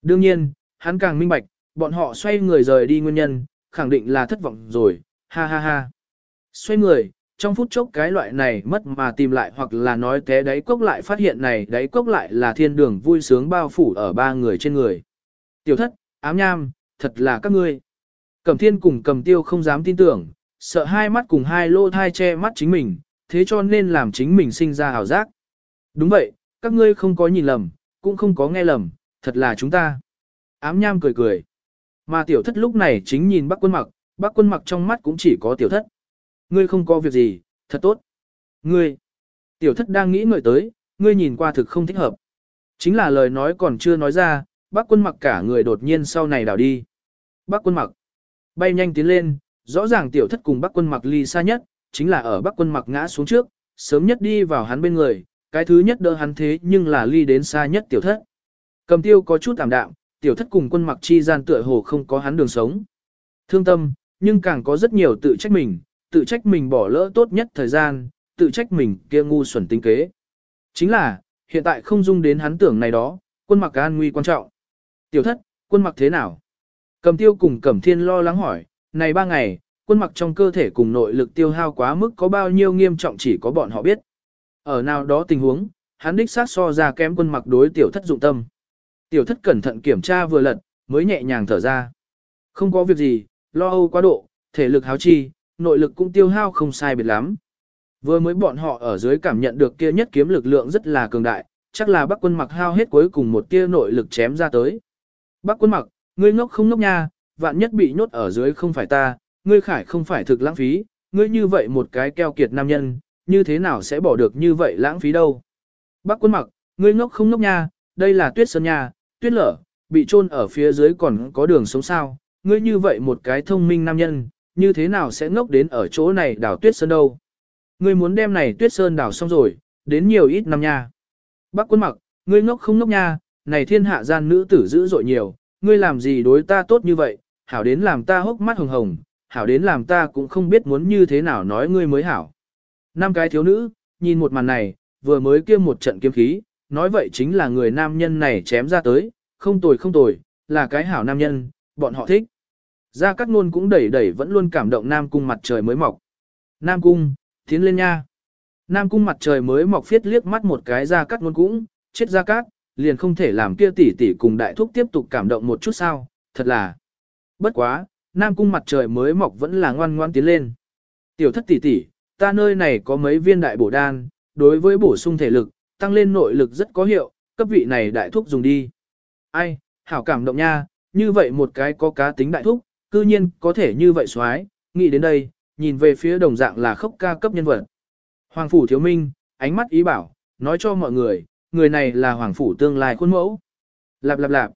Đương nhiên, hắn càng minh bạch, bọn họ xoay người rời đi nguyên nhân, khẳng định là thất vọng rồi, ha ha ha. Xoay người, trong phút chốc cái loại này mất mà tìm lại hoặc là nói té đáy cốc lại phát hiện này đáy cốc lại là thiên đường vui sướng bao phủ ở ba người trên người. Tiểu thất, ám nham, thật là các ngươi. Cầm thiên cùng cầm tiêu không dám tin tưởng, sợ hai mắt cùng hai lô thai che mắt chính mình, thế cho nên làm chính mình sinh ra hào giác. Đúng vậy, các ngươi không có nhìn lầm, cũng không có nghe lầm, thật là chúng ta. Ám nham cười cười. Mà tiểu thất lúc này chính nhìn bác quân mặc, bác quân mặc trong mắt cũng chỉ có tiểu thất. Ngươi không có việc gì, thật tốt. Ngươi, tiểu thất đang nghĩ ngợi tới, ngươi nhìn qua thực không thích hợp. Chính là lời nói còn chưa nói ra, bác quân mặc cả người đột nhiên sau này đảo đi. Bác quân mặc, bay nhanh tiến lên, rõ ràng tiểu thất cùng bác quân mặc ly xa nhất, chính là ở bác quân mặc ngã xuống trước, sớm nhất đi vào hắn bên người, cái thứ nhất đỡ hắn thế nhưng là ly đến xa nhất tiểu thất. Cầm tiêu có chút tạm đạm, tiểu thất cùng quân mặc chi gian tựa hồ không có hắn đường sống. Thương tâm, nhưng càng có rất nhiều tự trách mình, tự trách mình bỏ lỡ tốt nhất thời gian, tự trách mình kia ngu xuẩn tinh kế. Chính là, hiện tại không dung đến hắn tưởng này đó, quân mặc an nguy quan trọng. Tiểu thất, quân mặc thế nào? Cầm tiêu cùng cẩm thiên lo lắng hỏi, này ba ngày, quân mặc trong cơ thể cùng nội lực tiêu hao quá mức có bao nhiêu nghiêm trọng chỉ có bọn họ biết. Ở nào đó tình huống, hắn đích sát so ra kém quân mặc đối tiểu thất dụng tâm. Tiểu thất cẩn thận kiểm tra vừa lật, mới nhẹ nhàng thở ra. Không có việc gì, lo âu quá độ, thể lực háo chi, nội lực cũng tiêu hao không sai biệt lắm. Vừa mới bọn họ ở dưới cảm nhận được kia nhất kiếm lực lượng rất là cường đại, chắc là bác quân mặc hao hết cuối cùng một tia nội lực chém ra tới. Bác quân mặc, ngươi ngốc không ngốc nha, vạn nhất bị nhốt ở dưới không phải ta, ngươi khải không phải thực lãng phí, ngươi như vậy một cái keo kiệt nam nhân, như thế nào sẽ bỏ được như vậy lãng phí đâu. Bác quân mặc, ngươi ngốc không ngốc nha, đây là tuyết sơn nha, tuyết lở, bị chôn ở phía dưới còn có đường sống sao, ngươi như vậy một cái thông minh nam nhân, như thế nào sẽ ngốc đến ở chỗ này đảo tuyết sơn đâu. Ngươi muốn đem này tuyết sơn đảo xong rồi, đến nhiều ít năm nha. Bác quân mặc, ngươi ngốc không ngốc nha, này thiên hạ gian nữ tử dữ dội nhiều, ngươi làm gì đối ta tốt như vậy, hảo đến làm ta hốc mắt hồng hồng, hảo đến làm ta cũng không biết muốn như thế nào nói ngươi mới hảo. Năm cái thiếu nữ, nhìn một màn này, vừa mới kia một trận kiếm khí, nói vậy chính là người nam nhân này chém ra tới, không tồi không tồi, là cái hảo nam nhân, bọn họ thích. Gia Cát Nôn cũng đẩy đẩy vẫn luôn cảm động Nam Cung mặt trời mới mọc. Nam Cung, tiến lên nha. Nam Cung mặt trời mới mọc phiết liếc mắt một cái Gia Cát Nôn cũng, chết Gia Cát, liền không thể làm kia tỷ tỷ cùng đại thúc tiếp tục cảm động một chút sao, thật là. Bất quá, Nam Cung mặt trời mới mọc vẫn là ngoan ngoan tiến lên. Tiểu thất tỷ tỷ, ta nơi này có mấy viên đại bổ đan, đối với bổ sung thể lực, tăng lên nội lực rất có hiệu, cấp vị này đại thúc dùng đi. Ai, hảo cảm động nha, như vậy một cái có cá tính đại thúc, cư nhiên có thể như vậy xoái, nghĩ đến đây, nhìn về phía đồng dạng là khốc ca cấp nhân vật. Hoàng phủ thiếu minh, ánh mắt ý bảo, nói cho mọi người, người này là hoàng phủ tương lai khuôn mẫu. Lạp lạp lạp,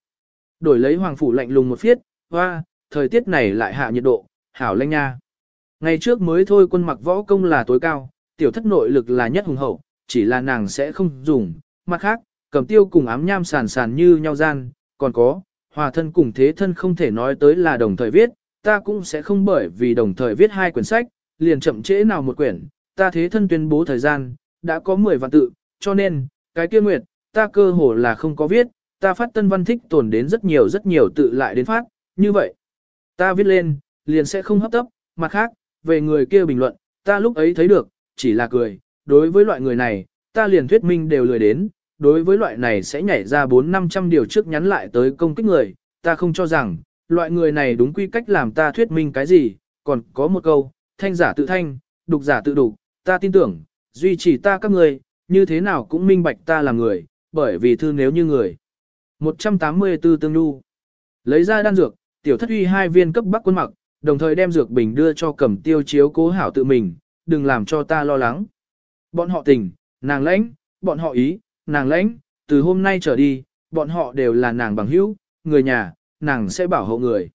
đổi lấy hoàng phủ lạnh lùng một phiết, hoa, thời tiết này lại hạ nhiệt độ, hảo lanh nha. Ngày trước mới thôi quân mặc võ công là tối cao, tiểu thất nội lực là nhất hùng hậu, chỉ là nàng sẽ không dùng, mặt khác, cầm tiêu cùng ám nham sàn sàn như nhau gian, còn có, hòa thân cùng thế thân không thể nói tới là đồng thời viết, ta cũng sẽ không bởi vì đồng thời viết hai quyển sách, liền chậm trễ nào một quyển, ta thế thân tuyên bố thời gian, đã có 10 vạn tự, cho nên, cái kia nguyệt, ta cơ hồ là không có viết, ta phát tân văn thích tồn đến rất nhiều rất nhiều tự lại đến phát, như vậy, ta viết lên, liền sẽ không hấp tấp, mặt khác, về người kia bình luận, ta lúc ấy thấy được, chỉ là cười, đối với loại người này, ta liền thuyết minh đều lười đến, đối với loại này sẽ nhảy ra 4-500 điều trước nhắn lại tới công kích người, ta không cho rằng, loại người này đúng quy cách làm ta thuyết minh cái gì, còn có một câu, thanh giả tự thanh, đục giả tự đục, ta tin tưởng, duy trì ta các người, như thế nào cũng minh bạch ta là người, bởi vì thư nếu như người. 184 tương nhu. Lấy ra đan dược, tiểu thất uy hai viên cấp bắc quân mặc, đồng thời đem dược bình đưa cho cầm tiêu chiếu cố hảo tự mình, đừng làm cho ta lo lắng. Bọn họ tình, nàng lãnh, bọn họ ý, nàng lãnh, từ hôm nay trở đi, bọn họ đều là nàng bằng hữu, người nhà, nàng sẽ bảo hộ người.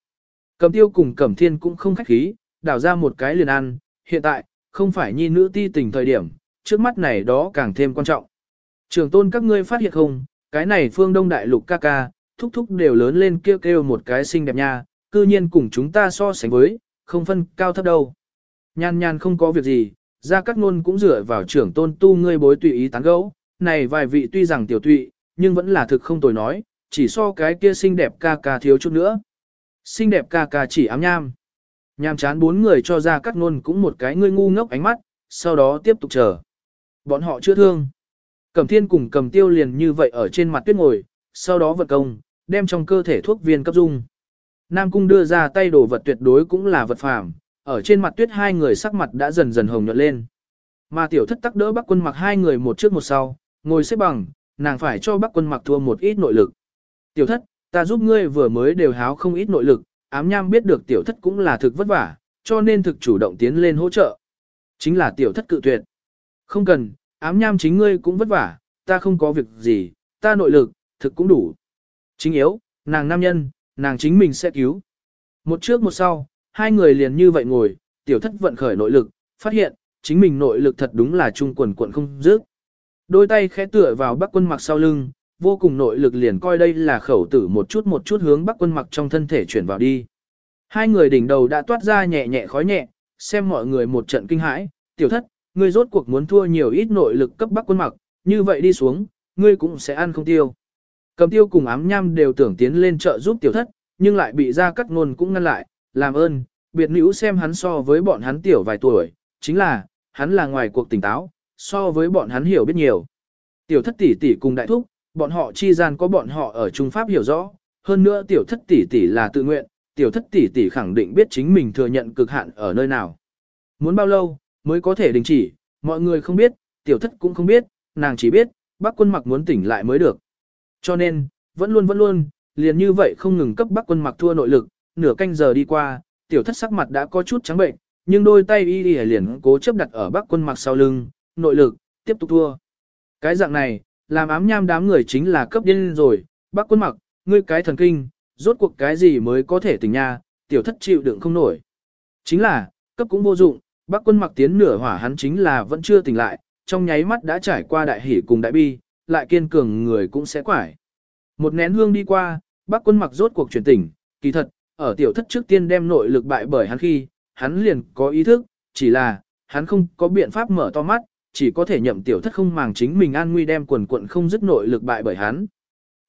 Cầm tiêu cùng cẩm thiên cũng không khách khí, đảo ra một cái liền ăn, hiện tại, không phải nhi nữ ti tình thời điểm, trước mắt này đó càng thêm quan trọng. Trường tôn các ngươi phát hiện không, cái này phương đông đại lục ca ca, thúc thúc đều lớn lên kêu kêu một cái xinh đẹp nha, cư nhiên cùng chúng ta so sánh với, không phân cao thấp đâu. Nhan nhan không có việc gì, ra các ngôn cũng dựa vào trưởng tôn tu ngươi bối tùy ý tán gẫu, này vài vị tuy rằng tiểu tụy, nhưng vẫn là thực không tồi nói, chỉ so cái kia xinh đẹp ca ca thiếu chút nữa. Xinh đẹp ca ca chỉ ám nham. Nham chán bốn người cho ra các ngôn cũng một cái ngươi ngu ngốc ánh mắt, sau đó tiếp tục chờ. Bọn họ chưa thương. Cầm thiên cùng cầm tiêu liền như vậy ở trên mặt tuyết ngồi, sau đó vật công, đem trong cơ thể thuốc viên cấp dung. Nam cung đưa ra tay đồ vật tuyệt đối cũng là vật phàm, ở trên mặt tuyết hai người sắc mặt đã dần dần hồng nhuận lên. Mà tiểu thất tắc đỡ bắc quân mặc hai người một trước một sau, ngồi xếp bằng, nàng phải cho bắc quân mặc thua một ít nội lực. Tiểu thất, ta giúp ngươi vừa mới đều háo không ít nội lực, ám nham biết được tiểu thất cũng là thực vất vả, cho nên thực chủ động tiến lên hỗ trợ. Chính là tiểu thất cự tuyệt. Không cần, ám nham chính ngươi cũng vất vả, ta không có việc gì, ta nội lực, thực cũng đủ. Chính yếu, nàng nam nhân, nàng chính mình sẽ cứu. Một trước một sau, hai người liền như vậy ngồi, tiểu thất vận khởi nội lực, phát hiện, chính mình nội lực thật đúng là trung quần quận không dứt. Đôi tay khẽ tựa vào bắc quân mặc sau lưng, vô cùng nội lực liền coi đây là khẩu tử một chút một chút hướng bắc quân mặc trong thân thể chuyển vào đi. Hai người đỉnh đầu đã toát ra nhẹ nhẹ khói nhẹ, xem mọi người một trận kinh hãi, tiểu thất, ngươi rốt cuộc muốn thua nhiều ít nội lực cấp bắc quân mặc, như vậy đi xuống, ngươi cũng sẽ ăn không tiêu. Cầm tiêu cùng ám nham đều tưởng tiến lên trợ giúp tiểu thất, nhưng lại bị ra cắt ngôn cũng ngăn lại, làm ơn, biệt nữ xem hắn so với bọn hắn tiểu vài tuổi, chính là, hắn là ngoài cuộc tỉnh táo, so với bọn hắn hiểu biết nhiều. Tiểu thất tỷ tỷ cùng đại thúc, bọn họ chi gian có bọn họ ở Trung Pháp hiểu rõ, hơn nữa tiểu thất tỷ tỷ là tự nguyện, tiểu thất tỷ tỷ khẳng định biết chính mình thừa nhận cực hạn ở nơi nào. Muốn bao lâu, mới có thể đình chỉ, mọi người không biết, tiểu thất cũng không biết, nàng chỉ biết, bác quân mặc muốn tỉnh lại mới được. Cho nên, vẫn luôn vẫn luôn, liền như vậy không ngừng cấp bác quân mặc thua nội lực, nửa canh giờ đi qua, tiểu thất sắc mặt đã có chút trắng bệnh, nhưng đôi tay y y liền cố chấp đặt ở bác quân mặc sau lưng, nội lực, tiếp tục thua. Cái dạng này, làm ám nham đám người chính là cấp điên rồi, bác quân mặc, ngươi cái thần kinh, rốt cuộc cái gì mới có thể tỉnh nha, tiểu thất chịu đựng không nổi. Chính là, cấp cũng vô dụng, bác quân mặc tiến nửa hỏa hắn chính là vẫn chưa tỉnh lại, trong nháy mắt đã trải qua đại hỉ cùng đại bi, lại kiên cường người cũng sẽ quải. Một nén hương đi qua, bác quân mặc rốt cuộc chuyển tỉnh, kỳ thật, ở tiểu thất trước tiên đem nội lực bại bởi hắn khi, hắn liền có ý thức, chỉ là, hắn không có biện pháp mở to mắt, chỉ có thể nhậm tiểu thất không màng chính mình an nguy đem quần quận không dứt nội lực bại bởi hắn.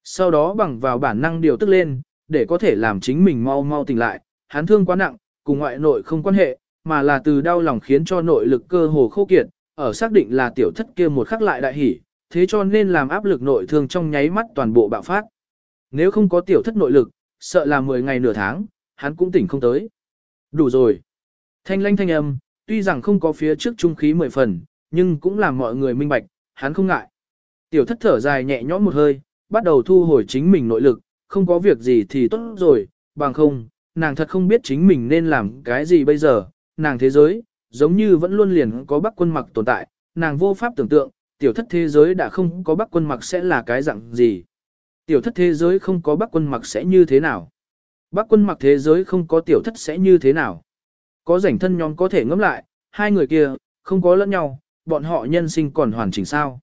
Sau đó bằng vào bản năng điều tức lên, để có thể làm chính mình mau mau tỉnh lại, hắn thương quá nặng, cùng ngoại nội không quan hệ, mà là từ đau lòng khiến cho nội lực cơ hồ khô kiệt, ở xác định là tiểu thất kia một khắc lại đại hỉ, thế cho nên làm áp lực nội thương trong nháy mắt toàn bộ bạo phát. Nếu không có tiểu thất nội lực, sợ là 10 ngày nửa tháng, hắn cũng tỉnh không tới. Đủ rồi. Thanh lanh thanh âm, tuy rằng không có phía trước trung khí 10 phần, nhưng cũng làm mọi người minh bạch, hắn không ngại. Tiểu thất thở dài nhẹ nhõm một hơi, bắt đầu thu hồi chính mình nội lực, không có việc gì thì tốt rồi, bằng không, nàng thật không biết chính mình nên làm cái gì bây giờ, nàng thế giới, giống như vẫn luôn liền có bắc quân mặc tồn tại, nàng vô pháp tưởng tượng, tiểu thất thế giới đã không có bắc quân mặc sẽ là cái dạng gì. Tiểu thất thế giới không có bắc quân mặc sẽ như thế nào. Bắc quân mặc thế giới không có tiểu thất sẽ như thế nào. Có rảnh thân nhóm có thể ngẫm lại, hai người kia, không có lẫn nhau, bọn họ nhân sinh còn hoàn chỉnh sao.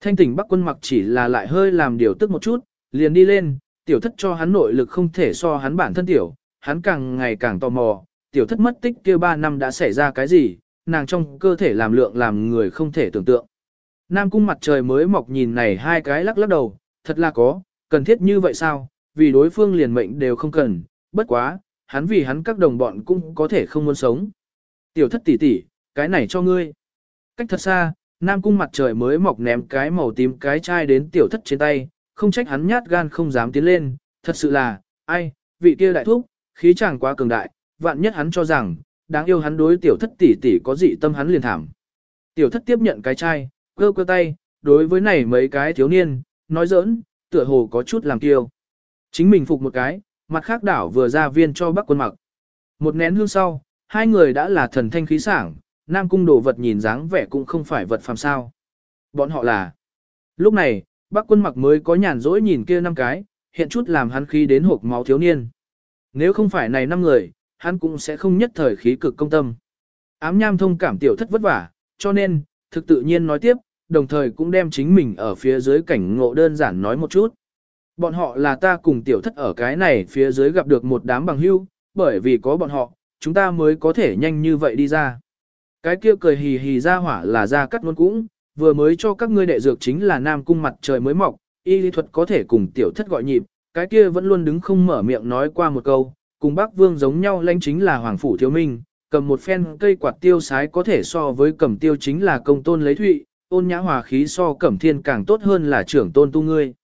Thanh tỉnh bắc quân mặc chỉ là lại hơi làm điều tức một chút, liền đi lên, tiểu thất cho hắn nội lực không thể so hắn bản thân tiểu, hắn càng ngày càng tò mò, tiểu thất mất tích kia 3 năm đã xảy ra cái gì, nàng trong cơ thể làm lượng làm người không thể tưởng tượng. Nam cung mặt trời mới mọc nhìn này hai cái lắc lắc đầu, thật là có, cần thiết như vậy sao, vì đối phương liền mệnh đều không cần, bất quá, hắn vì hắn các đồng bọn cũng có thể không muốn sống. Tiểu thất tỷ tỷ, cái này cho ngươi. Cách thật xa, Nam cung mặt trời mới mọc ném cái màu tím cái chai đến tiểu thất trên tay, không trách hắn nhát gan không dám tiến lên, thật sự là, ai, vị kia đại thúc, khí chàng quá cường đại, vạn nhất hắn cho rằng, đáng yêu hắn đối tiểu thất tỷ tỷ có dị tâm hắn liền thảm. Tiểu thất tiếp nhận cái chai, cơ cơ tay, đối với này mấy cái thiếu niên, nói giỡn, tựa hồ có chút làm kiêu. Chính mình phục một cái, mặt khác đảo vừa ra viên cho bắc quân mặc. Một nén hương sau, hai người đã là thần thanh khí sảng, nam cung đồ vật nhìn dáng vẻ cũng không phải vật phàm sao. Bọn họ là. Lúc này, bắc quân mặc mới có nhàn rỗi nhìn kia năm cái, hiện chút làm hắn khí đến hộp máu thiếu niên. Nếu không phải này năm người, hắn cũng sẽ không nhất thời khí cực công tâm. Ám nham thông cảm tiểu thất vất vả, cho nên, thực tự nhiên nói tiếp, đồng thời cũng đem chính mình ở phía dưới cảnh ngộ đơn giản nói một chút. Bọn họ là ta cùng tiểu thất ở cái này phía dưới gặp được một đám bằng hưu, bởi vì có bọn họ, chúng ta mới có thể nhanh như vậy đi ra. Cái kia cười hì hì ra hỏa là ra cắt luôn cũng, vừa mới cho các ngươi đệ dược chính là nam cung mặt trời mới mọc, y lý thuật có thể cùng tiểu thất gọi nhịp, cái kia vẫn luôn đứng không mở miệng nói qua một câu, cùng bác vương giống nhau lãnh chính là hoàng phủ thiếu minh, cầm một phen cây quạt tiêu sái có thể so với cầm tiêu chính là công tôn lấy thụy, ôn nhã hòa khí so cẩm thiên càng tốt hơn là trưởng tôn tu ngươi.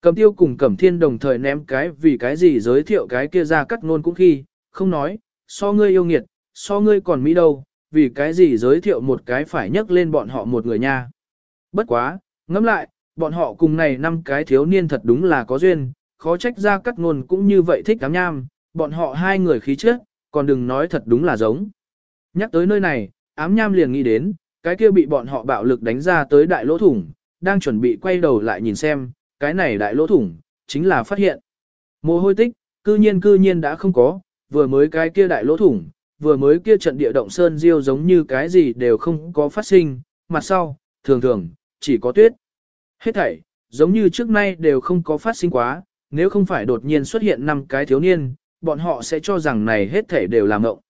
Cầm tiêu cùng cẩm thiên đồng thời ném cái vì cái gì giới thiệu cái kia ra cắt ngôn cũng khi, không nói, so ngươi yêu nghiệt, so ngươi còn mỹ đâu, vì cái gì giới thiệu một cái phải nhắc lên bọn họ một người nha. Bất quá, ngẫm lại, bọn họ cùng này năm cái thiếu niên thật đúng là có duyên, khó trách ra cắt ngôn cũng như vậy thích đám nham, bọn họ hai người khí chất, còn đừng nói thật đúng là giống. Nhắc tới nơi này, ám nham liền nghĩ đến, cái kia bị bọn họ bạo lực đánh ra tới đại lỗ thủng, đang chuẩn bị quay đầu lại nhìn xem, cái này đại lỗ thủng, chính là phát hiện. Mồ hôi tích, cư nhiên cư nhiên đã không có, vừa mới cái kia đại lỗ thủng, vừa mới kia trận địa động sơn diêu giống như cái gì đều không có phát sinh, mặt sau, thường thường, chỉ có tuyết. Hết thảy, giống như trước nay đều không có phát sinh quá, nếu không phải đột nhiên xuất hiện năm cái thiếu niên, bọn họ sẽ cho rằng này hết thể đều là ngộng.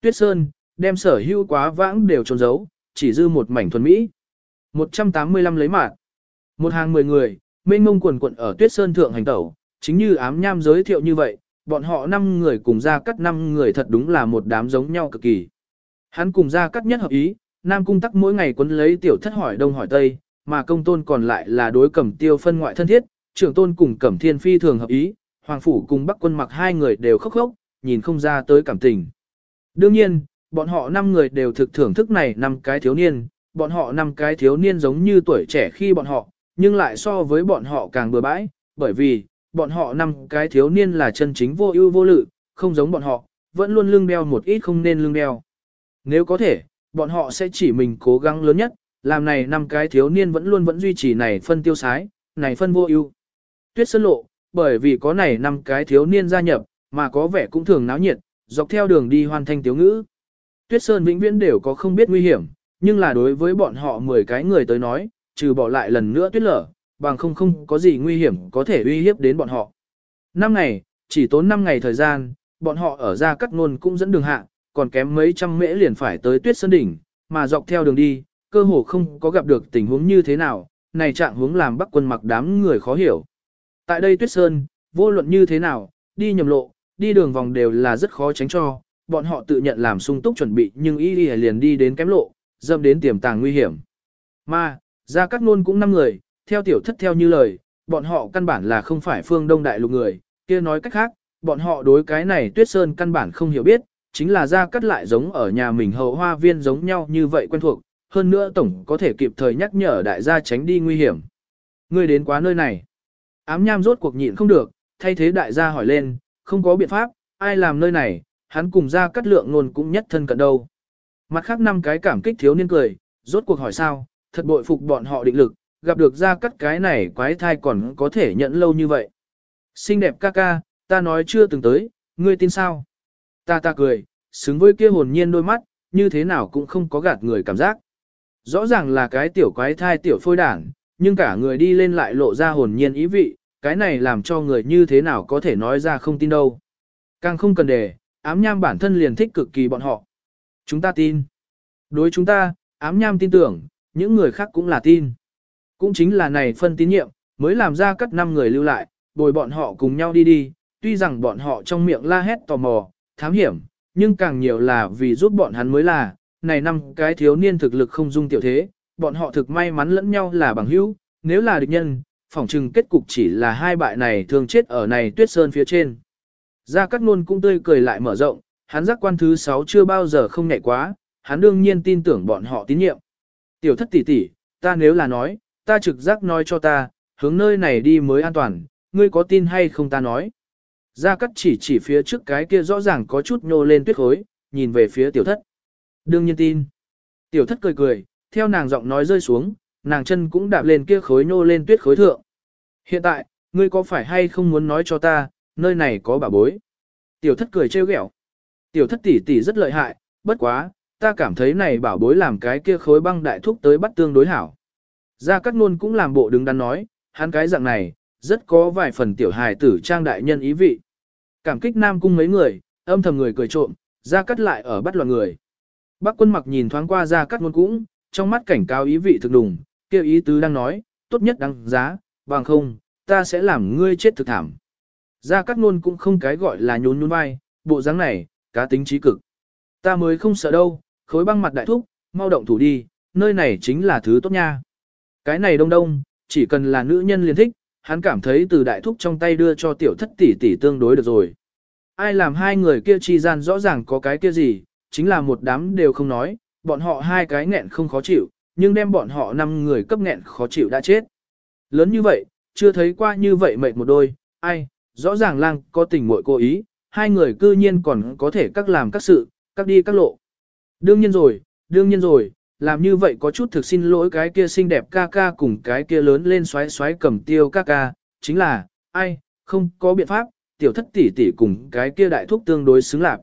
Tuyết Sơn, đem sở hữu quá vãng đều trốn giấu, chỉ dư một mảnh thuần mỹ. 185 lấy mạng. Một hàng mười người, mênh mông quần quận ở Tuyết Sơn thượng hành tẩu, chính như ám nham giới thiệu như vậy, bọn họ năm người cùng ra cắt năm người thật đúng là một đám giống nhau cực kỳ. Hắn cùng ra cắt nhất hợp ý, Nam Cung tắc mỗi ngày quấn lấy tiểu thất hỏi đông hỏi tây, mà công tôn còn lại là đối cẩm tiêu phân ngoại thân thiết, trưởng tôn cùng cẩm thiên phi thường hợp ý, hoàng phủ cùng bắc quân mặc hai người đều khóc khóc, nhìn không ra tới cảm tình. Đương nhiên, bọn họ năm người đều thực thưởng thức này năm cái thiếu niên, bọn họ năm cái thiếu niên giống như tuổi trẻ khi bọn họ, nhưng lại so với bọn họ càng bừa bãi, bởi vì, bọn họ năm cái thiếu niên là chân chính vô ưu vô lự, không giống bọn họ, vẫn luôn lương đeo một ít không nên lương đeo. Nếu có thể, bọn họ sẽ chỉ mình cố gắng lớn nhất, làm này năm cái thiếu niên vẫn luôn vẫn duy trì này phân tiêu sái, này phân vô ưu. Tuyết sơn lộ, bởi vì có này năm cái thiếu niên gia nhập, mà có vẻ cũng thường náo nhiệt, dọc theo đường đi hoàn thành tiếu ngữ. Tuyết sơn vĩnh viễn đều có không biết nguy hiểm, nhưng là đối với bọn họ 10 cái người tới nói, trừ bỏ lại lần nữa tuyết lở, bằng không không có gì nguy hiểm có thể uy hiếp đến bọn họ. Năm ngày, chỉ tốn 5 ngày thời gian, bọn họ ở ra cắt nôn cũng dẫn đường hạ, còn kém mấy trăm mễ liền phải tới tuyết sơn đỉnh, mà dọc theo đường đi, cơ hồ không có gặp được tình huống như thế nào, này trạng hướng làm bắc quân mặc đám người khó hiểu. Tại đây tuyết sơn, vô luận như thế nào, đi nhầm lộ, đi đường vòng đều là rất khó tránh cho, bọn họ tự nhận làm sung túc chuẩn bị nhưng y liền đi đến kém lộ, dâm đến tiềm tàng nguy hiểm. Mà, ra các nôn cũng năm người, theo tiểu thất theo như lời, bọn họ căn bản là không phải phương đông đại lục người, kia nói cách khác, bọn họ đối cái này tuyết sơn căn bản không hiểu biết, chính là ra cắt lại giống ở nhà mình hậu hoa viên giống nhau như vậy quen thuộc, hơn nữa tổng có thể kịp thời nhắc nhở đại gia tránh đi nguy hiểm. Người đến quá nơi này. Ám nham rốt cuộc nhịn không được, thay thế đại gia hỏi lên, không có biện pháp, ai làm nơi này, hắn cùng ra cắt lượng ngôn cũng nhất thân cận đâu. Mặt khác năm cái cảm kích thiếu niên cười, rốt cuộc hỏi sao, thật bội phục bọn họ định lực, gặp được ra cắt cái này quái thai còn có thể nhận lâu như vậy. Xinh đẹp ca ca, ta nói chưa từng tới, ngươi tin sao? Ta ta cười, xứng với kia hồn nhiên đôi mắt, như thế nào cũng không có gạt người cảm giác. Rõ ràng là cái tiểu quái thai tiểu phôi đảng, nhưng cả người đi lên lại lộ ra hồn nhiên ý vị, cái này làm cho người như thế nào có thể nói ra không tin đâu. Càng không cần đề, ám nham bản thân liền thích cực kỳ bọn họ. Chúng ta tin. Đối chúng ta, ám nham tin tưởng, những người khác cũng là tin. Cũng chính là này phân tín nhiệm, mới làm ra cắt năm người lưu lại, bồi bọn họ cùng nhau đi đi, tuy rằng bọn họ trong miệng la hét tò mò, thám hiểm, nhưng càng nhiều là vì giúp bọn hắn mới là, này năm cái thiếu niên thực lực không dung tiểu thế, bọn họ thực may mắn lẫn nhau là bằng hữu, nếu là địch nhân, phỏng chừng kết cục chỉ là hai bại này thường chết ở này tuyết sơn phía trên. Gia Cát Nôn cũng tươi cười lại mở rộng, hắn giác quan thứ 6 chưa bao giờ không nhạy quá, hắn đương nhiên tin tưởng bọn họ tín nhiệm. Tiểu thất tỷ tỷ, ta nếu là nói, ta trực giác nói cho ta, hướng nơi này đi mới an toàn, ngươi có tin hay không ta nói. Gia Cát chỉ chỉ phía trước cái kia rõ ràng có chút nhô lên tuyết khối, nhìn về phía tiểu thất. Đương nhiên tin. Tiểu thất cười cười, theo nàng giọng nói rơi xuống, nàng chân cũng đạp lên kia khối nhô lên tuyết khối thượng. Hiện tại, ngươi có phải hay không muốn nói cho ta, nơi này có bà bối. Tiểu thất cười trêu ghẹo. Tiểu thất tỷ tỷ rất lợi hại, bất quá, ta cảm thấy này bảo bối làm cái kia khối băng đại thúc tới bắt tương đối hảo. Gia Cát Nôn cũng làm bộ đứng đắn nói, hắn cái dạng này, rất có vài phần tiểu hài tử trang đại nhân ý vị. Cảm kích Nam Cung mấy người, âm thầm người cười trộm, Gia Cát lại ở bắt loạn người. Bác quân mặc nhìn thoáng qua Gia Cát Nôn cũng, trong mắt cảnh cáo ý vị thực đùng, kêu ý tứ đang nói, tốt nhất đáng giá, bằng không, ta sẽ làm ngươi chết thực thảm. Gia Cát Nôn cũng không cái gọi là nhún nhún vai, bộ dáng này, cá tính trí cực. Ta mới không sợ đâu, khối băng mặt đại thúc, mau động thủ đi, nơi này chính là thứ tốt nha. Cái này đông đông, chỉ cần là nữ nhân liền thích, hắn cảm thấy từ đại thúc trong tay đưa cho tiểu thất tỷ tỷ tương đối được rồi. Ai làm hai người kia chi gian rõ ràng có cái kia gì, chính là một đám đều không nói, bọn họ hai cái nghẹn không khó chịu, nhưng đem bọn họ năm người cấp nghẹn khó chịu đã chết. Lớn như vậy, chưa thấy qua như vậy mệt một đôi, ai, rõ ràng lang có tình muội cố ý, hai người cư nhiên còn có thể các làm các sự, các đi các lộ. Đương nhiên rồi, đương nhiên rồi, làm như vậy có chút thực xin lỗi cái kia xinh đẹp ca ca cùng cái kia lớn lên xoáy xoáy cầm tiêu ca ca, chính là, ai, không có biện pháp, tiểu thất tỷ tỷ cùng cái kia đại thúc tương đối xứng lạc.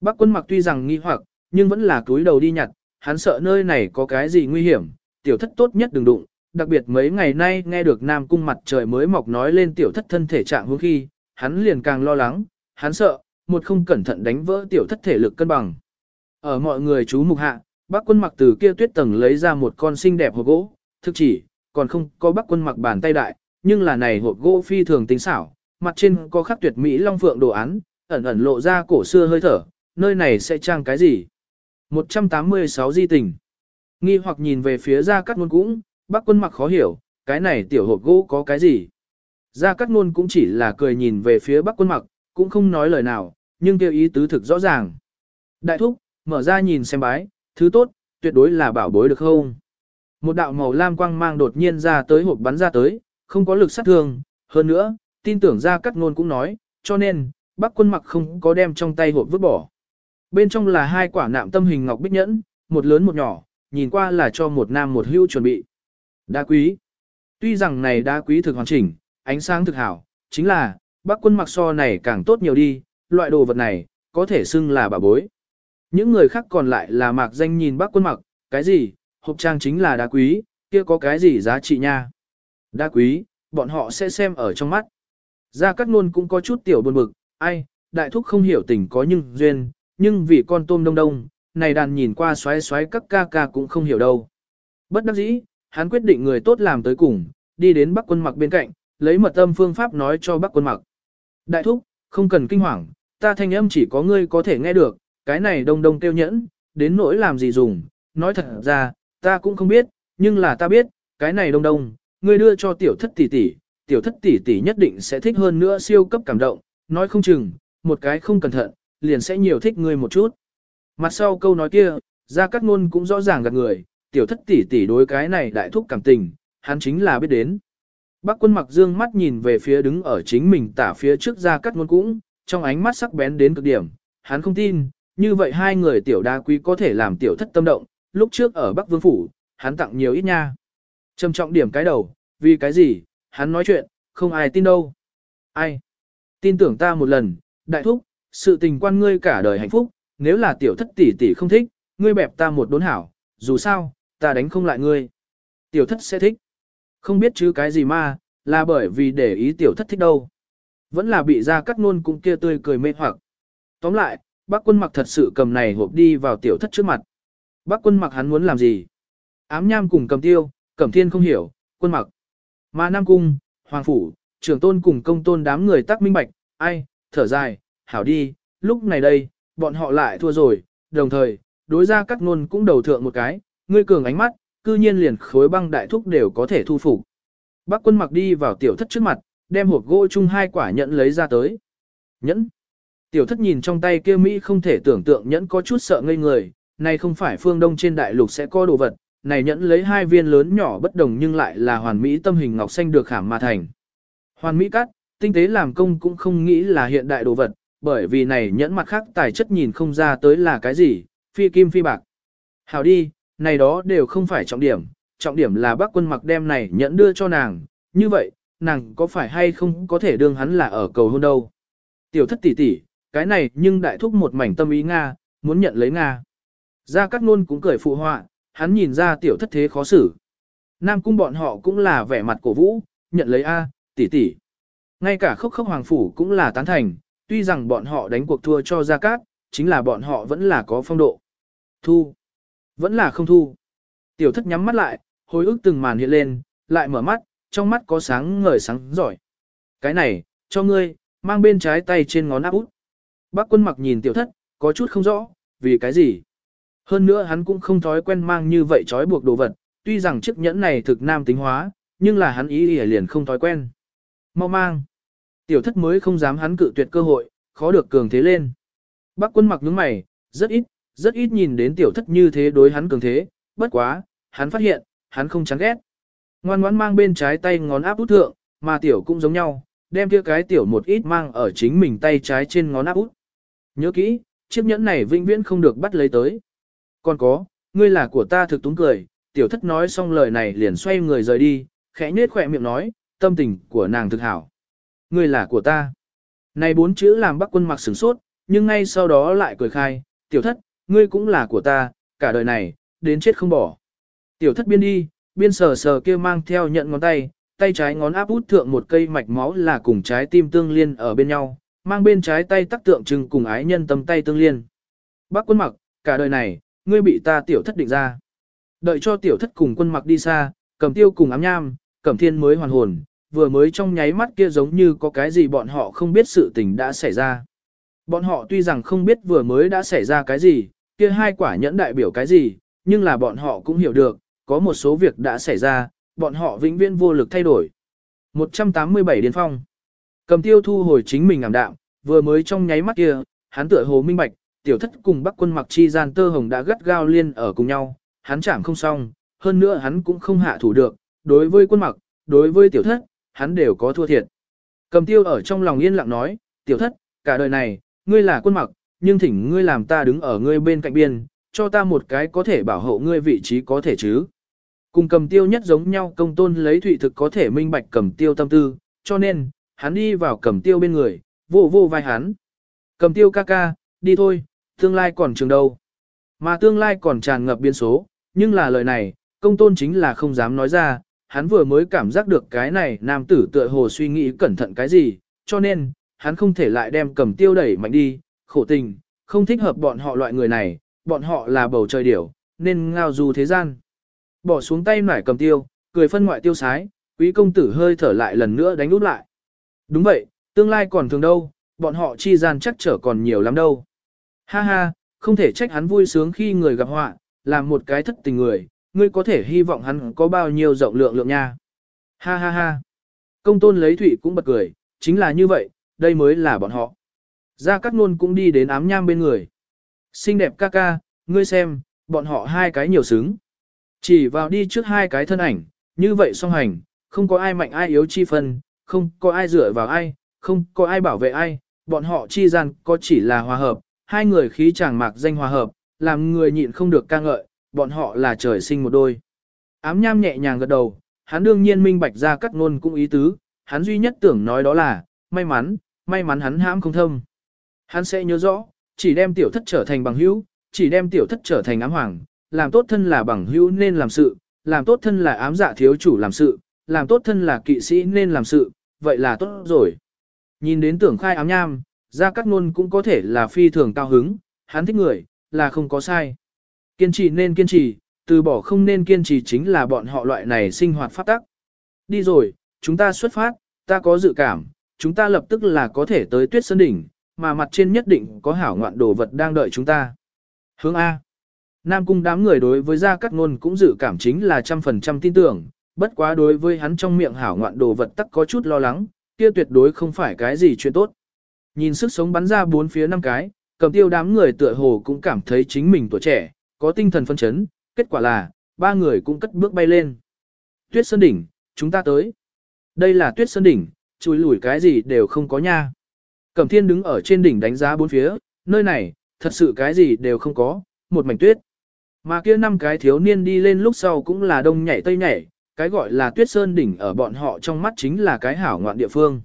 Bác quân mặc tuy rằng nghi hoặc, nhưng vẫn là túi đầu đi nhặt, hắn sợ nơi này có cái gì nguy hiểm, tiểu thất tốt nhất đừng đụng, đặc biệt mấy ngày nay nghe được Nam Cung mặt trời mới mọc nói lên tiểu thất thân thể trạng hướng khi, hắn liền càng lo lắng, hắn sợ, một không cẩn thận đánh vỡ tiểu thất thể lực cân bằng. Ở mọi người chú mục hạ, bác quân mặc từ kia tuyết tầng lấy ra một con xinh đẹp hộp gỗ, thực chỉ, còn không có bác quân mặc bàn tay đại, nhưng là này hộp gỗ phi thường tính xảo, mặt trên có khắc tuyệt mỹ long phượng đồ án, ẩn ẩn lộ ra cổ xưa hơi thở, nơi này sẽ trang cái gì? 186 di tình. Nghi hoặc nhìn về phía Gia Cát ngôn cũng, bác quân mặc khó hiểu, cái này tiểu hộp gỗ có cái gì? Gia Cát Nôn cũng chỉ là cười nhìn về phía Bắc Quân Mặc, cũng không nói lời nào, nhưng kêu ý tứ thực rõ ràng. Đại thúc, mở ra nhìn xem bái, thứ tốt, tuyệt đối là bảo bối được không? Một đạo màu lam quang mang đột nhiên ra tới hộp bắn ra tới, không có lực sát thương, hơn nữa, tin tưởng Gia Cát Nôn cũng nói, cho nên, Bắc Quân Mặc không có đem trong tay hộp vứt bỏ. Bên trong là hai quả nạm tâm hình ngọc bích nhẫn, một lớn một nhỏ, nhìn qua là cho một nam một hưu chuẩn bị. Đá quý. Tuy rằng này đá quý thực hoàn chỉnh, ánh sáng thực hảo, chính là, bác quân mặc so này càng tốt nhiều đi, loại đồ vật này, có thể xưng là bà bối. Những người khác còn lại là mạc danh nhìn bác quân mặc, cái gì, hộp trang chính là đá quý, kia có cái gì giá trị nha. Đá quý, bọn họ sẽ xem ở trong mắt. Gia Cát Nôn cũng có chút tiểu buồn bực, ai, đại thúc không hiểu tình có nhưng duyên, nhưng vì con tôm đông đông, này đàn nhìn qua xoáy xoáy các ca ca cũng không hiểu đâu. Bất đắc dĩ, hắn quyết định người tốt làm tới cùng, đi đến bắc quân mặc bên cạnh, lấy mật âm phương pháp nói cho bắc quân mặc. Đại thúc, không cần kinh hoàng, ta thanh âm chỉ có ngươi có thể nghe được, cái này đông đông tiêu nhẫn, đến nỗi làm gì dùng, nói thật ra, ta cũng không biết, nhưng là ta biết, cái này đông đông, ngươi đưa cho tiểu thất tỷ tỷ, tiểu thất tỷ tỷ nhất định sẽ thích hơn nữa siêu cấp cảm động, nói không chừng, một cái không cẩn thận, liền sẽ nhiều thích ngươi một chút. Mặt sau câu nói kia, ra các ngôn cũng rõ ràng gạt người, tiểu thất tỷ tỷ đối cái này đại thúc cảm tình, hắn chính là biết đến. Bác quân mặc dương mắt nhìn về phía đứng ở chính mình tả phía trước ra cắt ngôn cũng, trong ánh mắt sắc bén đến cực điểm, hắn không tin, như vậy hai người tiểu đa quý có thể làm tiểu thất tâm động, lúc trước ở Bắc Vương Phủ, hắn tặng nhiều ít nha. Trầm trọng điểm cái đầu, vì cái gì, hắn nói chuyện, không ai tin đâu. Ai? Tin tưởng ta một lần, đại thúc, sự tình quan ngươi cả đời hạnh phúc, nếu là tiểu thất tỷ tỷ không thích, ngươi bẹp ta một đốn hảo, dù sao, ta đánh không lại ngươi. Tiểu thất sẽ thích. Không biết chứ cái gì mà, là bởi vì để ý tiểu thất thích đâu. Vẫn là bị ra cắt nôn cũng kia tươi cười mê hoặc. Tóm lại, bác quân mặc thật sự cầm này hộp đi vào tiểu thất trước mặt. Bác quân mặc hắn muốn làm gì? Ám nham cùng cầm tiêu, cẩm thiên không hiểu, quân mặc. Mà Nam Cung, Hoàng Phủ, trưởng tôn cùng công tôn đám người tắc minh bạch, ai, thở dài, hảo đi, lúc này đây, bọn họ lại thua rồi, đồng thời, đối ra cắt nôn cũng đầu thượng một cái, ngươi cường ánh mắt, cư nhiên liền khối băng đại thúc đều có thể thu phục. Bác quân mặc đi vào tiểu thất trước mặt, đem hộp gỗ chung hai quả nhẫn lấy ra tới. Nhẫn. Tiểu thất nhìn trong tay kia Mỹ không thể tưởng tượng nhẫn có chút sợ ngây người, này không phải phương đông trên đại lục sẽ có đồ vật, này nhẫn lấy hai viên lớn nhỏ bất đồng nhưng lại là hoàn Mỹ tâm hình ngọc xanh được khảm mà thành. Hoàn Mỹ cắt, tinh tế làm công cũng không nghĩ là hiện đại đồ vật, bởi vì này nhẫn mặt khác tài chất nhìn không ra tới là cái gì, phi kim phi bạc. Hảo đi, này đó đều không phải trọng điểm, trọng điểm là bác quân mặc đem này nhẫn đưa cho nàng, như vậy, nàng có phải hay không có thể đương hắn là ở cầu hôn đâu. Tiểu thất tỷ tỷ, cái này nhưng đại thúc một mảnh tâm ý Nga, muốn nhận lấy Nga. Gia Cát Nôn cũng cười phụ họa, hắn nhìn ra tiểu thất thế khó xử. Nam cung bọn họ cũng là vẻ mặt cổ vũ, nhận lấy A, tỷ tỷ. Ngay cả khốc khốc hoàng phủ cũng là tán thành, tuy rằng bọn họ đánh cuộc thua cho Gia Cát, chính là bọn họ vẫn là có phong độ. Thu. Vẫn là không thu. Tiểu thất nhắm mắt lại, hồi ức từng màn hiện lên, lại mở mắt, trong mắt có sáng ngời sáng giỏi. Cái này, cho ngươi, mang bên trái tay trên ngón áp út. Bác quân mặc nhìn tiểu thất, có chút không rõ, vì cái gì. Hơn nữa hắn cũng không thói quen mang như vậy trói buộc đồ vật, tuy rằng chiếc nhẫn này thực nam tính hóa, nhưng là hắn ý ý liền không thói quen. Mau mang. Tiểu thất mới không dám hắn cự tuyệt cơ hội, khó được cường thế lên. Bác quân mặc nhướng mày, rất ít, rất ít nhìn đến tiểu thất như thế đối hắn cường thế, bất quá, hắn phát hiện, hắn không chán ghét. Ngoan ngoãn mang bên trái tay ngón áp út thượng, mà tiểu cũng giống nhau, đem kia cái tiểu một ít mang ở chính mình tay trái trên ngón áp út. Nhớ kỹ, chiếc nhẫn này vĩnh viễn không được bắt lấy tới. Còn có, ngươi là của ta thực túng cười, tiểu thất nói xong lời này liền xoay người rời đi, khẽ nhếch khỏe miệng nói, tâm tình của nàng thực hảo. Ngươi là của ta. Này bốn chữ làm bác quân mặc sửng sốt, nhưng ngay sau đó lại cười khai, tiểu thất, ngươi cũng là của ta, cả đời này, đến chết không bỏ. Tiểu thất biên đi, biên sờ sờ kia mang theo nhận ngón tay, tay trái ngón áp út thượng một cây mạch máu là cùng trái tim tương liên ở bên nhau, mang bên trái tay tác tượng trưng cùng ái nhân tâm tay tương liên. Bác quân mặc, cả đời này, ngươi bị ta tiểu thất định ra. Đợi cho tiểu thất cùng quân mặc đi xa, cầm tiêu cùng ám nham, cẩm thiên mới hoàn hồn, vừa mới trong nháy mắt kia giống như có cái gì bọn họ không biết sự tình đã xảy ra. Bọn họ tuy rằng không biết vừa mới đã xảy ra cái gì, kia hai quả nhẫn đại biểu cái gì, nhưng là bọn họ cũng hiểu được, có một số việc đã xảy ra, bọn họ vĩnh viễn vô lực thay đổi. 187 Điên Phong Cầm tiêu thu hồi chính mình ảm đạm, vừa mới trong nháy mắt kia, hắn tựa hồ minh bạch, tiểu thất cùng bắc quân mặc chi gian tơ hồng đã gắt gao liên ở cùng nhau, hắn chẳng không xong, hơn nữa hắn cũng không hạ thủ được, đối với quân mặc, đối với tiểu thất, hắn đều có thua thiệt. Cầm tiêu ở trong lòng yên lặng nói, tiểu thất, cả đời này, ngươi là quân mặc, nhưng thỉnh ngươi làm ta đứng ở ngươi bên cạnh biên, cho ta một cái có thể bảo hộ ngươi vị trí có thể chứ. Cùng cầm tiêu nhất giống nhau công tôn lấy thụy thực có thể minh bạch cầm tiêu tâm tư, cho nên, hắn đi vào cầm tiêu bên người, vô vô vai hắn. Cầm tiêu ca ca, đi thôi, tương lai còn trường đâu. Mà tương lai còn tràn ngập biên số, nhưng là lời này, công tôn chính là không dám nói ra, hắn vừa mới cảm giác được cái này nam tử tựa hồ suy nghĩ cẩn thận cái gì, cho nên, hắn không thể lại đem cầm tiêu đẩy mạnh đi, khổ tình, không thích hợp bọn họ loại người này, bọn họ là bầu trời điểu, nên ngao du thế gian. Bỏ xuống tay nải cầm tiêu, cười phân ngoại tiêu sái, quý công tử hơi thở lại lần nữa đánh út lại. Đúng vậy, tương lai còn thường đâu, bọn họ chi gian chắc trở còn nhiều lắm đâu. Ha ha, không thể trách hắn vui sướng khi người gặp họa, làm một cái thất tình người, ngươi có thể hy vọng hắn có bao nhiêu rộng lượng lượng nha. Ha ha ha. Công tôn lấy thủy cũng bật cười, chính là như vậy, đây mới là bọn họ. Gia Cát Nôn cũng đi đến ám nham bên người. Xinh đẹp ca ca, ngươi xem, bọn họ hai cái nhiều xứng. Chỉ vào đi trước hai cái thân ảnh, như vậy song hành, không có ai mạnh ai yếu chi phân, không có ai dựa vào ai, không có ai bảo vệ ai, bọn họ chi gian có chỉ là hòa hợp, hai người khí chàng mạc danh hòa hợp, làm người nhịn không được ca ngợi, bọn họ là trời sinh một đôi. Ám nham nhẹ nhàng gật đầu, hắn đương nhiên minh bạch ra cắt ngôn cũng ý tứ, hắn duy nhất tưởng nói đó là, may mắn, may mắn hắn hãm không thâm. Hắn sẽ nhớ rõ, chỉ đem tiểu thất trở thành bằng hữu, chỉ đem tiểu thất trở thành ám hoàng, làm tốt thân là bằng hữu nên làm sự, làm tốt thân là ám dạ thiếu chủ làm sự, làm tốt thân là kỵ sĩ nên làm sự, vậy là tốt rồi. Nhìn đến tưởng khai ám nham, ra cắt ngôn cũng có thể là phi thường cao hứng, hắn thích người, là không có sai. Kiên trì nên kiên trì, từ bỏ không nên kiên trì chính là bọn họ loại này sinh hoạt phát tắc. Đi rồi, chúng ta xuất phát, ta có dự cảm, chúng ta lập tức là có thể tới tuyết sơn đỉnh, mà mặt trên nhất định có hảo ngoạn đồ vật đang đợi chúng ta. Hướng A. Nam cung đám người đối với Gia Cát Ngôn cũng dự cảm chính là trăm phần trăm tin tưởng, bất quá đối với hắn trong miệng hảo ngoạn đồ vật tắc có chút lo lắng, kia tuyệt đối không phải cái gì chuyện tốt. Nhìn sức sống bắn ra bốn phía năm cái, cầm tiêu đám người tựa hồ cũng cảm thấy chính mình tuổi trẻ, có tinh thần phân chấn, kết quả là, ba người cũng cất bước bay lên. Tuyết Sơn Đỉnh, chúng ta tới. Đây là Tuyết Sơn Đỉnh, chùi lủi cái gì đều không có nha. Cẩm Thiên đứng ở trên đỉnh đánh giá bốn phía, nơi này, thật sự cái gì đều không có, một mảnh tuyết. Mà kia năm cái thiếu niên đi lên lúc sau cũng là đông nhảy tây nhảy, cái gọi là Tuyết Sơn Đỉnh ở bọn họ trong mắt chính là cái hảo ngoạn địa phương.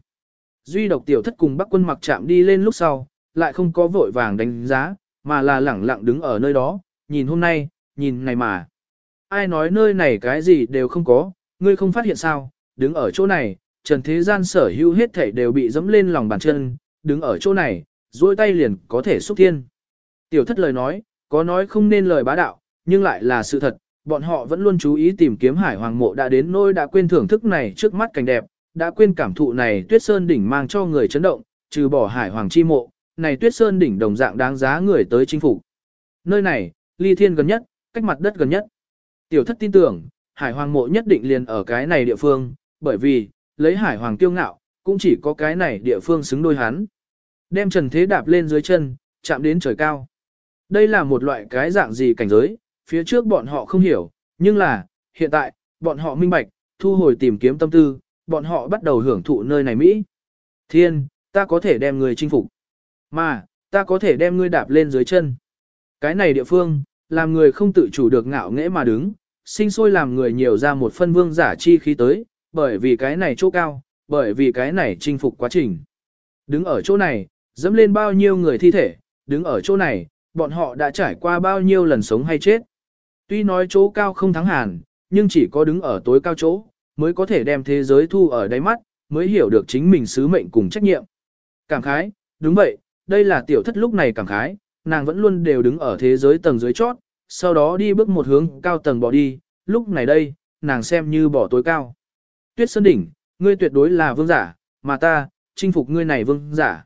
Duy độc tiểu thất cùng Bắc quân mặc chạm đi lên lúc sau, lại không có vội vàng đánh giá, mà là lẳng lặng đứng ở nơi đó, nhìn hôm nay, nhìn ngày mà. Ai nói nơi này cái gì đều không có, ngươi không phát hiện sao, đứng ở chỗ này, trần thế gian sở hữu hết thảy đều bị dẫm lên lòng bàn chân, đứng ở chỗ này, duỗi tay liền có thể xúc thiên. Tiểu thất lời nói, có nói không nên lời bá đạo, nhưng lại là sự thật, bọn họ vẫn luôn chú ý tìm kiếm hải hoàng mộ đã đến nỗi đã quên thưởng thức này trước mắt cảnh đẹp, đã quên cảm thụ này tuyết sơn đỉnh mang cho người chấn động, trừ bỏ hải hoàng chi mộ, này tuyết sơn đỉnh đồng dạng đáng giá người tới chinh phục. Nơi này, ly thiên gần nhất, cách mặt đất gần nhất. Tiểu thất tin tưởng, hải hoàng mộ nhất định liền ở cái này địa phương, bởi vì, lấy hải hoàng tiêu ngạo, cũng chỉ có cái này địa phương xứng đôi hắn. Đem trần thế đạp lên dưới chân, chạm đến trời cao. Đây là một loại cái dạng gì cảnh giới, phía trước bọn họ không hiểu, nhưng là, hiện tại, bọn họ minh bạch, thu hồi tìm kiếm tâm tư, bọn họ bắt đầu hưởng thụ nơi này Mỹ. Thiên, ta có thể đem người chinh phục. Mà, ta có thể đem ngươi đạp lên dưới chân. Cái này địa phương, làm người không tự chủ được ngạo nghễ mà đứng, sinh sôi làm người nhiều ra một phân vương giả chi khí tới, bởi vì cái này chỗ cao, bởi vì cái này chinh phục quá trình. Đứng ở chỗ này, dẫm lên bao nhiêu người thi thể, đứng ở chỗ này, bọn họ đã trải qua bao nhiêu lần sống hay chết. Tuy nói chỗ cao không thắng hàn, nhưng chỉ có đứng ở tối cao chỗ, mới có thể đem thế giới thu ở đáy mắt, mới hiểu được chính mình sứ mệnh cùng trách nhiệm. Cảm khái, đúng vậy, đây là tiểu thất lúc này cảm khái, nàng vẫn luôn đều đứng ở thế giới tầng dưới chót, sau đó đi bước một hướng cao tầng bỏ đi, lúc này đây, nàng xem như bỏ tối cao. Tuyết Sơn Đỉnh, ngươi tuyệt đối là vương giả, mà ta, chinh phục ngươi này vương giả.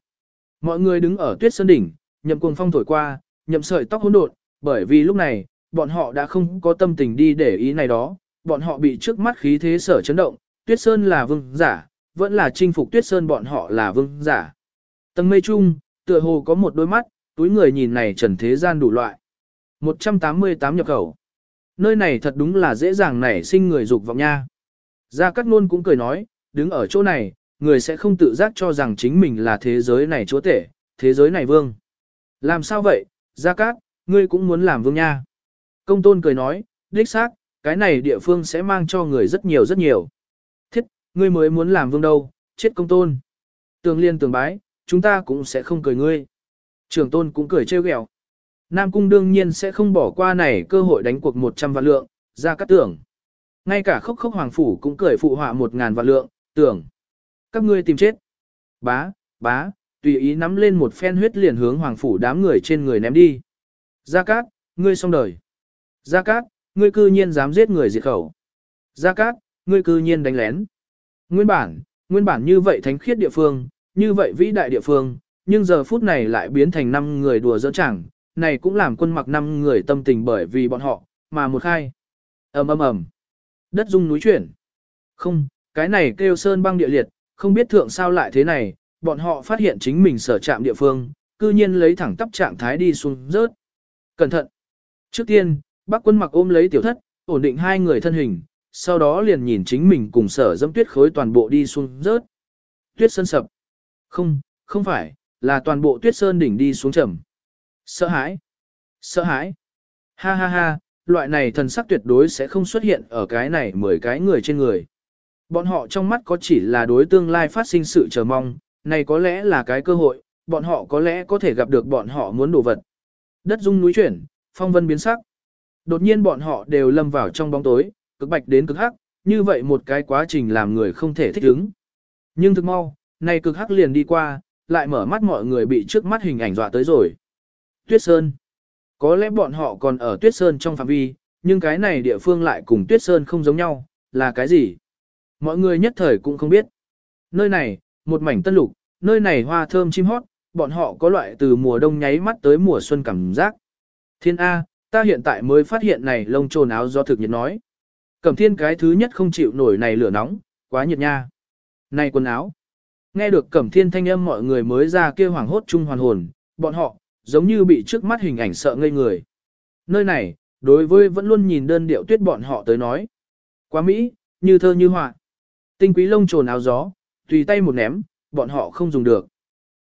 Mọi người đứng ở Tuyết Sơn Đỉnh, nhậm cuồng phong thổi qua, nhậm sợi tóc hỗn độn, bởi vì lúc này, bọn họ đã không có tâm tình đi để ý này đó, bọn họ bị trước mắt khí thế sở chấn động, Tuyết Sơn là vương giả, vẫn là chinh phục Tuyết Sơn bọn họ là vương giả. Tầng mây chung, tựa hồ có một đôi mắt, túi người nhìn này trần thế gian đủ loại. 188 nhập khẩu. Nơi này thật đúng là dễ dàng nảy sinh người dục vọng nha. Gia Cát Nôn cũng cười nói, đứng ở chỗ này, người sẽ không tự giác cho rằng chính mình là thế giới này chúa tể, thế giới này vương. Làm sao vậy, Gia Cát, ngươi cũng muốn làm vương nha. Công tôn cười nói, đích xác, cái này địa phương sẽ mang cho người rất nhiều rất nhiều. Thiết, ngươi mới muốn làm vương đâu, chết công tôn. Tường liên tường bái, chúng ta cũng sẽ không cười ngươi. Trường tôn cũng cười trêu ghẹo. Nam cung đương nhiên sẽ không bỏ qua này cơ hội đánh cuộc 100 vạn lượng, ra cắt tưởng. Ngay cả khốc khốc hoàng phủ cũng cười phụ họa 1.000 vạn lượng, tưởng. Các ngươi tìm chết. Bá, bá, tùy ý nắm lên một phen huyết liền hướng hoàng phủ đám người trên người ném đi. Gia Cát, ngươi xong đời. Gia Cát, ngươi cư nhiên dám giết người diệt khẩu. Gia Cát, ngươi cư nhiên đánh lén. Nguyên bản, nguyên bản như vậy thánh khiết địa phương, như vậy vĩ đại địa phương, nhưng giờ phút này lại biến thành năm người đùa dỡ chẳng, này cũng làm quân mặc năm người tâm tình bởi vì bọn họ, mà một khai. ầm ầm ầm, đất rung núi chuyển. Không, cái này kêu sơn băng địa liệt, không biết thượng sao lại thế này, bọn họ phát hiện chính mình sở trạm địa phương, cư nhiên lấy thẳng tắp trạng thái đi xuống rớt. Cẩn thận. Trước tiên, bác quân mặc ôm lấy tiểu thất, ổn định hai người thân hình, sau đó liền nhìn chính mình cùng sở dâm tuyết khối toàn bộ đi xuống rớt. Tuyết sơn sập. Không, không phải, là toàn bộ tuyết sơn đỉnh đi xuống trầm. Sợ hãi. Sợ hãi. Ha ha ha, loại này thần sắc tuyệt đối sẽ không xuất hiện ở cái này mười cái người trên người. Bọn họ trong mắt có chỉ là đối tương lai phát sinh sự chờ mong, này có lẽ là cái cơ hội, bọn họ có lẽ có thể gặp được bọn họ muốn đồ vật. Đất rung núi chuyển, phong vân biến sắc. Đột nhiên bọn họ đều lâm vào trong bóng tối, cực bạch đến cực hắc, như vậy một cái quá trình làm người không thể thích ứng. Nhưng thực mau, này cực hắc liền đi qua, lại mở mắt mọi người bị trước mắt hình ảnh dọa tới rồi. Tuyết Sơn. Có lẽ bọn họ còn ở Tuyết Sơn trong phạm vi, nhưng cái này địa phương lại cùng Tuyết Sơn không giống nhau, là cái gì? Mọi người nhất thời cũng không biết. Nơi này, một mảnh tân lục, nơi này hoa thơm chim hót, bọn họ có loại từ mùa đông nháy mắt tới mùa xuân cảm giác. Thiên A, ta hiện tại mới phát hiện này lông trồn áo do thực nhiệt nói. Cẩm thiên cái thứ nhất không chịu nổi này lửa nóng, quá nhiệt nha. Này quần áo. Nghe được cẩm thiên thanh âm mọi người mới ra kia hoàng hốt chung hoàn hồn, bọn họ, giống như bị trước mắt hình ảnh sợ ngây người. Nơi này, đối với vẫn luôn nhìn đơn điệu tuyết bọn họ tới nói. Quá Mỹ, như thơ như họa. Tinh quý lông trồn áo gió, tùy tay một ném, bọn họ không dùng được.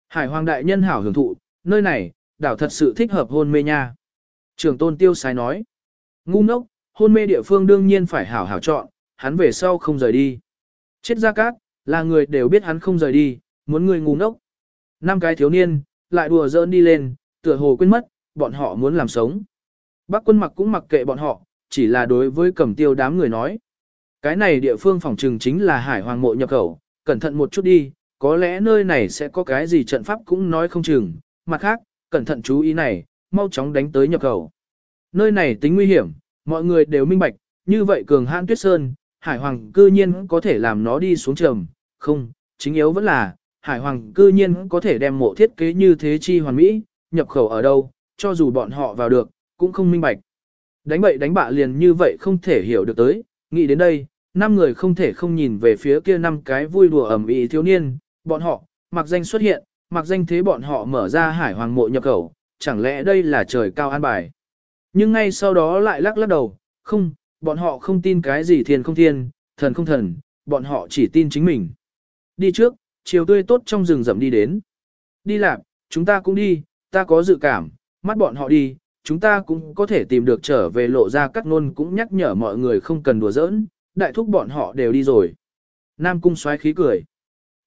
Hải hoàng đại nhân hảo hưởng thụ, nơi này, đảo thật sự thích hợp hôn mê nha. Trường tôn tiêu sái nói. Ngu ngốc, hôn mê địa phương đương nhiên phải hảo hảo chọn, hắn về sau không rời đi. Chết ra cát, là người đều biết hắn không rời đi, muốn người ngu ngốc. Năm cái thiếu niên, lại đùa giỡn đi lên, tựa hồ quên mất, bọn họ muốn làm sống. Bác quân mặc cũng mặc kệ bọn họ, chỉ là đối với cầm tiêu đám người nói. Cái này địa phương phòng trừng chính là hải hoàng mộ nhập khẩu, cẩn thận một chút đi, có lẽ nơi này sẽ có cái gì trận pháp cũng nói không chừng. Mặt khác, cẩn thận chú ý này, mau chóng đánh tới nhập khẩu. Nơi này tính nguy hiểm, mọi người đều minh bạch, như vậy cường hãn tuyết sơn, hải hoàng cư nhiên có thể làm nó đi xuống trầm, không, chính yếu vẫn là, hải hoàng cư nhiên có thể đem mộ thiết kế như thế chi hoàn mỹ, nhập khẩu ở đâu, cho dù bọn họ vào được, cũng không minh bạch. Đánh bậy đánh bạ liền như vậy không thể hiểu được tới, nghĩ đến đây, năm người không thể không nhìn về phía kia năm cái vui đùa ẩm ý thiếu niên, bọn họ, mặc danh xuất hiện, mặc danh thế bọn họ mở ra hải hoàng mộ nhập khẩu, chẳng lẽ đây là trời cao an bài. Nhưng ngay sau đó lại lắc lắc đầu, không, bọn họ không tin cái gì thiên không thiên, thần không thần, bọn họ chỉ tin chính mình. Đi trước, chiều tươi tốt trong rừng rậm đi đến. Đi làm, chúng ta cũng đi, ta có dự cảm, mắt bọn họ đi, chúng ta cũng có thể tìm được trở về lộ ra cắt nôn cũng nhắc nhở mọi người không cần đùa giỡn, đại thúc bọn họ đều đi rồi. Nam cung xoáy khí cười.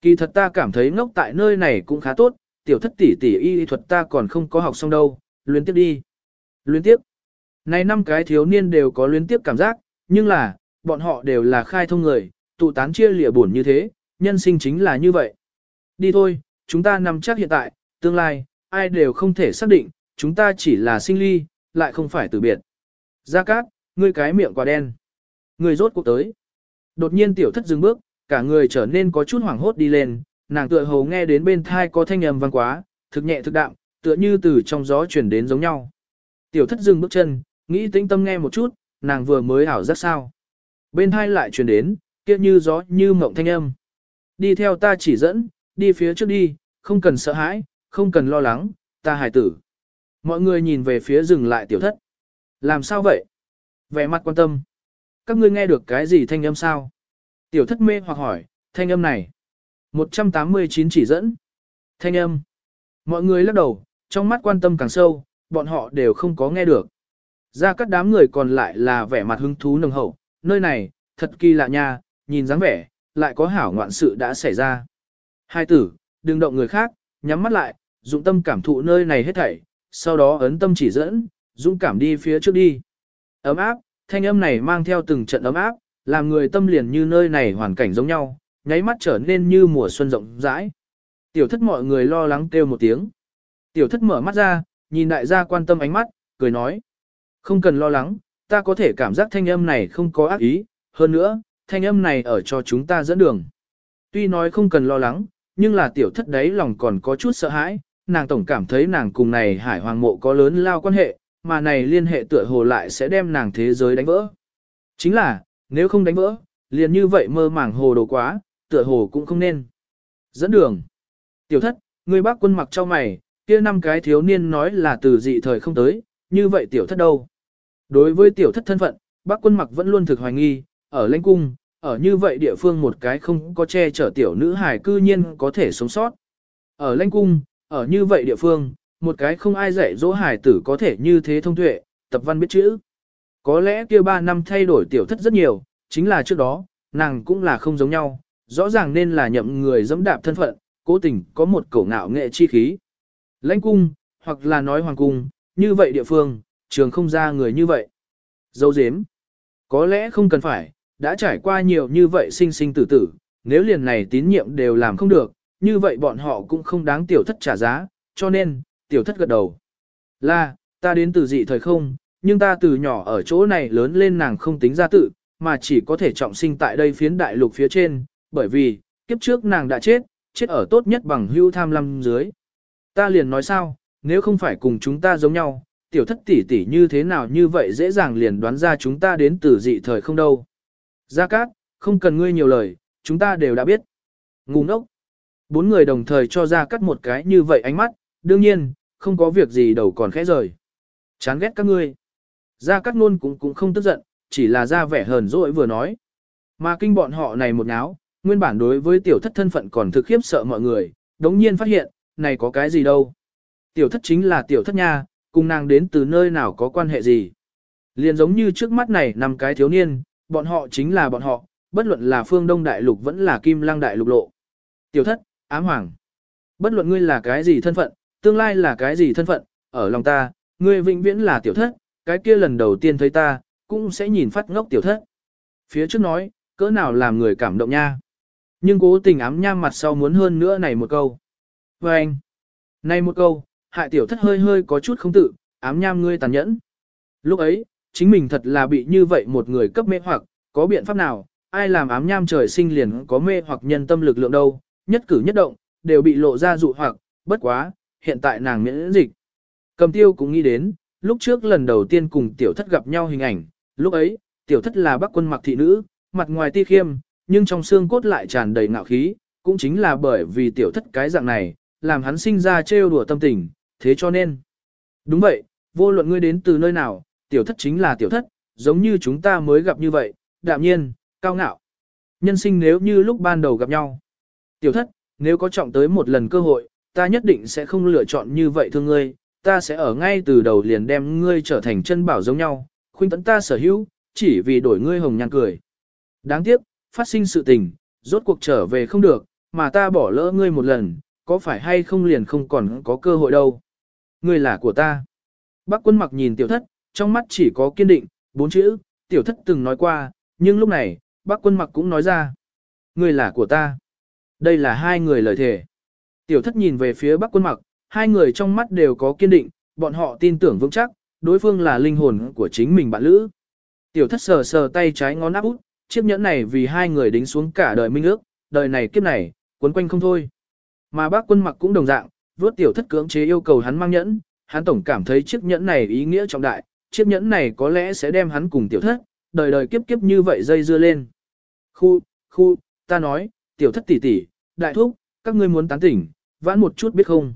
Kỳ thật ta cảm thấy ngốc tại nơi này cũng khá tốt, tiểu thất tỷ tỷ y thuật ta còn không có học xong đâu, luyến tiếp đi. Luyến tiếp. Này năm cái thiếu niên đều có luyến tiếp cảm giác, nhưng là, bọn họ đều là khai thông người, tụ tán chia lịa buồn như thế, nhân sinh chính là như vậy. Đi thôi, chúng ta nằm chắc hiện tại, tương lai, ai đều không thể xác định, chúng ta chỉ là sinh ly, lại không phải từ biệt. Gia Cát, ngươi cái miệng quả đen. Ngươi rốt cuộc tới. Đột nhiên tiểu thất dừng bước, cả người trở nên có chút hoảng hốt đi lên, nàng tựa hồ nghe đến bên thai có thanh âm vang quá, thực nhẹ thực đạm, tựa như từ trong gió chuyển đến giống nhau. Tiểu thất dừng bước chân, nghĩ tĩnh tâm nghe một chút, nàng vừa mới ảo giác sao. Bên hai lại truyền đến, kia như gió như mộng thanh âm. Đi theo ta chỉ dẫn, đi phía trước đi, không cần sợ hãi, không cần lo lắng, ta hài tử. Mọi người nhìn về phía dừng lại tiểu thất. Làm sao vậy? Vẻ mặt quan tâm. Các ngươi nghe được cái gì thanh âm sao? Tiểu thất mê hoặc hỏi, thanh âm này. 189 chỉ dẫn. Thanh âm. Mọi người lắc đầu, trong mắt quan tâm càng sâu, bọn họ đều không có nghe được. Ra các đám người còn lại là vẻ mặt hứng thú nồng hậu, nơi này, thật kỳ lạ nha, nhìn dáng vẻ, lại có hảo ngoạn sự đã xảy ra. Hai tử, đừng động người khác, nhắm mắt lại, dụng tâm cảm thụ nơi này hết thảy, sau đó ấn tâm chỉ dẫn, dũng cảm đi phía trước đi. Ấm áp, thanh âm này mang theo từng trận ấm áp, làm người tâm liền như nơi này hoàn cảnh giống nhau, nháy mắt trở nên như mùa xuân rộng rãi. Tiểu thất mọi người lo lắng kêu một tiếng. Tiểu thất mở mắt ra, nhìn đại gia quan tâm ánh mắt, cười nói. Không cần lo lắng, ta có thể cảm giác thanh âm này không có ác ý, hơn nữa, thanh âm này ở cho chúng ta dẫn đường. Tuy nói không cần lo lắng, nhưng là tiểu thất đấy lòng còn có chút sợ hãi, nàng tổng cảm thấy nàng cùng này hải hoàng mộ có lớn lao quan hệ, mà này liên hệ tựa hồ lại sẽ đem nàng thế giới đánh vỡ. Chính là, nếu không đánh vỡ, liền như vậy mơ màng hồ đồ quá, tựa hồ cũng không nên. Dẫn đường. Tiểu thất, người bác quân mặc cho mày, kia năm cái thiếu niên nói là từ dị thời không tới, như vậy tiểu thất đâu? Đối với tiểu thất thân phận, bác quân mặc vẫn luôn thực hoài nghi, ở lãnh cung, ở như vậy địa phương một cái không có che chở tiểu nữ hài cư nhiên có thể sống sót. Ở lãnh cung, ở như vậy địa phương, một cái không ai dạy dỗ hài tử có thể như thế thông tuệ, tập văn biết chữ. Có lẽ kia ba năm thay đổi tiểu thất rất nhiều, chính là trước đó, nàng cũng là không giống nhau, rõ ràng nên là nhậm người dẫm đạp thân phận, cố tình có một cổ ngạo nghệ chi khí. Lãnh cung, hoặc là nói hoàng cung, như vậy địa phương, trường không ra người như vậy. dâu dếm. Có lẽ không cần phải, đã trải qua nhiều như vậy sinh sinh tử tử, nếu liền này tín nhiệm đều làm không được, như vậy bọn họ cũng không đáng tiểu thất trả giá, cho nên, tiểu thất gật đầu. Là, ta đến từ dị thời không, nhưng ta từ nhỏ ở chỗ này lớn lên nàng không tính ra tự, mà chỉ có thể trọng sinh tại đây phiến đại lục phía trên, bởi vì, kiếp trước nàng đã chết, chết ở tốt nhất bằng hưu tham lam dưới. Ta liền nói sao, nếu không phải cùng chúng ta giống nhau, tiểu thất tỷ tỷ như thế nào như vậy dễ dàng liền đoán ra chúng ta đến từ dị thời không đâu. Gia Cát, không cần ngươi nhiều lời, chúng ta đều đã biết. Ngu ngốc. Bốn người đồng thời cho Gia Cát một cái như vậy ánh mắt, đương nhiên, không có việc gì đầu còn khẽ rời. Chán ghét các ngươi. Gia Cát luôn cũng cũng không tức giận, chỉ là ra vẻ hờn dỗi vừa nói. Mà kinh bọn họ này một náo, nguyên bản đối với tiểu thất thân phận còn thực khiếp sợ mọi người, đống nhiên phát hiện, này có cái gì đâu. Tiểu thất chính là tiểu thất nha, cùng nàng đến từ nơi nào có quan hệ gì. Liền giống như trước mắt này năm cái thiếu niên, bọn họ chính là bọn họ, bất luận là phương Đông Đại Lục vẫn là Kim Lăng Đại Lục lộ. Tiểu thất, ám hoàng. Bất luận ngươi là cái gì thân phận, tương lai là cái gì thân phận, ở lòng ta, ngươi vĩnh viễn là tiểu thất, cái kia lần đầu tiên thấy ta, cũng sẽ nhìn phát ngốc tiểu thất. Phía trước nói, cỡ nào làm người cảm động nha. Nhưng cố tình ám nham mặt sau muốn hơn nữa này một câu. Và anh, này một câu, hại tiểu thất hơi hơi có chút không tự, ám nham ngươi tàn nhẫn. Lúc ấy, chính mình thật là bị như vậy một người cấp mê hoặc, có biện pháp nào, ai làm ám nham trời sinh liền có mê hoặc nhân tâm lực lượng đâu, nhất cử nhất động, đều bị lộ ra dụ hoặc, bất quá, hiện tại nàng miễn dịch. Cầm tiêu cũng nghĩ đến, lúc trước lần đầu tiên cùng tiểu thất gặp nhau hình ảnh, lúc ấy, tiểu thất là bác quân mặc thị nữ, mặt ngoài ti khiêm, nhưng trong xương cốt lại tràn đầy ngạo khí, cũng chính là bởi vì tiểu thất cái dạng này, làm hắn sinh ra trêu đùa tâm tình, thế cho nên. Đúng vậy, vô luận ngươi đến từ nơi nào, tiểu thất chính là tiểu thất, giống như chúng ta mới gặp như vậy, đạm nhiên, cao ngạo. Nhân sinh nếu như lúc ban đầu gặp nhau. Tiểu thất, nếu có trọng tới một lần cơ hội, ta nhất định sẽ không lựa chọn như vậy thương ngươi, ta sẽ ở ngay từ đầu liền đem ngươi trở thành chân bảo giống nhau, khuyên tấn ta sở hữu, chỉ vì đổi ngươi hồng nhan cười. Đáng tiếc, phát sinh sự tình, rốt cuộc trở về không được, mà ta bỏ lỡ ngươi một lần, có phải hay không liền không còn có cơ hội đâu. Ngươi là của ta. Bác quân mặc nhìn tiểu thất, trong mắt chỉ có kiên định, bốn chữ, tiểu thất từng nói qua, nhưng lúc này, bác quân mặc cũng nói ra. Ngươi là của ta. Đây là hai người lời thề. Tiểu thất nhìn về phía bác quân mặc, hai người trong mắt đều có kiên định, bọn họ tin tưởng vững chắc, đối phương là linh hồn của chính mình bạn lữ. Tiểu thất sờ sờ tay trái ngón áp út, chiếc nhẫn này vì hai người đính xuống cả đời minh ước, đời này kiếp này, cuốn quanh không thôi. Mà bác quân mặc cũng đồng dạng, vuốt tiểu thất cưỡng chế yêu cầu hắn mang nhẫn, hắn tổng cảm thấy chiếc nhẫn này ý nghĩa trọng đại, chiếc nhẫn này có lẽ sẽ đem hắn cùng tiểu thất, đời đời kiếp kiếp như vậy dây dưa lên. Khu, khu, ta nói, tiểu thất tỷ tỷ, đại thúc, các ngươi muốn tán tỉnh, vãn một chút biết không?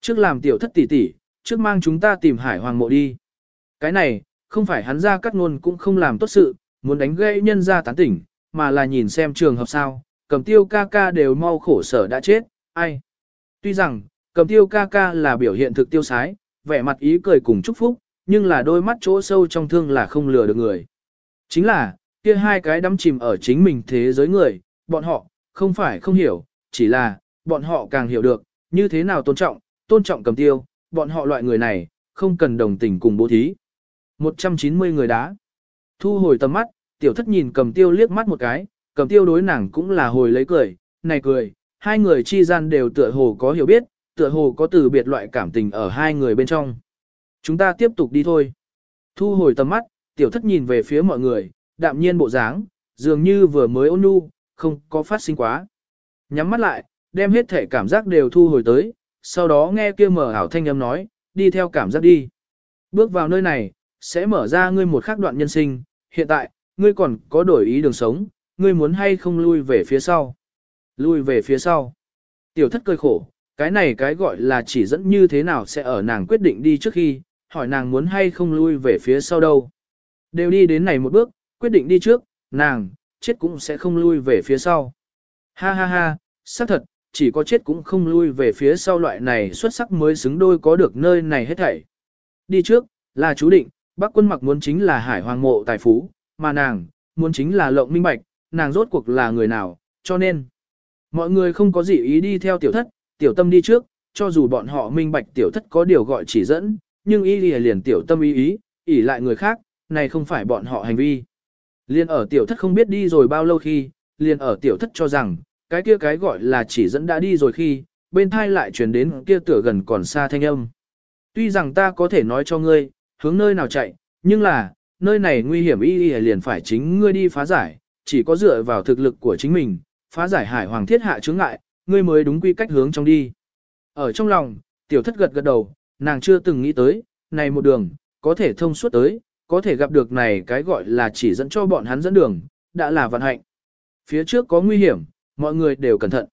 Trước làm tiểu thất tỷ tỷ, trước mang chúng ta tìm hải hoàng mộ đi. Cái này, không phải hắn ra cắt ngôn cũng không làm tốt sự, muốn đánh gây nhân ra tán tỉnh, mà là nhìn xem trường hợp sao, cầm tiêu ca ca đều mau khổ sở đã chết, ai. Tuy rằng, cầm tiêu ca ca là biểu hiện thực tiêu sái, vẻ mặt ý cười cùng chúc phúc, nhưng là đôi mắt chỗ sâu trong thương là không lừa được người. Chính là, kia hai cái đắm chìm ở chính mình thế giới người, bọn họ, không phải không hiểu, chỉ là, bọn họ càng hiểu được, như thế nào tôn trọng, tôn trọng cầm tiêu, bọn họ loại người này, không cần đồng tình cùng bố thí. 190 người đá. Thu hồi tầm mắt, tiểu thất nhìn cầm tiêu liếc mắt một cái, cầm tiêu đối nàng cũng là hồi lấy cười, này cười, hai người chi gian đều tựa hồ có hiểu biết, tựa hồ có từ biệt loại cảm tình ở hai người bên trong. Chúng ta tiếp tục đi thôi. Thu hồi tầm mắt, tiểu thất nhìn về phía mọi người, đạm nhiên bộ dáng, dường như vừa mới ôn nhu, không có phát sinh quá. Nhắm mắt lại, đem hết thể cảm giác đều thu hồi tới, sau đó nghe kia mở ảo thanh âm nói, đi theo cảm giác đi. Bước vào nơi này, sẽ mở ra ngươi một khắc đoạn nhân sinh, hiện tại, ngươi còn có đổi ý đường sống, ngươi muốn hay không lui về phía sau. Lui về phía sau. Tiểu thất cười khổ, cái này cái gọi là chỉ dẫn như thế nào sẽ ở nàng quyết định đi trước khi, hỏi nàng muốn hay không lui về phía sau đâu. Đều đi đến này một bước, quyết định đi trước, nàng, chết cũng sẽ không lui về phía sau. Ha ha ha, xác thật, chỉ có chết cũng không lui về phía sau loại này xuất sắc mới xứng đôi có được nơi này hết thảy. Đi trước, là chú định, bác quân mặc muốn chính là hải hoàng mộ tài phú, mà nàng, muốn chính là lộng minh bạch, nàng rốt cuộc là người nào, cho nên. Mọi người không có gì ý đi theo tiểu thất, tiểu tâm đi trước, cho dù bọn họ minh bạch tiểu thất có điều gọi chỉ dẫn, nhưng ý lìa liền tiểu tâm ý ý, ỉ lại người khác, này không phải bọn họ hành vi. Liên ở tiểu thất không biết đi rồi bao lâu khi, liền ở tiểu thất cho rằng, cái kia cái gọi là chỉ dẫn đã đi rồi khi, bên thai lại truyền đến kia tựa gần còn xa thanh âm. Tuy rằng ta có thể nói cho ngươi, hướng nơi nào chạy, nhưng là, nơi này nguy hiểm y y liền phải chính ngươi đi phá giải, chỉ có dựa vào thực lực của chính mình, phá giải hải hoàng thiết hạ chướng ngại, ngươi mới đúng quy cách hướng trong đi. Ở trong lòng, tiểu thất gật gật đầu, nàng chưa từng nghĩ tới, này một đường, có thể thông suốt tới, có thể gặp được này cái gọi là chỉ dẫn cho bọn hắn dẫn đường, đã là vận hạnh. Phía trước có nguy hiểm, mọi người đều cẩn thận.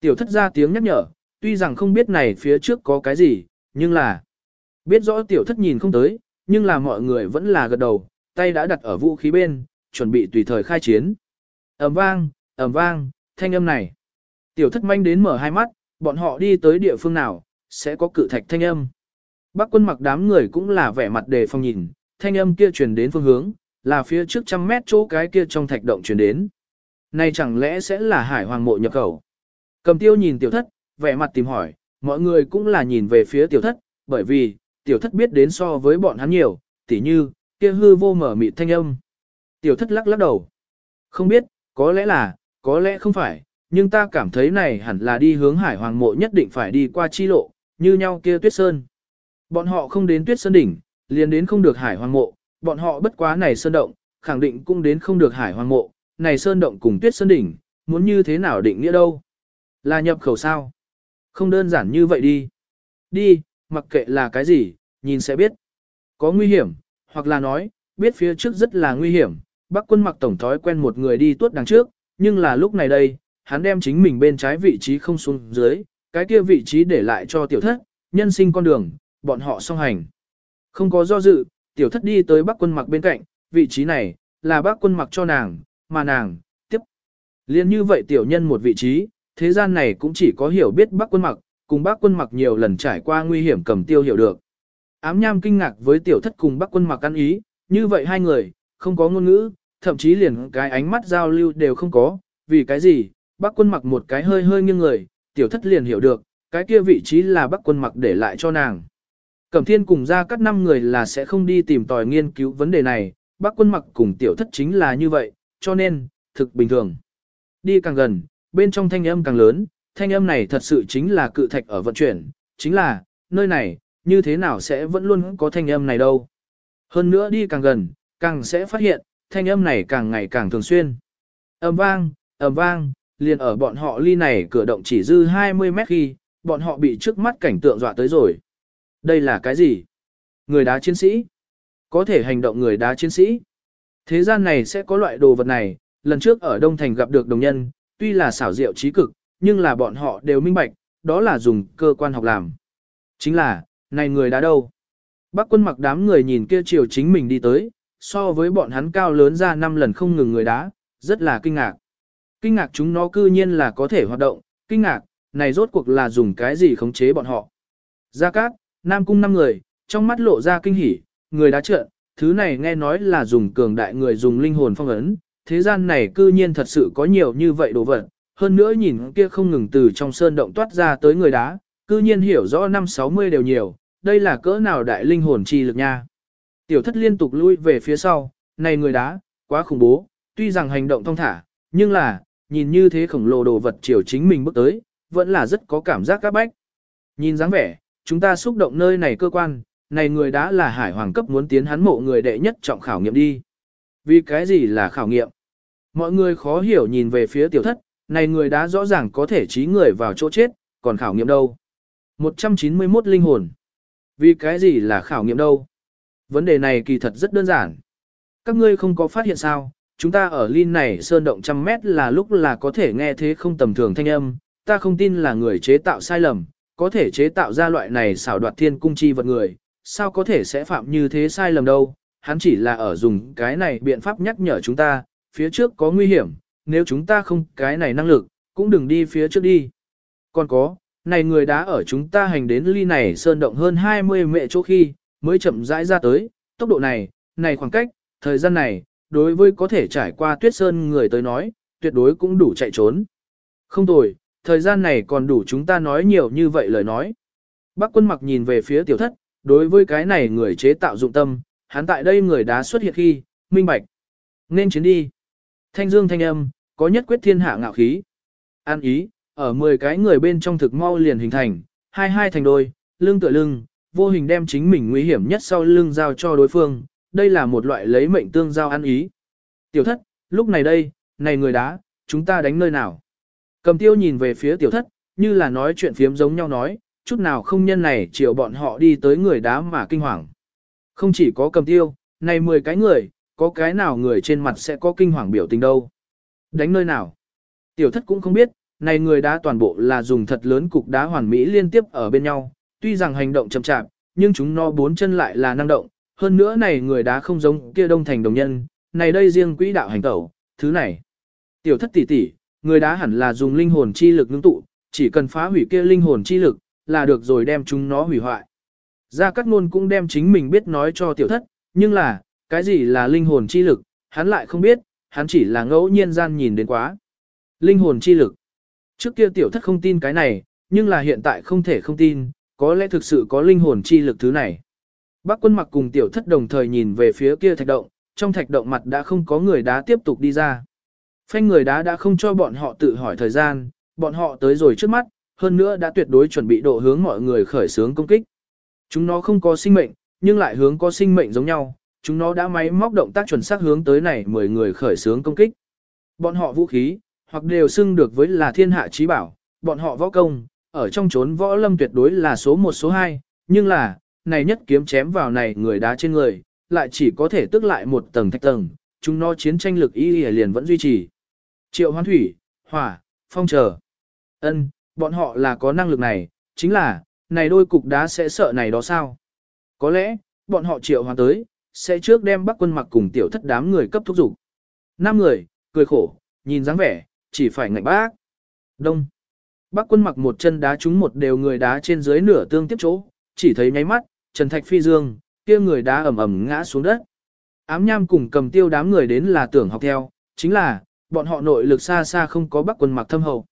Tiểu thất ra tiếng nhắc nhở, tuy rằng không biết này phía trước có cái gì, nhưng là biết rõ tiểu thất nhìn không tới, nhưng là mọi người vẫn là gật đầu, tay đã đặt ở vũ khí bên, chuẩn bị tùy thời khai chiến. ầm vang, ầm vang, thanh âm này. Tiểu thất manh đến mở hai mắt, bọn họ đi tới địa phương nào, sẽ có cự thạch thanh âm. Bác quân mặc đám người cũng là vẻ mặt đề phòng nhìn, thanh âm kia truyền đến phương hướng, là phía trước trăm mét chỗ cái kia trong thạch động truyền đến. Này chẳng lẽ sẽ là hải hoàng mộ nhập khẩu? Cầm tiêu nhìn tiểu thất, vẻ mặt tìm hỏi, mọi người cũng là nhìn về phía tiểu thất, bởi vì, tiểu thất biết đến so với bọn hắn nhiều, tỉ như, kia hư vô mở mịt thanh âm. Tiểu thất lắc lắc đầu. Không biết, có lẽ là, có lẽ không phải, nhưng ta cảm thấy này hẳn là đi hướng hải hoàng mộ nhất định phải đi qua chi lộ, như nhau kia tuyết sơn. Bọn họ không đến tuyết sơn đỉnh, liền đến không được hải hoàng mộ, bọn họ bất quá này sơn động, khẳng định cũng đến không được hải hoàng mộ, này sơn động cùng tuyết sơn đỉnh, muốn như thế nào định nghĩa đâu. Là nhập khẩu sao? Không đơn giản như vậy đi. Đi, mặc kệ là cái gì, nhìn sẽ biết. Có nguy hiểm, hoặc là nói, biết phía trước rất là nguy hiểm, bác quân mặc tổng thói quen một người đi tuốt đằng trước, nhưng là lúc này đây, hắn đem chính mình bên trái vị trí không xuống dưới, cái kia vị trí để lại cho tiểu thất, nhân sinh con đường, bọn họ song hành. Không có do dự, tiểu thất đi tới bác quân mặc bên cạnh, vị trí này, là bác quân mặc cho nàng, mà nàng, tiếp. Liên như vậy tiểu nhân một vị trí, thế gian này cũng chỉ có hiểu biết bác quân mặc, cùng bác quân mặc nhiều lần trải qua nguy hiểm cầm tiêu hiểu được. Ám nham kinh ngạc với tiểu thất cùng bác quân mặc ăn ý, như vậy hai người, không có ngôn ngữ, thậm chí liền cái ánh mắt giao lưu đều không có, vì cái gì, bác quân mặc một cái hơi hơi nghiêng người, tiểu thất liền hiểu được, cái kia vị trí là bác quân mặc để lại cho nàng. Cẩm thiên cùng ra các năm người là sẽ không đi tìm tòi nghiên cứu vấn đề này, bác quân mặc cùng tiểu thất chính là như vậy, cho nên, thực bình thường. Đi càng gần, bên trong thanh âm càng lớn, thanh âm này thật sự chính là cự thạch ở vận chuyển, chính là, nơi này, như thế nào sẽ vẫn luôn có thanh âm này đâu. Hơn nữa đi càng gần, càng sẽ phát hiện, thanh âm này càng ngày càng thường xuyên. ầm vang, ầm vang, liền ở bọn họ ly này cửa động chỉ dư 20 mét khi, bọn họ bị trước mắt cảnh tượng dọa tới rồi. Đây là cái gì? Người đá chiến sĩ. Có thể hành động người đá chiến sĩ. Thế gian này sẽ có loại đồ vật này, lần trước ở Đông Thành gặp được đồng nhân, tuy là xảo diệu trí cực, nhưng là bọn họ đều minh bạch, đó là dùng cơ quan học làm. Chính là, này người đá đâu? Bác quân mặc đám người nhìn kia chiều chính mình đi tới, so với bọn hắn cao lớn ra năm lần không ngừng người đá, rất là kinh ngạc. Kinh ngạc chúng nó cư nhiên là có thể hoạt động, kinh ngạc, này rốt cuộc là dùng cái gì khống chế bọn họ. Gia Cát, Nam Cung năm người, trong mắt lộ ra kinh hỉ, người đá trợn, thứ này nghe nói là dùng cường đại người dùng linh hồn phong ấn, thế gian này cư nhiên thật sự có nhiều như vậy đồ vật, hơn nữa nhìn kia không ngừng từ trong sơn động toát ra tới người đá, cư nhiên hiểu rõ năm 60 đều nhiều, đây là cỡ nào đại linh hồn chi lực nha. Tiểu thất liên tục lui về phía sau, này người đá, quá khủng bố, tuy rằng hành động thông thả, nhưng là, nhìn như thế khổng lồ đồ vật chiều chính mình bước tới, vẫn là rất có cảm giác các bách. Nhìn dáng vẻ, chúng ta xúc động nơi này cơ quan, này người đã là hải hoàng cấp muốn tiến hắn mộ người đệ nhất trọng khảo nghiệm đi. Vì cái gì là khảo nghiệm? Mọi người khó hiểu nhìn về phía tiểu thất, này người đã rõ ràng có thể trí người vào chỗ chết, còn khảo nghiệm đâu? 191 linh hồn. Vì cái gì là khảo nghiệm đâu? Vấn đề này kỳ thật rất đơn giản. Các ngươi không có phát hiện sao, chúng ta ở Lin này sơn động trăm mét là lúc là có thể nghe thế không tầm thường thanh âm, ta không tin là người chế tạo sai lầm, có thể chế tạo ra loại này xảo đoạt thiên cung chi vật người, sao có thể sẽ phạm như thế sai lầm đâu, hắn chỉ là ở dùng cái này biện pháp nhắc nhở chúng ta, phía trước có nguy hiểm, nếu chúng ta không cái này năng lực, cũng đừng đi phía trước đi. Còn có, này người đã ở chúng ta hành đến ly này sơn động hơn 20 mệ chỗ khi, mới chậm rãi ra tới, tốc độ này, này khoảng cách, thời gian này, đối với có thể trải qua tuyết sơn người tới nói, tuyệt đối cũng đủ chạy trốn. Không tồi, thời gian này còn đủ chúng ta nói nhiều như vậy lời nói. Bác quân mặc nhìn về phía tiểu thất, đối với cái này người chế tạo dụng tâm, hắn tại đây người đã xuất hiện khi, minh bạch. Nên chiến đi. Thanh dương thanh âm, có nhất quyết thiên hạ ngạo khí. An ý, ở 10 cái người bên trong thực mau liền hình thành, hai hai thành đôi, lưng tựa lưng, vô hình đem chính mình nguy hiểm nhất sau lưng giao cho đối phương, đây là một loại lấy mệnh tương giao ăn ý. Tiểu thất, lúc này đây, này người đá, chúng ta đánh nơi nào? Cầm tiêu nhìn về phía tiểu thất, như là nói chuyện phiếm giống nhau nói, chút nào không nhân này chiều bọn họ đi tới người đá mà kinh hoàng. Không chỉ có cầm tiêu, này 10 cái người, có cái nào người trên mặt sẽ có kinh hoàng biểu tình đâu. Đánh nơi nào? Tiểu thất cũng không biết, này người đá toàn bộ là dùng thật lớn cục đá hoàn mỹ liên tiếp ở bên nhau, tuy rằng hành động chậm chạp, nhưng chúng nó bốn chân lại là năng động, hơn nữa này người đá không giống kia đông thành đồng nhân, này đây riêng quỹ đạo hành tẩu, thứ này. Tiểu thất tỷ tỷ, người đá hẳn là dùng linh hồn chi lực ngưng tụ, chỉ cần phá hủy kia linh hồn chi lực, là được rồi đem chúng nó hủy hoại. Gia Cát Nôn cũng đem chính mình biết nói cho tiểu thất, nhưng là, cái gì là linh hồn chi lực, hắn lại không biết, hắn chỉ là ngẫu nhiên gian nhìn đến quá. Linh hồn chi lực. Trước kia tiểu thất không tin cái này, nhưng là hiện tại không thể không tin, có lẽ thực sự có linh hồn chi lực thứ này. Bác quân mặc cùng tiểu thất đồng thời nhìn về phía kia thạch động, trong thạch động mặt đã không có người đá tiếp tục đi ra. Phanh người đá đã không cho bọn họ tự hỏi thời gian, bọn họ tới rồi trước mắt, hơn nữa đã tuyệt đối chuẩn bị độ hướng mọi người khởi xướng công kích. Chúng nó không có sinh mệnh, nhưng lại hướng có sinh mệnh giống nhau, chúng nó đã máy móc động tác chuẩn xác hướng tới này 10 người khởi xướng công kích. Bọn họ vũ khí, hoặc đều xưng được với là thiên hạ trí bảo, bọn họ võ công, ở trong chốn võ lâm tuyệt đối là số 1 số 2, nhưng là, này nhất kiếm chém vào này người đá trên người, lại chỉ có thể tức lại một tầng thạch tầng, chúng nó chiến tranh lực y liền vẫn duy trì. Triệu hoán thủy, hỏa, phong trở ân bọn họ là có năng lực này, chính là, này đôi cục đá sẽ sợ này đó sao? Có lẽ, bọn họ triệu hoán tới, sẽ trước đem bắc quân mặc cùng tiểu thất đám người cấp thúc dục Năm người, cười khổ, nhìn dáng vẻ, chỉ phải ngạnh bác. Đông. Bắc quân mặc một chân đá trúng một đều người đá trên dưới nửa tương tiếp chỗ, chỉ thấy nháy mắt, Trần Thạch phi dương, kia người đá ầm ầm ngã xuống đất. Ám nham cùng cầm tiêu đám người đến là tưởng học theo, chính là, bọn họ nội lực xa xa không có bắc quân mặc thâm hậu.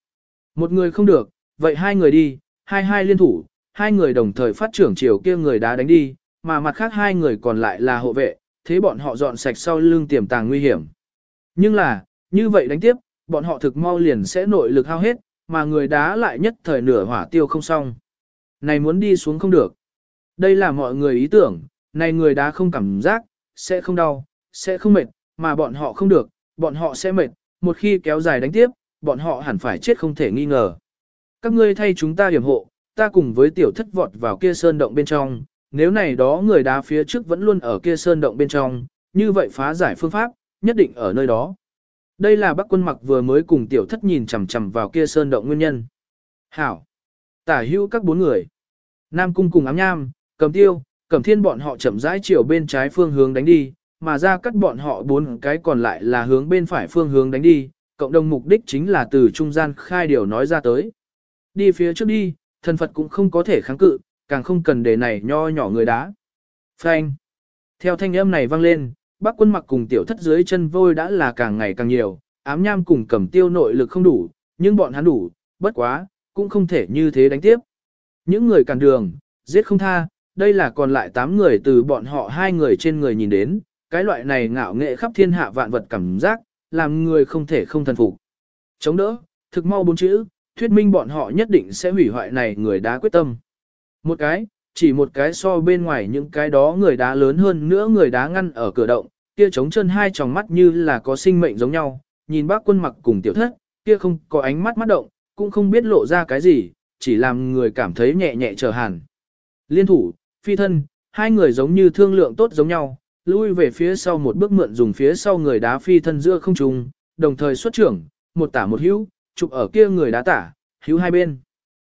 Một người không được, vậy hai người đi, hai hai liên thủ, hai người đồng thời phát trưởng chiều kia người đá đánh đi, mà mặt khác hai người còn lại là hộ vệ, thế bọn họ dọn sạch sau lưng tiềm tàng nguy hiểm. Nhưng là, như vậy đánh tiếp, bọn họ thực mau liền sẽ nội lực hao hết, mà người đá lại nhất thời nửa hỏa tiêu không xong. Này muốn đi xuống không được. Đây là mọi người ý tưởng, này người đá không cảm giác, sẽ không đau, sẽ không mệt, mà bọn họ không được, bọn họ sẽ mệt, một khi kéo dài đánh tiếp, bọn họ hẳn phải chết không thể nghi ngờ. Các ngươi thay chúng ta hiểm hộ, ta cùng với tiểu thất vọt vào kia sơn động bên trong, nếu này đó người đá phía trước vẫn luôn ở kia sơn động bên trong, như vậy phá giải phương pháp, nhất định ở nơi đó. Đây là bác quân mặc vừa mới cùng tiểu thất nhìn chằm chằm vào kia sơn động nguyên nhân. Hảo. Tả hữu các bốn người. Nam cung cùng ám nham, cầm tiêu, cầm thiên bọn họ chậm rãi chiều bên trái phương hướng đánh đi, mà ra cắt bọn họ bốn cái còn lại là hướng bên phải phương hướng đánh đi, cộng đồng mục đích chính là từ trung gian khai điều nói ra tới. Đi phía trước đi, thần Phật cũng không có thể kháng cự, càng không cần để này nho nhỏ người đá. Phanh. Theo thanh âm này vang lên, bác quân mặc cùng tiểu thất dưới chân vôi đã là càng ngày càng nhiều, ám nham cùng cầm tiêu nội lực không đủ, nhưng bọn hắn đủ, bất quá, cũng không thể như thế đánh tiếp. Những người cản đường, giết không tha, đây là còn lại 8 người từ bọn họ hai người trên người nhìn đến, cái loại này ngạo nghệ khắp thiên hạ vạn vật cảm giác, làm người không thể không thần phục. Chống đỡ, thực mau bốn chữ, thuyết minh bọn họ nhất định sẽ hủy hoại này người đá quyết tâm. Một cái, chỉ một cái so bên ngoài những cái đó người đá lớn hơn nữa người đá ngăn ở cửa động, kia trống chân hai tròng mắt như là có sinh mệnh giống nhau, nhìn bác quân mặc cùng tiểu thất, kia không có ánh mắt mắt động, cũng không biết lộ ra cái gì, chỉ làm người cảm thấy nhẹ nhẹ trở hàn. Liên thủ, phi thân, hai người giống như thương lượng tốt giống nhau, lui về phía sau một bước mượn dùng phía sau người đá phi thân giữa không trung, đồng thời xuất trưởng, một tả một hữu, chụp ở kia người đá tả, hữu hai bên.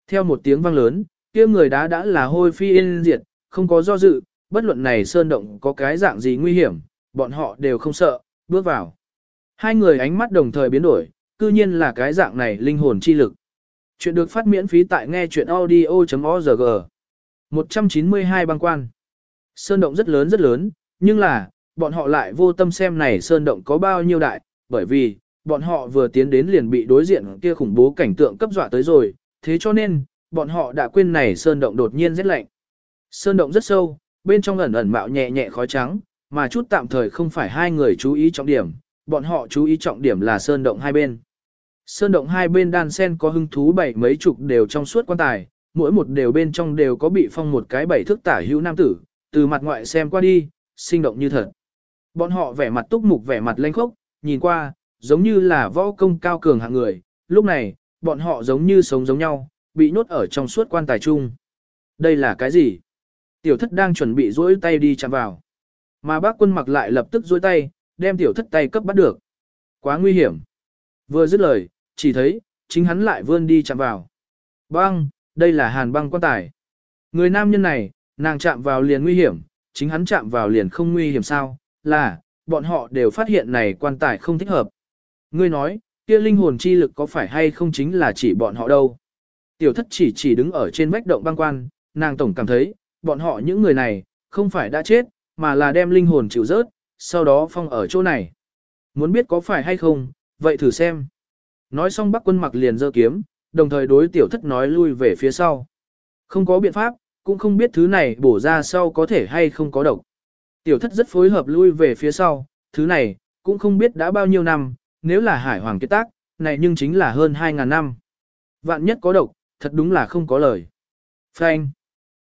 Theo một tiếng vang lớn, kia người đá đã là hôi phi yên diệt, không có do dự, bất luận này sơn động có cái dạng gì nguy hiểm, bọn họ đều không sợ, bước vào. Hai người ánh mắt đồng thời biến đổi, cư nhiên là cái dạng này linh hồn chi lực. Chuyện được phát miễn phí tại nghe chuyện audio.org. 192 băng quan. Sơn động rất lớn rất lớn, nhưng là, bọn họ lại vô tâm xem này sơn động có bao nhiêu đại, bởi vì, bọn họ vừa tiến đến liền bị đối diện kia khủng bố cảnh tượng cấp dọa tới rồi, thế cho nên, bọn họ đã quên này sơn động đột nhiên rất lạnh. Sơn động rất sâu, bên trong ẩn ẩn mạo nhẹ nhẹ khói trắng, mà chút tạm thời không phải hai người chú ý trọng điểm, bọn họ chú ý trọng điểm là sơn động hai bên. Sơn động hai bên đan sen có hưng thú bảy mấy chục đều trong suốt quan tài, mỗi một đều bên trong đều có bị phong một cái bảy thước tả hữu nam tử, từ mặt ngoại xem qua đi, sinh động như thật. Bọn họ vẻ mặt túc mục vẻ mặt lênh khốc, nhìn qua, giống như là võ công cao cường hạng người, lúc này, bọn họ giống như sống giống nhau, bị nhốt ở trong suốt quan tài chung. Đây là cái gì? Tiểu thất đang chuẩn bị duỗi tay đi chạm vào. Mà bác quân mặc lại lập tức duỗi tay, đem tiểu thất tay cấp bắt được. Quá nguy hiểm. Vừa dứt lời, chỉ thấy, chính hắn lại vươn đi chạm vào. Băng, đây là hàn băng quan tài. Người nam nhân này, nàng chạm vào liền nguy hiểm, chính hắn chạm vào liền không nguy hiểm sao, là, bọn họ đều phát hiện này quan tài không thích hợp. Ngươi nói, kia linh hồn chi lực có phải hay không chính là chỉ bọn họ đâu. Tiểu thất chỉ chỉ đứng ở trên vách động băng quan, nàng tổng cảm thấy, bọn họ những người này, không phải đã chết, mà là đem linh hồn chịu rớt, sau đó phong ở chỗ này. Muốn biết có phải hay không, vậy thử xem. Nói xong bắc quân mặc liền giơ kiếm, đồng thời đối tiểu thất nói lui về phía sau. Không có biện pháp, cũng không biết thứ này bổ ra sau có thể hay không có độc. Tiểu thất rất phối hợp lui về phía sau, thứ này, cũng không biết đã bao nhiêu năm, nếu là hải hoàng kết tác, này nhưng chính là hơn 2.000 năm. Vạn nhất có độc, thật đúng là không có lời. Phanh.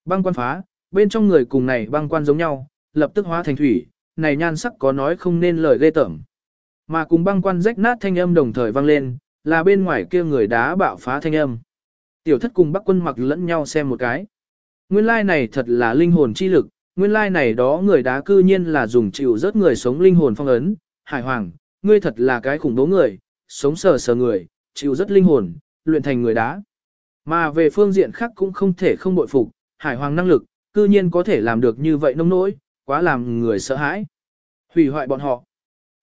Băng quan phá, bên trong người cùng này băng quan giống nhau, lập tức hóa thành thủy, này nhan sắc có nói không nên lời ghê tởm. Mà cùng băng quan rách nát thanh âm đồng thời vang lên, là bên ngoài kia người đá bạo phá thanh âm. Tiểu thất cùng bắc quân mặc lẫn nhau xem một cái. Nguyên lai này thật là linh hồn chi lực, nguyên lai này đó người đá cư nhiên là dùng chịu rớt người sống linh hồn phong ấn. Hải hoàng, ngươi thật là cái khủng bố người, sống sờ sờ người, chịu rất linh hồn, luyện thành người đá. Mà về phương diện khác cũng không thể không bội phục, hải hoàng năng lực, cư nhiên có thể làm được như vậy nông nỗi, quá làm người sợ hãi. Hủy hoại bọn họ.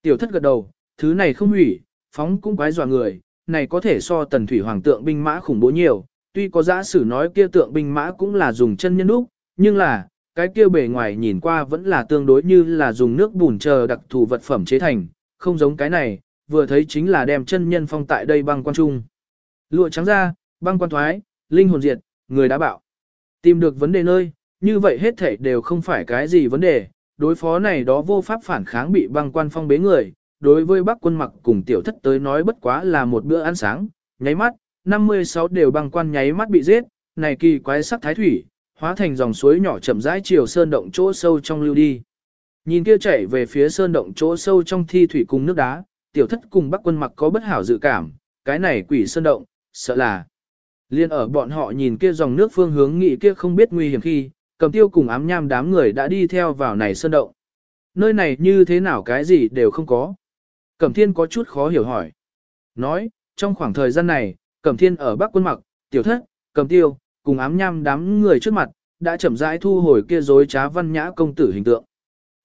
Tiểu thất gật đầu, thứ này không hủy, phóng cũng quái dọa người, này có thể so tần thủy hoàng tượng binh mã khủng bố nhiều, tuy có giả sử nói kia tượng binh mã cũng là dùng chân nhân đúc, nhưng là, cái kia bề ngoài nhìn qua vẫn là tương đối như là dùng nước bùn chờ đặc thù vật phẩm chế thành, không giống cái này, vừa thấy chính là đem chân nhân phong tại đây băng quan trung. Lụa trắng ra, băng quan thoái, linh hồn diệt, người đã bảo. Tìm được vấn đề nơi, như vậy hết thảy đều không phải cái gì vấn đề, đối phó này đó vô pháp phản kháng bị băng quan phong bế người, đối với bác quân mặc cùng tiểu thất tới nói bất quá là một bữa ăn sáng, nháy mắt, 56 đều băng quan nháy mắt bị giết, này kỳ quái sắc thái thủy, hóa thành dòng suối nhỏ chậm rãi chiều sơn động chỗ sâu trong lưu đi. Nhìn kia chảy về phía sơn động chỗ sâu trong thi thủy cùng nước đá, tiểu thất cùng bắc quân mặc có bất hảo dự cảm, cái này quỷ sơn động, sợ là. Liên ở bọn họ nhìn kia dòng nước phương hướng nghị kia không biết nguy hiểm khi, cầm tiêu cùng ám nham đám người đã đi theo vào này sơn động. Nơi này như thế nào cái gì đều không có. Cẩm thiên có chút khó hiểu hỏi. Nói, trong khoảng thời gian này, Cẩm thiên ở bắc quân mặc, tiểu thất, Cẩm tiêu, cùng ám nham đám người trước mặt, đã chậm rãi thu hồi kia dối trá văn nhã công tử hình tượng.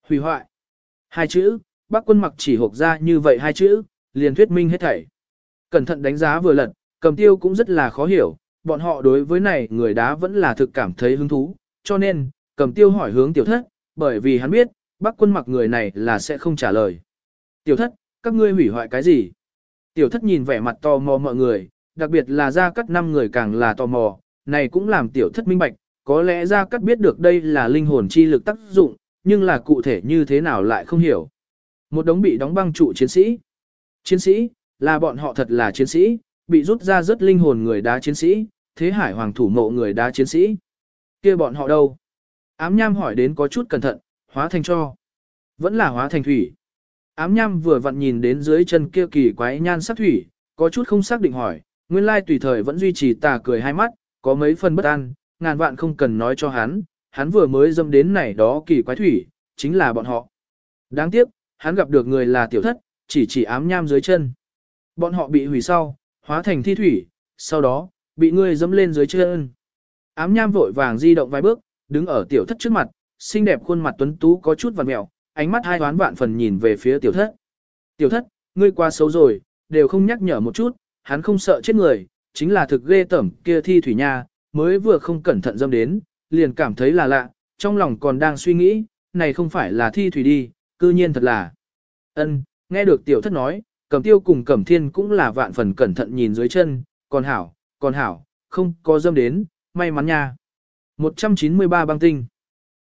Hủy hoại. Hai chữ, Bắc quân mặc chỉ hộp ra như vậy hai chữ, liền thuyết minh hết thảy. Cẩn thận đánh giá vừa lật, Cẩm tiêu cũng rất là khó hiểu, bọn họ đối với này người đá vẫn là thực cảm thấy hứng thú, cho nên, Cẩm tiêu hỏi hướng tiểu thất, bởi vì hắn biết, Bắc quân mặc người này là sẽ không trả lời. Tiểu thất, các ngươi hủy hoại cái gì? Tiểu thất nhìn vẻ mặt tò mò mọi người, đặc biệt là ra cắt năm người càng là tò mò, này cũng làm tiểu thất minh bạch, có lẽ ra cắt biết được đây là linh hồn chi lực tác dụng, nhưng là cụ thể như thế nào lại không hiểu. Một đống bị đóng băng trụ chiến sĩ. Chiến sĩ, là bọn họ thật là chiến sĩ, bị rút ra rất linh hồn người đá chiến sĩ, thế hải hoàng thủ mộ người đá chiến sĩ. kia bọn họ đâu? Ám nham hỏi đến có chút cẩn thận, hóa thành cho. Vẫn là hóa thành thủy. Ám nham vừa vặn nhìn đến dưới chân kia kỳ quái nhan sắc thủy, có chút không xác định hỏi, nguyên lai tùy thời vẫn duy trì tà cười hai mắt, có mấy phần bất an, ngàn vạn không cần nói cho hắn, hắn vừa mới dâm đến này đó kỳ quái thủy, chính là bọn họ. Đáng tiếc, hắn gặp được người là tiểu thất, chỉ chỉ ám nham dưới chân. Bọn họ bị hủy sau, hóa thành thi thủy, sau đó, bị người dâm lên dưới chân. Ám nham vội vàng di động vài bước, đứng ở tiểu thất trước mặt, xinh đẹp khuôn mặt tuấn tú có chút vằn mẹo, ánh mắt hai toán vạn phần nhìn về phía tiểu thất. Tiểu thất, ngươi quá xấu rồi, đều không nhắc nhở một chút, hắn không sợ chết người, chính là thực ghê tẩm kia thi thủy nha, mới vừa không cẩn thận dâm đến, liền cảm thấy là lạ, trong lòng còn đang suy nghĩ, này không phải là thi thủy đi, cư nhiên thật là. ân nghe được tiểu thất nói, cẩm tiêu cùng cẩm thiên cũng là vạn phần cẩn thận nhìn dưới chân, còn hảo, còn hảo, không có dâm đến, may mắn nha. 193 băng tinh.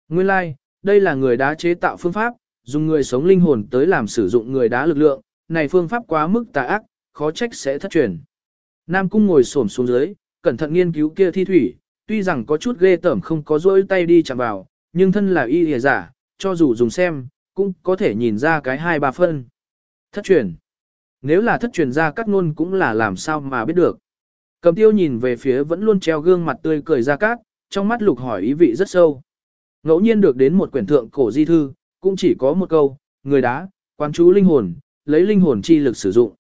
Nguyên lai, like, đây là người đá chế tạo phương pháp, dùng người sống linh hồn tới làm sử dụng người đá lực lượng, này phương pháp quá mức tà ác, khó trách sẽ thất truyền. Nam Cung ngồi xổm xuống dưới, cẩn thận nghiên cứu kia thi thủy, tuy rằng có chút ghê tởm không có rỗi tay đi chạm vào, nhưng thân là y hề giả, cho dù dùng xem, cũng có thể nhìn ra cái hai ba phân. Thất truyền. Nếu là thất truyền ra các ngôn cũng là làm sao mà biết được. Cầm tiêu nhìn về phía vẫn luôn treo gương mặt tươi cười ra cát, trong mắt lục hỏi ý vị rất sâu. Ngẫu nhiên được đến một quyển thượng cổ di thư, cũng chỉ có một câu, người đá, quan chú linh hồn, lấy linh hồn chi lực sử dụng.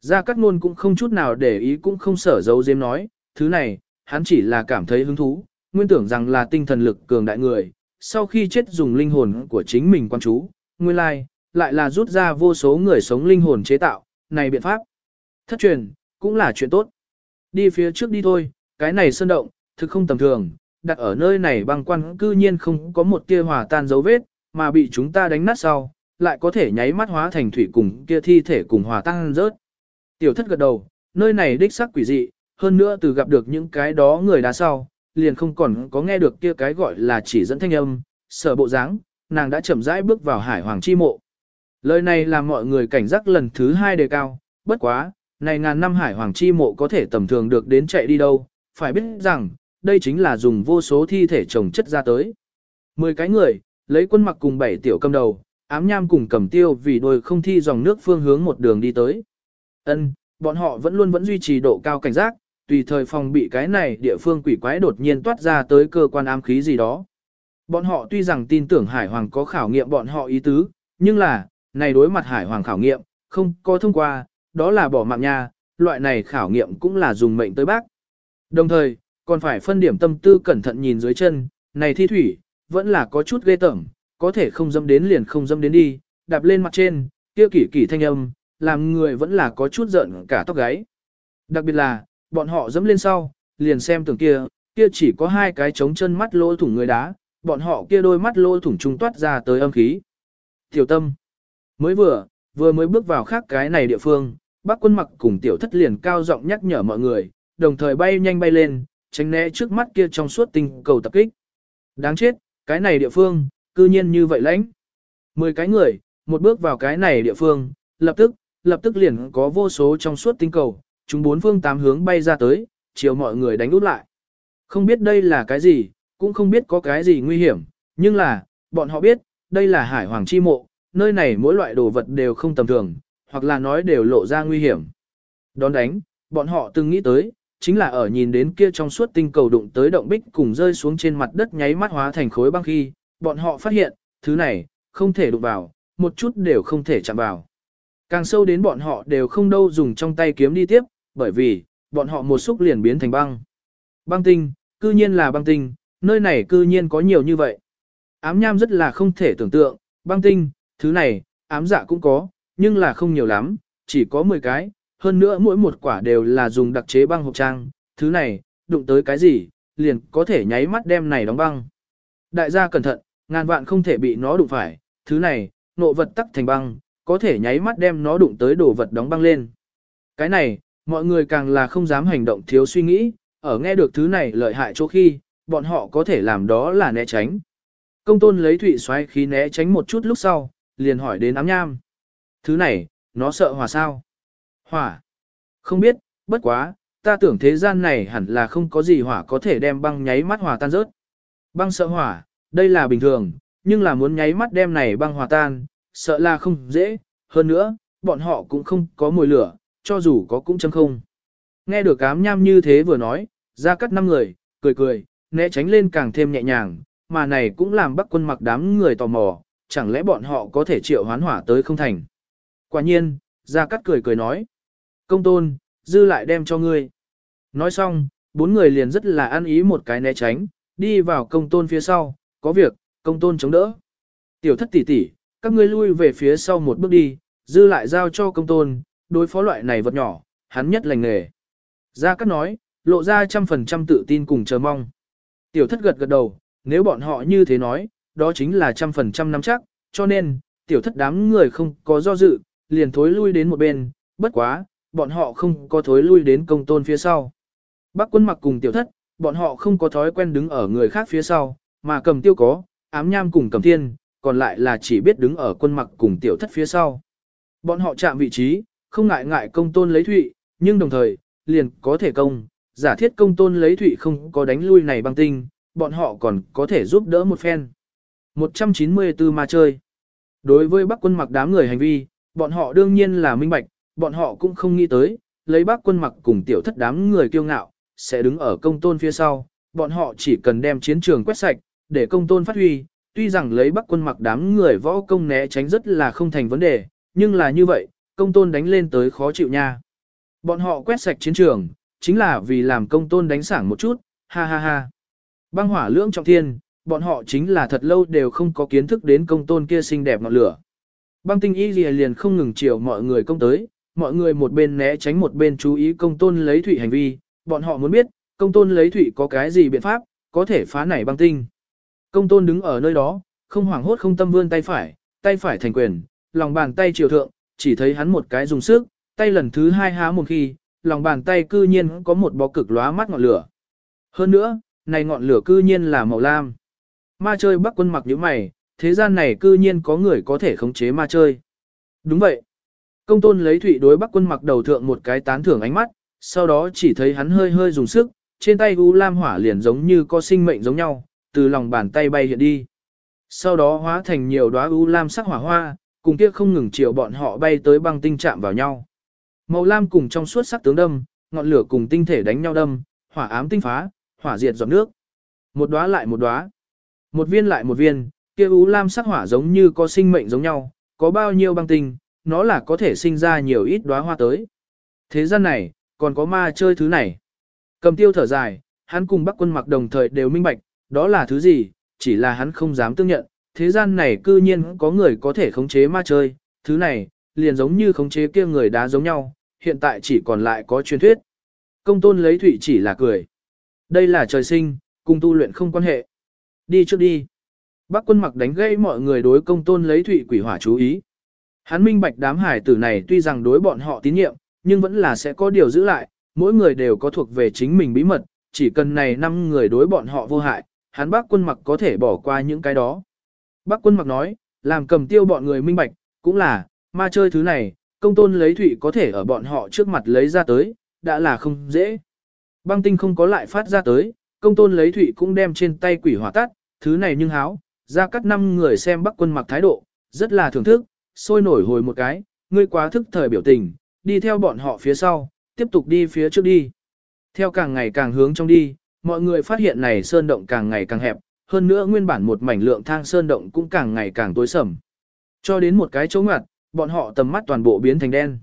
Gia Cát Nôn cũng không chút nào để ý cũng không sở giấu giếm nói, thứ này, hắn chỉ là cảm thấy hứng thú, nguyên tưởng rằng là tinh thần lực cường đại người, sau khi chết dùng linh hồn của chính mình quan chú, nguyên lai, lại là rút ra vô số người sống linh hồn chế tạo, này biện pháp. Thất truyền, cũng là chuyện tốt. Đi phía trước đi thôi, cái này sơn động, thực không tầm thường, đặt ở nơi này băng quan cư nhiên không có một tia hòa tan dấu vết, mà bị chúng ta đánh nát sau, lại có thể nháy mắt hóa thành thủy cùng kia thi thể cùng hòa tan rớt. Tiểu thất gật đầu, nơi này đích xác quỷ dị, hơn nữa từ gặp được những cái đó người đá sau, liền không còn có nghe được kia cái gọi là chỉ dẫn thanh âm, sở bộ dáng, nàng đã chậm rãi bước vào hải hoàng chi mộ. Lời này làm mọi người cảnh giác lần thứ hai đề cao, bất quá, này ngàn năm hải hoàng chi mộ có thể tầm thường được đến chạy đi đâu, phải biết rằng, đây chính là dùng vô số thi thể trồng chất ra tới. Mười cái người, lấy quân mặc cùng bảy tiểu cầm đầu, ám nham cùng cầm tiêu vì đôi không thi dòng nước phương hướng một đường đi tới. Ân, bọn họ vẫn luôn vẫn duy trì độ cao cảnh giác, tùy thời phòng bị cái này địa phương quỷ quái đột nhiên toát ra tới cơ quan ám khí gì đó. Bọn họ tuy rằng tin tưởng Hải Hoàng có khảo nghiệm bọn họ ý tứ, nhưng là, này đối mặt Hải Hoàng khảo nghiệm, không có thông qua, đó là bỏ mạng nha, loại này khảo nghiệm cũng là dùng mệnh tới bác. Đồng thời, còn phải phân điểm tâm tư cẩn thận nhìn dưới chân, này thi thủy, vẫn là có chút ghê tởm, có thể không dâm đến liền không dâm đến đi, đạp lên mặt trên, kia kỷ kỷ thanh âm, làm người vẫn là có chút giận cả tóc gáy. Đặc biệt là, bọn họ dẫm lên sau, liền xem tưởng kia, kia chỉ có hai cái trống chân mắt lỗ thủng người đá, bọn họ kia đôi mắt lỗ thủng trung toát ra tới âm khí. Tiểu tâm, mới vừa, vừa mới bước vào khác cái này địa phương, bác quân mặc cùng tiểu thất liền cao giọng nhắc nhở mọi người, đồng thời bay nhanh bay lên, tránh né trước mắt kia trong suốt tinh cầu tập kích. Đáng chết, cái này địa phương, cư nhiên như vậy lãnh. Mười cái người, một bước vào cái này địa phương, lập tức, lập tức liền có vô số trong suốt tinh cầu, chúng bốn phương tám hướng bay ra tới, chiều mọi người đánh út lại. Không biết đây là cái gì, cũng không biết có cái gì nguy hiểm, nhưng là, bọn họ biết, đây là hải hoàng chi mộ, nơi này mỗi loại đồ vật đều không tầm thường, hoặc là nói đều lộ ra nguy hiểm. Đón đánh, bọn họ từng nghĩ tới, chính là ở nhìn đến kia trong suốt tinh cầu đụng tới động bích cùng rơi xuống trên mặt đất nháy mắt hóa thành khối băng khi, bọn họ phát hiện, thứ này, không thể đụng vào, một chút đều không thể chạm vào. Càng sâu đến bọn họ đều không đâu dùng trong tay kiếm đi tiếp, bởi vì, bọn họ một xúc liền biến thành băng. Băng tinh, cư nhiên là băng tinh, nơi này cư nhiên có nhiều như vậy. Ám nham rất là không thể tưởng tượng, băng tinh, thứ này, ám dạ cũng có, nhưng là không nhiều lắm, chỉ có 10 cái, hơn nữa mỗi một quả đều là dùng đặc chế băng hộp trang, thứ này, đụng tới cái gì, liền có thể nháy mắt đem này đóng băng. Đại gia cẩn thận, ngàn vạn không thể bị nó đụng phải, thứ này, nộ vật tắc thành băng, có thể nháy mắt đem nó đụng tới đồ vật đóng băng lên. Cái này, mọi người càng là không dám hành động thiếu suy nghĩ, ở nghe được thứ này lợi hại chỗ khi, bọn họ có thể làm đó là né tránh. Công tôn lấy thủy xoay khí né tránh một chút lúc sau, liền hỏi đến ám nham. Thứ này, nó sợ hỏa sao? Hỏa? Không biết, bất quá, ta tưởng thế gian này hẳn là không có gì hỏa có thể đem băng nháy mắt hòa tan rớt. Băng sợ hỏa, đây là bình thường, nhưng là muốn nháy mắt đem này băng hòa tan, sợ là không dễ, hơn nữa, bọn họ cũng không có mùi lửa, cho dù có cũng chấm không. Nghe được cám nham như thế vừa nói, ra cắt năm người, cười cười, né tránh lên càng thêm nhẹ nhàng, mà này cũng làm bắc quân mặc đám người tò mò, chẳng lẽ bọn họ có thể triệu hoán hỏa tới không thành. Quả nhiên, ra cắt cười cười nói, công tôn, dư lại đem cho ngươi. Nói xong, bốn người liền rất là ăn ý một cái né tránh, đi vào công tôn phía sau, có việc, công tôn chống đỡ. Tiểu thất tỷ tỷ, các ngươi lui về phía sau một bước đi, dư lại giao cho công tôn, đối phó loại này vật nhỏ, hắn nhất lành nghề. Gia Cát nói, lộ ra trăm phần trăm tự tin cùng chờ mong. Tiểu thất gật gật đầu, nếu bọn họ như thế nói, đó chính là trăm phần trăm nắm chắc, cho nên, tiểu thất đám người không có do dự, liền thối lui đến một bên, bất quá, bọn họ không có thối lui đến công tôn phía sau. Bác quân mặc cùng tiểu thất, bọn họ không có thói quen đứng ở người khác phía sau, mà cầm tiêu có, ám nham cùng cầm thiên, còn lại là chỉ biết đứng ở quân mặc cùng tiểu thất phía sau. Bọn họ chạm vị trí, không ngại ngại công tôn lấy thụy, nhưng đồng thời, liền có thể công, giả thiết công tôn lấy thụy không có đánh lui này băng tinh, bọn họ còn có thể giúp đỡ một phen. 194 ma chơi. Đối với bác quân mặc đám người hành vi, bọn họ đương nhiên là minh bạch, bọn họ cũng không nghĩ tới, lấy bác quân mặc cùng tiểu thất đám người kiêu ngạo, sẽ đứng ở công tôn phía sau, bọn họ chỉ cần đem chiến trường quét sạch, để công tôn phát huy, tuy rằng lấy bắc quân mặc đám người võ công né tránh rất là không thành vấn đề, nhưng là như vậy, công tôn đánh lên tới khó chịu nha. Bọn họ quét sạch chiến trường, chính là vì làm công tôn đánh sảng một chút, ha ha ha. Băng hỏa lưỡng trọng thiên, bọn họ chính là thật lâu đều không có kiến thức đến công tôn kia xinh đẹp ngọn lửa. Băng tinh y liền, liền không ngừng chiều mọi người công tới, mọi người một bên né tránh một bên chú ý công tôn lấy thủy hành vi, bọn họ muốn biết, công tôn lấy thủy có cái gì biện pháp, có thể phá nảy băng tinh. Công tôn đứng ở nơi đó, không hoảng hốt không tâm vươn tay phải, tay phải thành quyền, lòng bàn tay chiều thượng, chỉ thấy hắn một cái dùng sức, tay lần thứ hai há một khi, lòng bàn tay cư nhiên có một bó cực lóa mắt ngọn lửa. Hơn nữa, này ngọn lửa cư nhiên là màu lam. Ma chơi bắc quân mặc như mày, thế gian này cư nhiên có người có thể khống chế ma chơi. Đúng vậy. Công tôn lấy thủy đối bắc quân mặc đầu thượng một cái tán thưởng ánh mắt, sau đó chỉ thấy hắn hơi hơi dùng sức, trên tay U Lam hỏa liền giống như có sinh mệnh giống nhau, từ lòng bàn tay bay hiện đi. Sau đó hóa thành nhiều đóa u lam sắc hỏa hoa, cùng kia không ngừng chiều bọn họ bay tới băng tinh chạm vào nhau. Màu lam cùng trong suốt sắc tướng đâm, ngọn lửa cùng tinh thể đánh nhau đâm, hỏa ám tinh phá, hỏa diệt giọt nước. Một đóa lại một đóa, một viên lại một viên, kia u lam sắc hỏa giống như có sinh mệnh giống nhau, có bao nhiêu băng tinh, nó là có thể sinh ra nhiều ít đóa hoa tới. Thế gian này, còn có ma chơi thứ này. Cầm tiêu thở dài, hắn cùng bắc quân mặc đồng thời đều minh bạch, đó là thứ gì, chỉ là hắn không dám tương nhận. Thế gian này cư nhiên có người có thể khống chế ma chơi, thứ này, liền giống như khống chế kia người đá giống nhau, hiện tại chỉ còn lại có truyền thuyết. Công tôn lấy thủy chỉ là cười. Đây là trời sinh, cùng tu luyện không quan hệ. Đi trước đi. Bác quân mặc đánh gây mọi người đối công tôn lấy thủy quỷ hỏa chú ý. Hắn minh bạch đám hải tử này tuy rằng đối bọn họ tín nhiệm, nhưng vẫn là sẽ có điều giữ lại, mỗi người đều có thuộc về chính mình bí mật, chỉ cần này năm người đối bọn họ vô hại, hắn bác quân mặc có thể bỏ qua những cái đó. Bác quân mặc nói, làm cầm tiêu bọn người minh bạch, cũng là, ma chơi thứ này, công tôn lấy thủy có thể ở bọn họ trước mặt lấy ra tới, đã là không dễ. Băng tinh không có lại phát ra tới, công tôn lấy thủy cũng đem trên tay quỷ hỏa tắt, thứ này nhưng háo, ra cắt năm người xem bắc quân mặc thái độ, rất là thưởng thức, sôi nổi hồi một cái, ngươi quá thức thời biểu tình, đi theo bọn họ phía sau, tiếp tục đi phía trước đi. Theo càng ngày càng hướng trong đi, mọi người phát hiện này sơn động càng ngày càng hẹp, hơn nữa nguyên bản một mảnh lượng thang sơn động cũng càng ngày càng tối sầm. Cho đến một cái chỗ ngặt, bọn họ tầm mắt toàn bộ biến thành đen.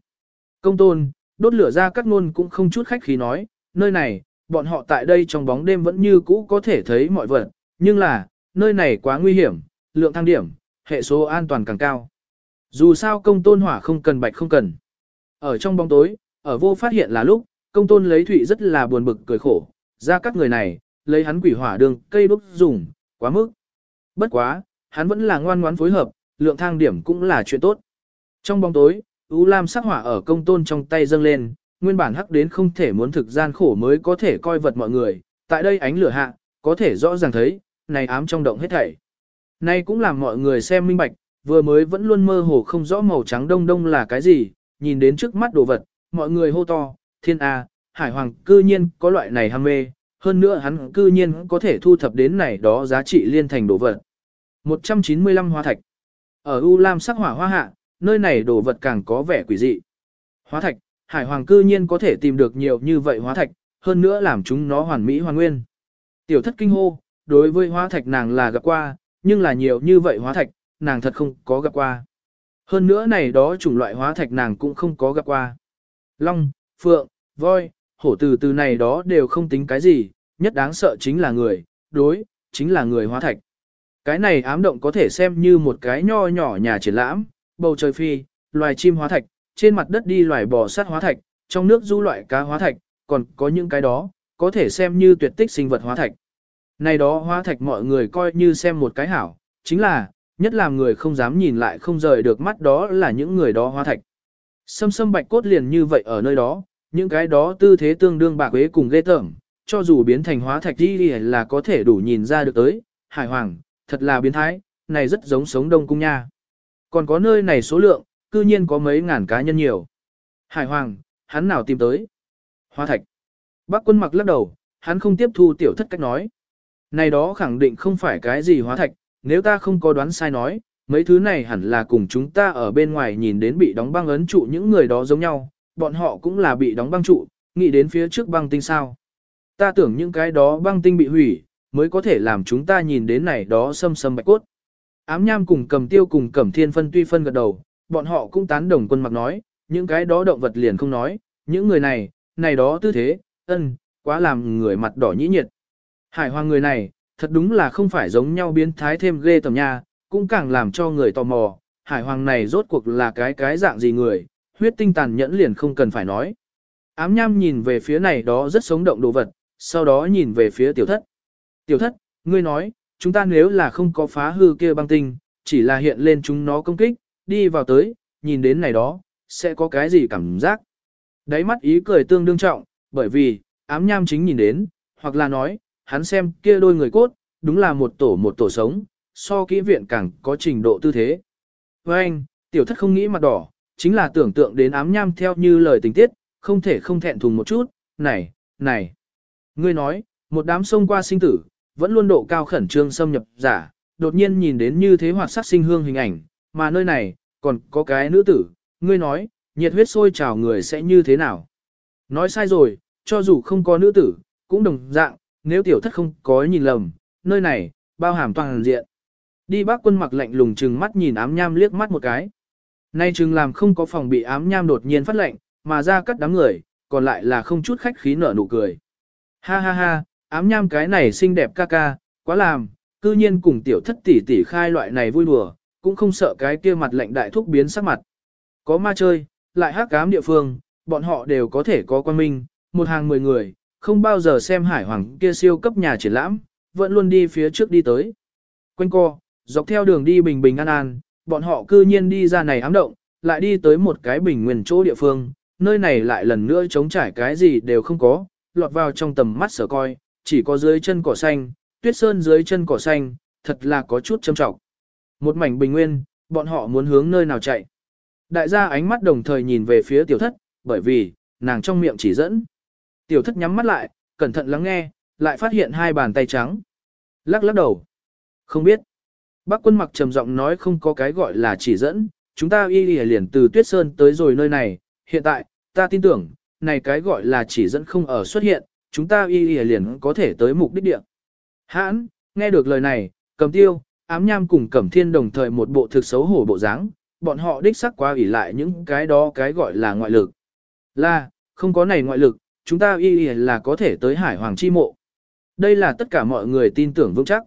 Công tôn, đốt lửa ra các ngôn cũng không chút khách khí nói, nơi này, bọn họ tại đây trong bóng đêm vẫn như cũ có thể thấy mọi vật, nhưng là, nơi này quá nguy hiểm, lượng thang điểm, hệ số an toàn càng cao. Dù sao công tôn hỏa không cần bạch không cần. Ở trong bóng tối, ở vô phát hiện là lúc, công tôn lấy thủy rất là buồn bực cười khổ, ra các người này, lấy hắn quỷ hỏa đường cây đúc dùng, quá mức. Bất quá, hắn vẫn là ngoan ngoãn phối hợp, lượng thang điểm cũng là chuyện tốt. Trong bóng tối, U Lam sắc hỏa ở công tôn trong tay dâng lên, nguyên bản hắc đến không thể muốn thực gian khổ mới có thể coi vật mọi người, tại đây ánh lửa hạ, có thể rõ ràng thấy, này ám trong động hết thảy. Này cũng làm mọi người xem minh bạch, vừa mới vẫn luôn mơ hồ không rõ màu trắng đông đông là cái gì, nhìn đến trước mắt đồ vật, mọi người hô to, thiên A, hải hoàng cư nhiên có loại này ham mê, hơn nữa hắn cư nhiên có thể thu thập đến này đó giá trị liên thành đồ vật. 195 hóa thạch. Ở U Lam sắc hỏa hoa hạ, nơi này đồ vật càng có vẻ quỷ dị. Hóa thạch, hải hoàng cư nhiên có thể tìm được nhiều như vậy hóa thạch, hơn nữa làm chúng nó hoàn mỹ hoàn nguyên. Tiểu thất kinh hô, đối với hóa thạch nàng là gặp qua, nhưng là nhiều như vậy hóa thạch, nàng thật không có gặp qua. Hơn nữa này đó chủng loại hóa thạch nàng cũng không có gặp qua. Long, phượng, voi, hổ từ từ này đó đều không tính cái gì, nhất đáng sợ chính là người, đối, chính là người hóa thạch. Cái này ám động có thể xem như một cái nho nhỏ nhà triển lãm, bầu trời phi, loài chim hóa thạch, trên mặt đất đi loài bò sát hóa thạch, trong nước du loại cá hóa thạch, còn có những cái đó, có thể xem như tuyệt tích sinh vật hóa thạch. Này đó hóa thạch mọi người coi như xem một cái hảo, chính là, nhất làm người không dám nhìn lại không rời được mắt đó là những người đó hóa thạch. Sâm sâm bạch cốt liền như vậy ở nơi đó, những cái đó tư thế tương đương bạc quế cùng ghê tởm, cho dù biến thành hóa thạch đi là có thể đủ nhìn ra được tới, hải hoàng, thật là biến thái, này rất giống sống đông cung nha. Còn có nơi này số lượng, cư nhiên có mấy ngàn cá nhân nhiều. Hải hoàng, hắn nào tìm tới? Hóa thạch. Bác quân mặc lắc đầu, hắn không tiếp thu tiểu thất cách nói. Này đó khẳng định không phải cái gì hóa thạch, nếu ta không có đoán sai nói, mấy thứ này hẳn là cùng chúng ta ở bên ngoài nhìn đến bị đóng băng ấn trụ những người đó giống nhau, bọn họ cũng là bị đóng băng trụ, nghĩ đến phía trước băng tinh sao. Ta tưởng những cái đó băng tinh bị hủy, mới có thể làm chúng ta nhìn đến này đó xâm xâm bạch cốt. Ám nham cùng cầm tiêu cùng cầm thiên phân tuy phân gật đầu, bọn họ cũng tán đồng quân mặc nói, những cái đó động vật liền không nói, những người này, này đó tư thế, ân, quá làm người mặt đỏ nhĩ nhiệt. Hải hoàng người này, thật đúng là không phải giống nhau biến thái thêm ghê tầm nha, cũng càng làm cho người tò mò, hải hoàng này rốt cuộc là cái cái dạng gì người, huyết tinh tàn nhẫn liền không cần phải nói. Ám nham nhìn về phía này đó rất sống động đồ vật, sau đó nhìn về phía tiểu thất. Tiểu thất, ngươi nói, chúng ta nếu là không có phá hư kia băng tinh, chỉ là hiện lên chúng nó công kích, đi vào tới, nhìn đến này đó, sẽ có cái gì cảm giác. Đáy mắt ý cười tương đương trọng, bởi vì, ám nham chính nhìn đến, hoặc là nói, hắn xem kia đôi người cốt, đúng là một tổ một tổ sống, so kỹ viện càng có trình độ tư thế. Với anh, tiểu thất không nghĩ mặt đỏ, chính là tưởng tượng đến ám nham theo như lời tình tiết, không thể không thẹn thùng một chút, này, này. Ngươi nói, một đám sông qua sinh tử, vẫn luôn độ cao khẩn trương xâm nhập giả, đột nhiên nhìn đến như thế hoạt sắc sinh hương hình ảnh, mà nơi này, còn có cái nữ tử, ngươi nói, nhiệt huyết sôi trào người sẽ như thế nào. Nói sai rồi, cho dù không có nữ tử, cũng đồng dạng, nếu tiểu thất không có nhìn lầm, nơi này, bao hàm toàn diện. Đi bác quân mặc lạnh lùng chừng mắt nhìn ám nham liếc mắt một cái. Nay chừng làm không có phòng bị ám nham đột nhiên phát lệnh, mà ra cắt đám người, còn lại là không chút khách khí nở nụ cười. Ha ha ha, ám nham cái này xinh đẹp ca ca, quá làm, cư nhiên cùng tiểu thất tỷ tỷ khai loại này vui đùa, cũng không sợ cái kia mặt lạnh đại thúc biến sắc mặt. Có ma chơi, lại hát cám địa phương, bọn họ đều có thể có quan minh, một hàng mười người, không bao giờ xem hải hoàng kia siêu cấp nhà triển lãm, vẫn luôn đi phía trước đi tới. Quanh co, dọc theo đường đi bình bình an an, bọn họ cư nhiên đi ra này ám động, lại đi tới một cái bình nguyên chỗ địa phương, nơi này lại lần nữa chống trải cái gì đều không có, lọt vào trong tầm mắt sở coi, chỉ có dưới chân cỏ xanh, tuyết sơn dưới chân cỏ xanh, thật là có chút châm trọng. Một mảnh bình nguyên, bọn họ muốn hướng nơi nào chạy. Đại gia ánh mắt đồng thời nhìn về phía tiểu thất, bởi vì, nàng trong miệng chỉ dẫn. Tiểu thất nhắm mắt lại, cẩn thận lắng nghe, lại phát hiện hai bàn tay trắng. Lắc lắc đầu. Không biết. Bác quân mặc trầm giọng nói không có cái gọi là chỉ dẫn, chúng ta y y liền từ tuyết sơn tới rồi nơi này, hiện tại, ta tin tưởng, này cái gọi là chỉ dẫn không ở xuất hiện, chúng ta y y liền có thể tới mục đích địa. Hãn, nghe được lời này, cầm tiêu, ám nham cùng cẩm thiên đồng thời một bộ thực xấu hổ bộ dáng, bọn họ đích sắc quá ủy lại những cái đó cái gọi là ngoại lực. Là, không có này ngoại lực, chúng ta y y là có thể tới hải hoàng chi mộ. Đây là tất cả mọi người tin tưởng vững chắc.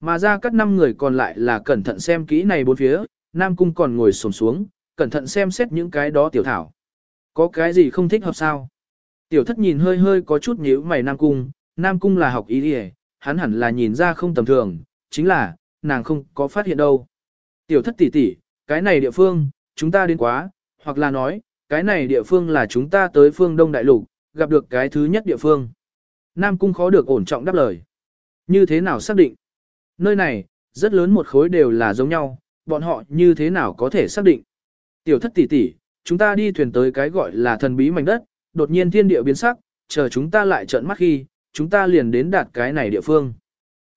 Mà ra các năm người còn lại là cẩn thận xem kỹ này bốn phía, Nam Cung còn ngồi sồn xuống, cẩn thận xem xét những cái đó tiểu thảo. Có cái gì không thích hợp sao? Tiểu thất nhìn hơi hơi có chút nhíu mày Nam Cung, Nam Cung là học y y, hắn hẳn là nhìn ra không tầm thường, chính là, nàng không có phát hiện đâu. Tiểu thất tỷ tỷ, cái này địa phương, chúng ta đến quá, hoặc là nói, cái này địa phương là chúng ta tới phương Đông Đại Lục, gặp được cái thứ nhất địa phương. Nam Cung khó được ổn trọng đáp lời. Như thế nào xác định? Nơi này, rất lớn một khối đều là giống nhau, bọn họ như thế nào có thể xác định? Tiểu thất tỷ tỷ, chúng ta đi thuyền tới cái gọi là thần bí mảnh đất, đột nhiên thiên địa biến sắc, chờ chúng ta lại trợn mắt khi, chúng ta liền đến đạt cái này địa phương.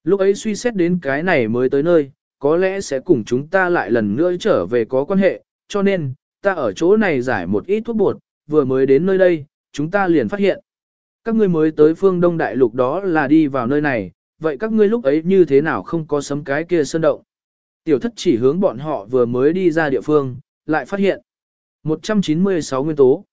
Lúc ấy suy xét đến cái này mới tới nơi, có lẽ sẽ cùng chúng ta lại lần nữa trở về có quan hệ, cho nên, ta ở chỗ này giải một ít thuốc bột, vừa mới đến nơi đây, chúng ta liền phát hiện. Các ngươi mới tới phương Đông Đại Lục đó là đi vào nơi này, vậy các ngươi lúc ấy như thế nào không có sấm cái kia sơn động? Tiểu thất chỉ hướng bọn họ vừa mới đi ra địa phương, lại phát hiện. 196 nguyên tố.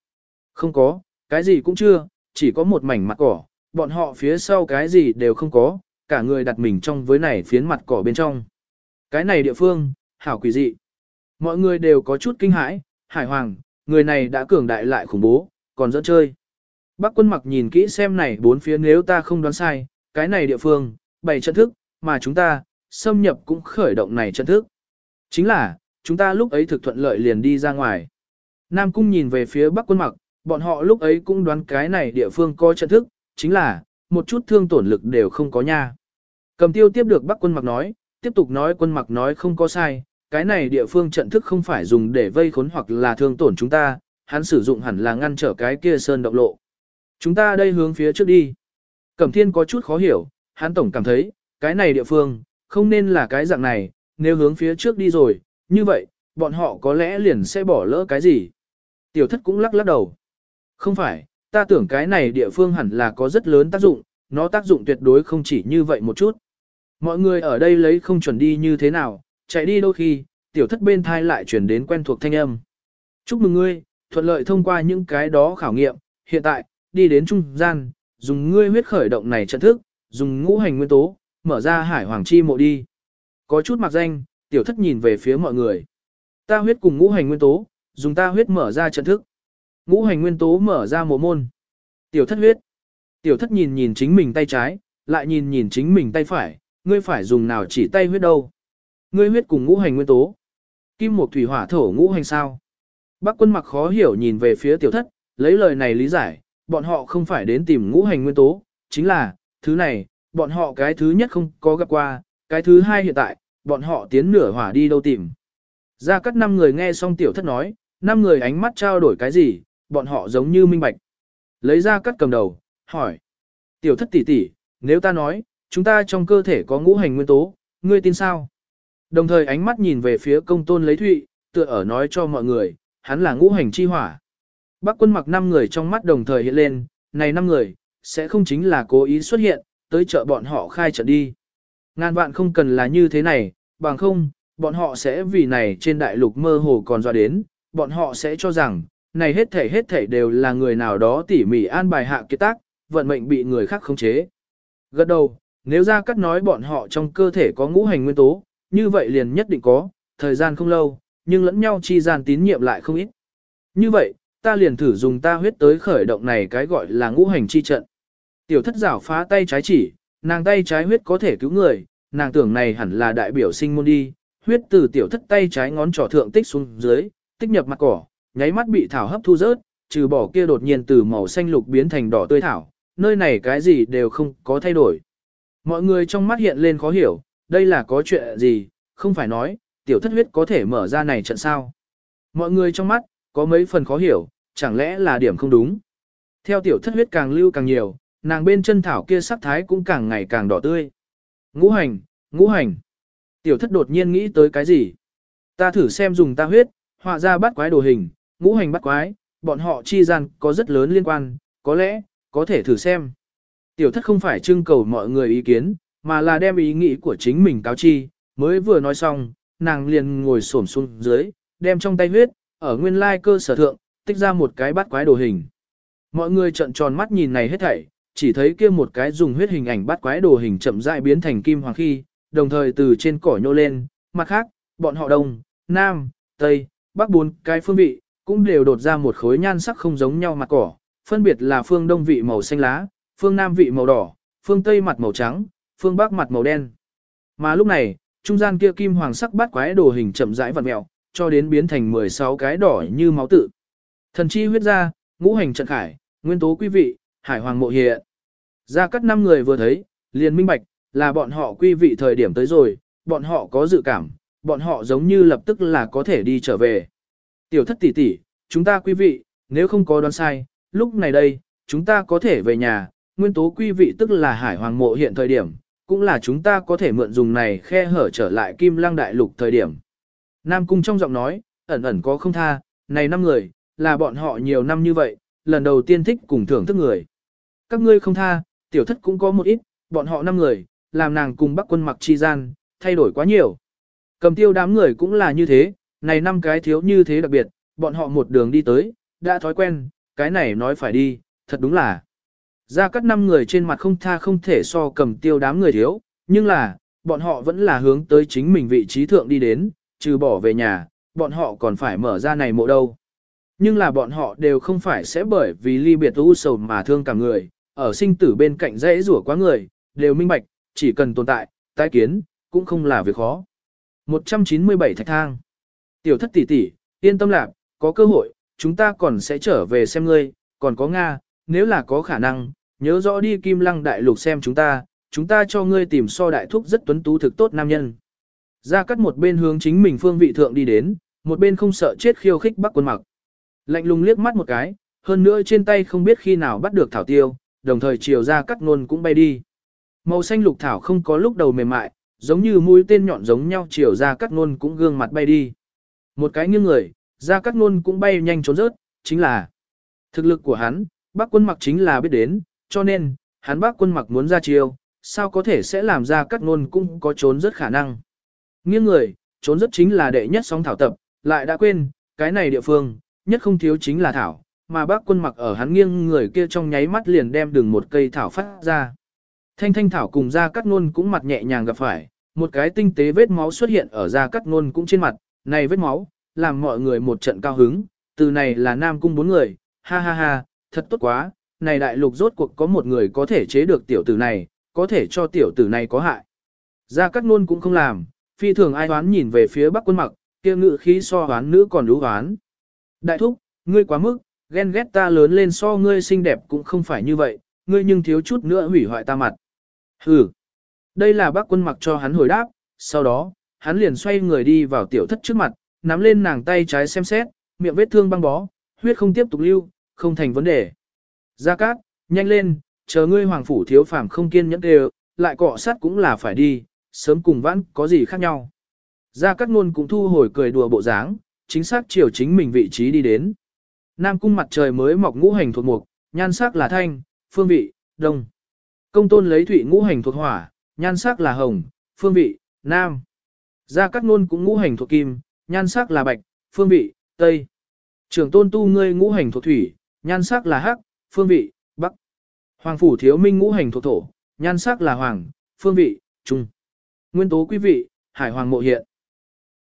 Không có, cái gì cũng chưa, chỉ có một mảnh mặt cỏ, bọn họ phía sau cái gì đều không có, cả người đặt mình trong với này phiến mặt cỏ bên trong. Cái này địa phương, hảo quỷ dị. Mọi người đều có chút kinh hãi, hải hoàng, người này đã cường đại lại khủng bố, còn dẫn chơi. Bác quân mặc nhìn kỹ xem này bốn phía nếu ta không đoán sai, cái này địa phương, bày trận thức, mà chúng ta, xâm nhập cũng khởi động này trận thức. Chính là, chúng ta lúc ấy thực thuận lợi liền đi ra ngoài. Nam cung nhìn về phía bắc quân mặc, bọn họ lúc ấy cũng đoán cái này địa phương có trận thức, chính là, một chút thương tổn lực đều không có nha. Cầm tiêu tiếp được bắc quân mặc nói, tiếp tục nói quân mặc nói không có sai, cái này địa phương trận thức không phải dùng để vây khốn hoặc là thương tổn chúng ta, hắn sử dụng hẳn là ngăn trở cái kia sơn động lộ. Chúng ta đây hướng phía trước đi. Cẩm thiên có chút khó hiểu, hắn tổng cảm thấy, cái này địa phương, không nên là cái dạng này, nếu hướng phía trước đi rồi, như vậy, bọn họ có lẽ liền sẽ bỏ lỡ cái gì. Tiểu thất cũng lắc lắc đầu. Không phải, ta tưởng cái này địa phương hẳn là có rất lớn tác dụng, nó tác dụng tuyệt đối không chỉ như vậy một chút. Mọi người ở đây lấy không chuẩn đi như thế nào, chạy đi đôi khi, tiểu thất bên thai lại chuyển đến quen thuộc thanh âm. Chúc mừng ngươi, thuận lợi thông qua những cái đó khảo nghiệm, hiện tại, đi đến trung gian, dùng ngươi huyết khởi động này trận thức, dùng ngũ hành nguyên tố, mở ra hải hoàng chi mộ đi. Có chút mặc danh, tiểu thất nhìn về phía mọi người. Ta huyết cùng ngũ hành nguyên tố, dùng ta huyết mở ra trận thức. Ngũ hành nguyên tố mở ra mộ môn. Tiểu thất huyết. Tiểu thất nhìn nhìn chính mình tay trái, lại nhìn nhìn chính mình tay phải, ngươi phải dùng nào chỉ tay huyết đâu. Ngươi huyết cùng ngũ hành nguyên tố. Kim một thủy hỏa thổ ngũ hành sao. Bác quân mặc khó hiểu nhìn về phía tiểu thất, lấy lời này lý giải, bọn họ không phải đến tìm ngũ hành nguyên tố, chính là, thứ này, bọn họ cái thứ nhất không có gặp qua, cái thứ hai hiện tại, bọn họ tiến nửa hỏa đi đâu tìm. Ra cắt năm người nghe xong tiểu thất nói, năm người ánh mắt trao đổi cái gì, bọn họ giống như minh bạch. Lấy ra cắt cầm đầu, hỏi. Tiểu thất tỷ tỷ, nếu ta nói, chúng ta trong cơ thể có ngũ hành nguyên tố, ngươi tin sao? Đồng thời ánh mắt nhìn về phía công tôn lấy thụy, tựa ở nói cho mọi người, hắn là ngũ hành chi hỏa. Bác quân mặc năm người trong mắt đồng thời hiện lên, này năm người, sẽ không chính là cố ý xuất hiện, tới chợ bọn họ khai trận đi. Ngàn vạn không cần là như thế này, bằng không, bọn họ sẽ vì này trên đại lục mơ hồ còn dọa đến, bọn họ sẽ cho rằng, này hết thể hết thể đều là người nào đó tỉ mỉ an bài hạ kiệt tác, vận mệnh bị người khác khống chế. Gật đầu, nếu ra cắt nói bọn họ trong cơ thể có ngũ hành nguyên tố, như vậy liền nhất định có, thời gian không lâu, nhưng lẫn nhau chi gian tín nhiệm lại không ít. Như vậy, ta liền thử dùng ta huyết tới khởi động này cái gọi là ngũ hành chi trận. Tiểu thất giảo phá tay trái chỉ, nàng tay trái huyết có thể cứu người, nàng tưởng này hẳn là đại biểu sinh môn đi, huyết từ tiểu thất tay trái ngón trỏ thượng tích xuống dưới, tích nhập mặt cỏ, nháy mắt bị thảo hấp thu rớt, trừ bỏ kia đột nhiên từ màu xanh lục biến thành đỏ tươi thảo, nơi này cái gì đều không có thay đổi. Mọi người trong mắt hiện lên khó hiểu, đây là có chuyện gì, không phải nói, tiểu thất huyết có thể mở ra này trận sao. Mọi người trong mắt, có mấy phần khó hiểu, chẳng lẽ là điểm không đúng. Theo tiểu thất huyết càng lưu càng nhiều, nàng bên chân thảo kia sắc thái cũng càng ngày càng đỏ tươi. Ngũ hành, ngũ hành. Tiểu thất đột nhiên nghĩ tới cái gì? Ta thử xem dùng ta huyết, họa ra bắt quái đồ hình, ngũ hành bắt quái, bọn họ chi gian có rất lớn liên quan, có lẽ, có thể thử xem. Tiểu thất không phải trưng cầu mọi người ý kiến, mà là đem ý nghĩ của chính mình cáo chi, mới vừa nói xong, nàng liền ngồi xổm xuống dưới, đem trong tay huyết, ở nguyên lai cơ sở thượng, tích ra một cái bắt quái đồ hình. Mọi người trợn tròn mắt nhìn này hết thảy, chỉ thấy kia một cái dùng huyết hình ảnh bắt quái đồ hình chậm rãi biến thành kim hoàng khi, đồng thời từ trên cỏ nhô lên, mặt khác, bọn họ đông, nam, tây, bắc bốn cái phương vị, cũng đều đột ra một khối nhan sắc không giống nhau mặt cỏ, phân biệt là phương đông vị màu xanh lá, phương nam vị màu đỏ, phương tây mặt màu trắng, phương bắc mặt màu đen. Mà lúc này, trung gian kia kim hoàng sắc bát quái đồ hình chậm rãi vặn mèo, cho đến biến thành 16 cái đỏ như máu tự. Thần chi huyết ra, ngũ hành trận khải, nguyên tố quý vị, hải hoàng mộ hiện. Ra cắt năm người vừa thấy, liền minh bạch, là bọn họ quý vị thời điểm tới rồi, bọn họ có dự cảm, bọn họ giống như lập tức là có thể đi trở về. Tiểu thất tỷ tỷ, chúng ta quý vị, nếu không có đoán sai, lúc này đây, chúng ta có thể về nhà, nguyên tố quý vị tức là hải hoàng mộ hiện thời điểm, cũng là chúng ta có thể mượn dùng này khe hở trở lại kim lăng đại lục thời điểm. Nam Cung trong giọng nói, ẩn ẩn có không tha, này năm người, là bọn họ nhiều năm như vậy, lần đầu tiên thích cùng thưởng thức người. Các ngươi không tha, tiểu thất cũng có một ít, bọn họ năm người, làm nàng cùng bắc quân mặc chi gian, thay đổi quá nhiều. Cầm tiêu đám người cũng là như thế, này năm cái thiếu như thế đặc biệt, bọn họ một đường đi tới, đã thói quen, cái này nói phải đi, thật đúng là. Ra các năm người trên mặt không tha không thể so cầm tiêu đám người thiếu, nhưng là, bọn họ vẫn là hướng tới chính mình vị trí thượng đi đến, trừ bỏ về nhà, bọn họ còn phải mở ra này mộ đâu. Nhưng là bọn họ đều không phải sẽ bởi vì ly biệt u sầu mà thương cả người, ở sinh tử bên cạnh dễ rủa quá người, đều minh bạch, chỉ cần tồn tại, tái kiến, cũng không là việc khó. 197 thạch thang. Tiểu thất tỷ tỷ, yên tâm lạc, có cơ hội, chúng ta còn sẽ trở về xem ngươi, còn có Nga, nếu là có khả năng, nhớ rõ đi kim lăng đại lục xem chúng ta, chúng ta cho ngươi tìm so đại thúc rất tuấn tú thực tốt nam nhân. Ra cắt một bên hướng chính mình phương vị thượng đi đến, một bên không sợ chết khiêu khích bắc quân mặc. Lạnh lùng liếc mắt một cái, hơn nữa trên tay không biết khi nào bắt được thảo tiêu, đồng thời chiều ra cắt nôn cũng bay đi. Màu xanh lục thảo không có lúc đầu mềm mại, giống như mũi tên nhọn giống nhau chiều ra cắt nôn cũng gương mặt bay đi. Một cái nghiêng người, ra cắt nôn cũng bay nhanh trốn rớt, chính là thực lực của hắn, bác quân mặc chính là biết đến, cho nên, hắn bác quân mặc muốn ra chiêu, sao có thể sẽ làm ra cắt nôn cũng có trốn rất khả năng. Nghiêng người, trốn rất chính là đệ nhất song thảo tập, lại đã quên, cái này địa phương, nhất không thiếu chính là thảo, mà bác quân mặc ở hắn nghiêng người kia trong nháy mắt liền đem đường một cây thảo phát ra. Thanh thanh thảo cùng ra cắt nôn cũng mặt nhẹ nhàng gặp phải, một cái tinh tế vết máu xuất hiện ở ra cắt nôn cũng trên mặt, này vết máu, làm mọi người một trận cao hứng, từ này là nam cung bốn người, ha ha ha, thật tốt quá, này đại lục rốt cuộc có một người có thể chế được tiểu tử này, có thể cho tiểu tử này có hại. Gia Cát Nôn cũng không làm, phi thường ai hoán nhìn về phía Bắc Quân Mặc, kia ngự khí so hoán nữ còn đủ hoán. Đại thúc, ngươi quá mức, ghen ghét ta lớn lên so ngươi xinh đẹp cũng không phải như vậy, ngươi nhưng thiếu chút nữa hủy hoại ta mặt. Hừ. Đây là Bắc Quân Mặc cho hắn hồi đáp, sau đó, hắn liền xoay người đi vào tiểu thất trước mặt, nắm lên nàng tay trái xem xét, miệng vết thương băng bó, huyết không tiếp tục lưu, không thành vấn đề. Gia Cát, nhanh lên, chờ ngươi hoàng phủ thiếu phàm không kiên nhẫn đều, lại cọ sát cũng là phải đi, sớm cùng vãn có gì khác nhau. Gia Cát Nôn cũng thu hồi cười đùa bộ dáng, chính xác chiều chính mình vị trí đi đến. Nam cung mặt trời mới mọc ngũ hành thuộc mục, nhan sắc là thanh, phương vị, đông. Công tôn lấy thủy ngũ hành thuộc hỏa, nhan sắc là hồng, phương vị, nam. Gia Cát Nôn cũng ngũ hành thuộc kim, nhan sắc là bạch, phương vị, tây. Trường tôn tu ngươi ngũ hành thuộc thủy, nhan sắc là hắc, phương vị, bắc. Hoàng phủ thiếu minh ngũ hành thuộc thổ, nhan sắc là hoàng, phương vị, trung. Nguyên tố quý vị, hải hoàng mộ hiện.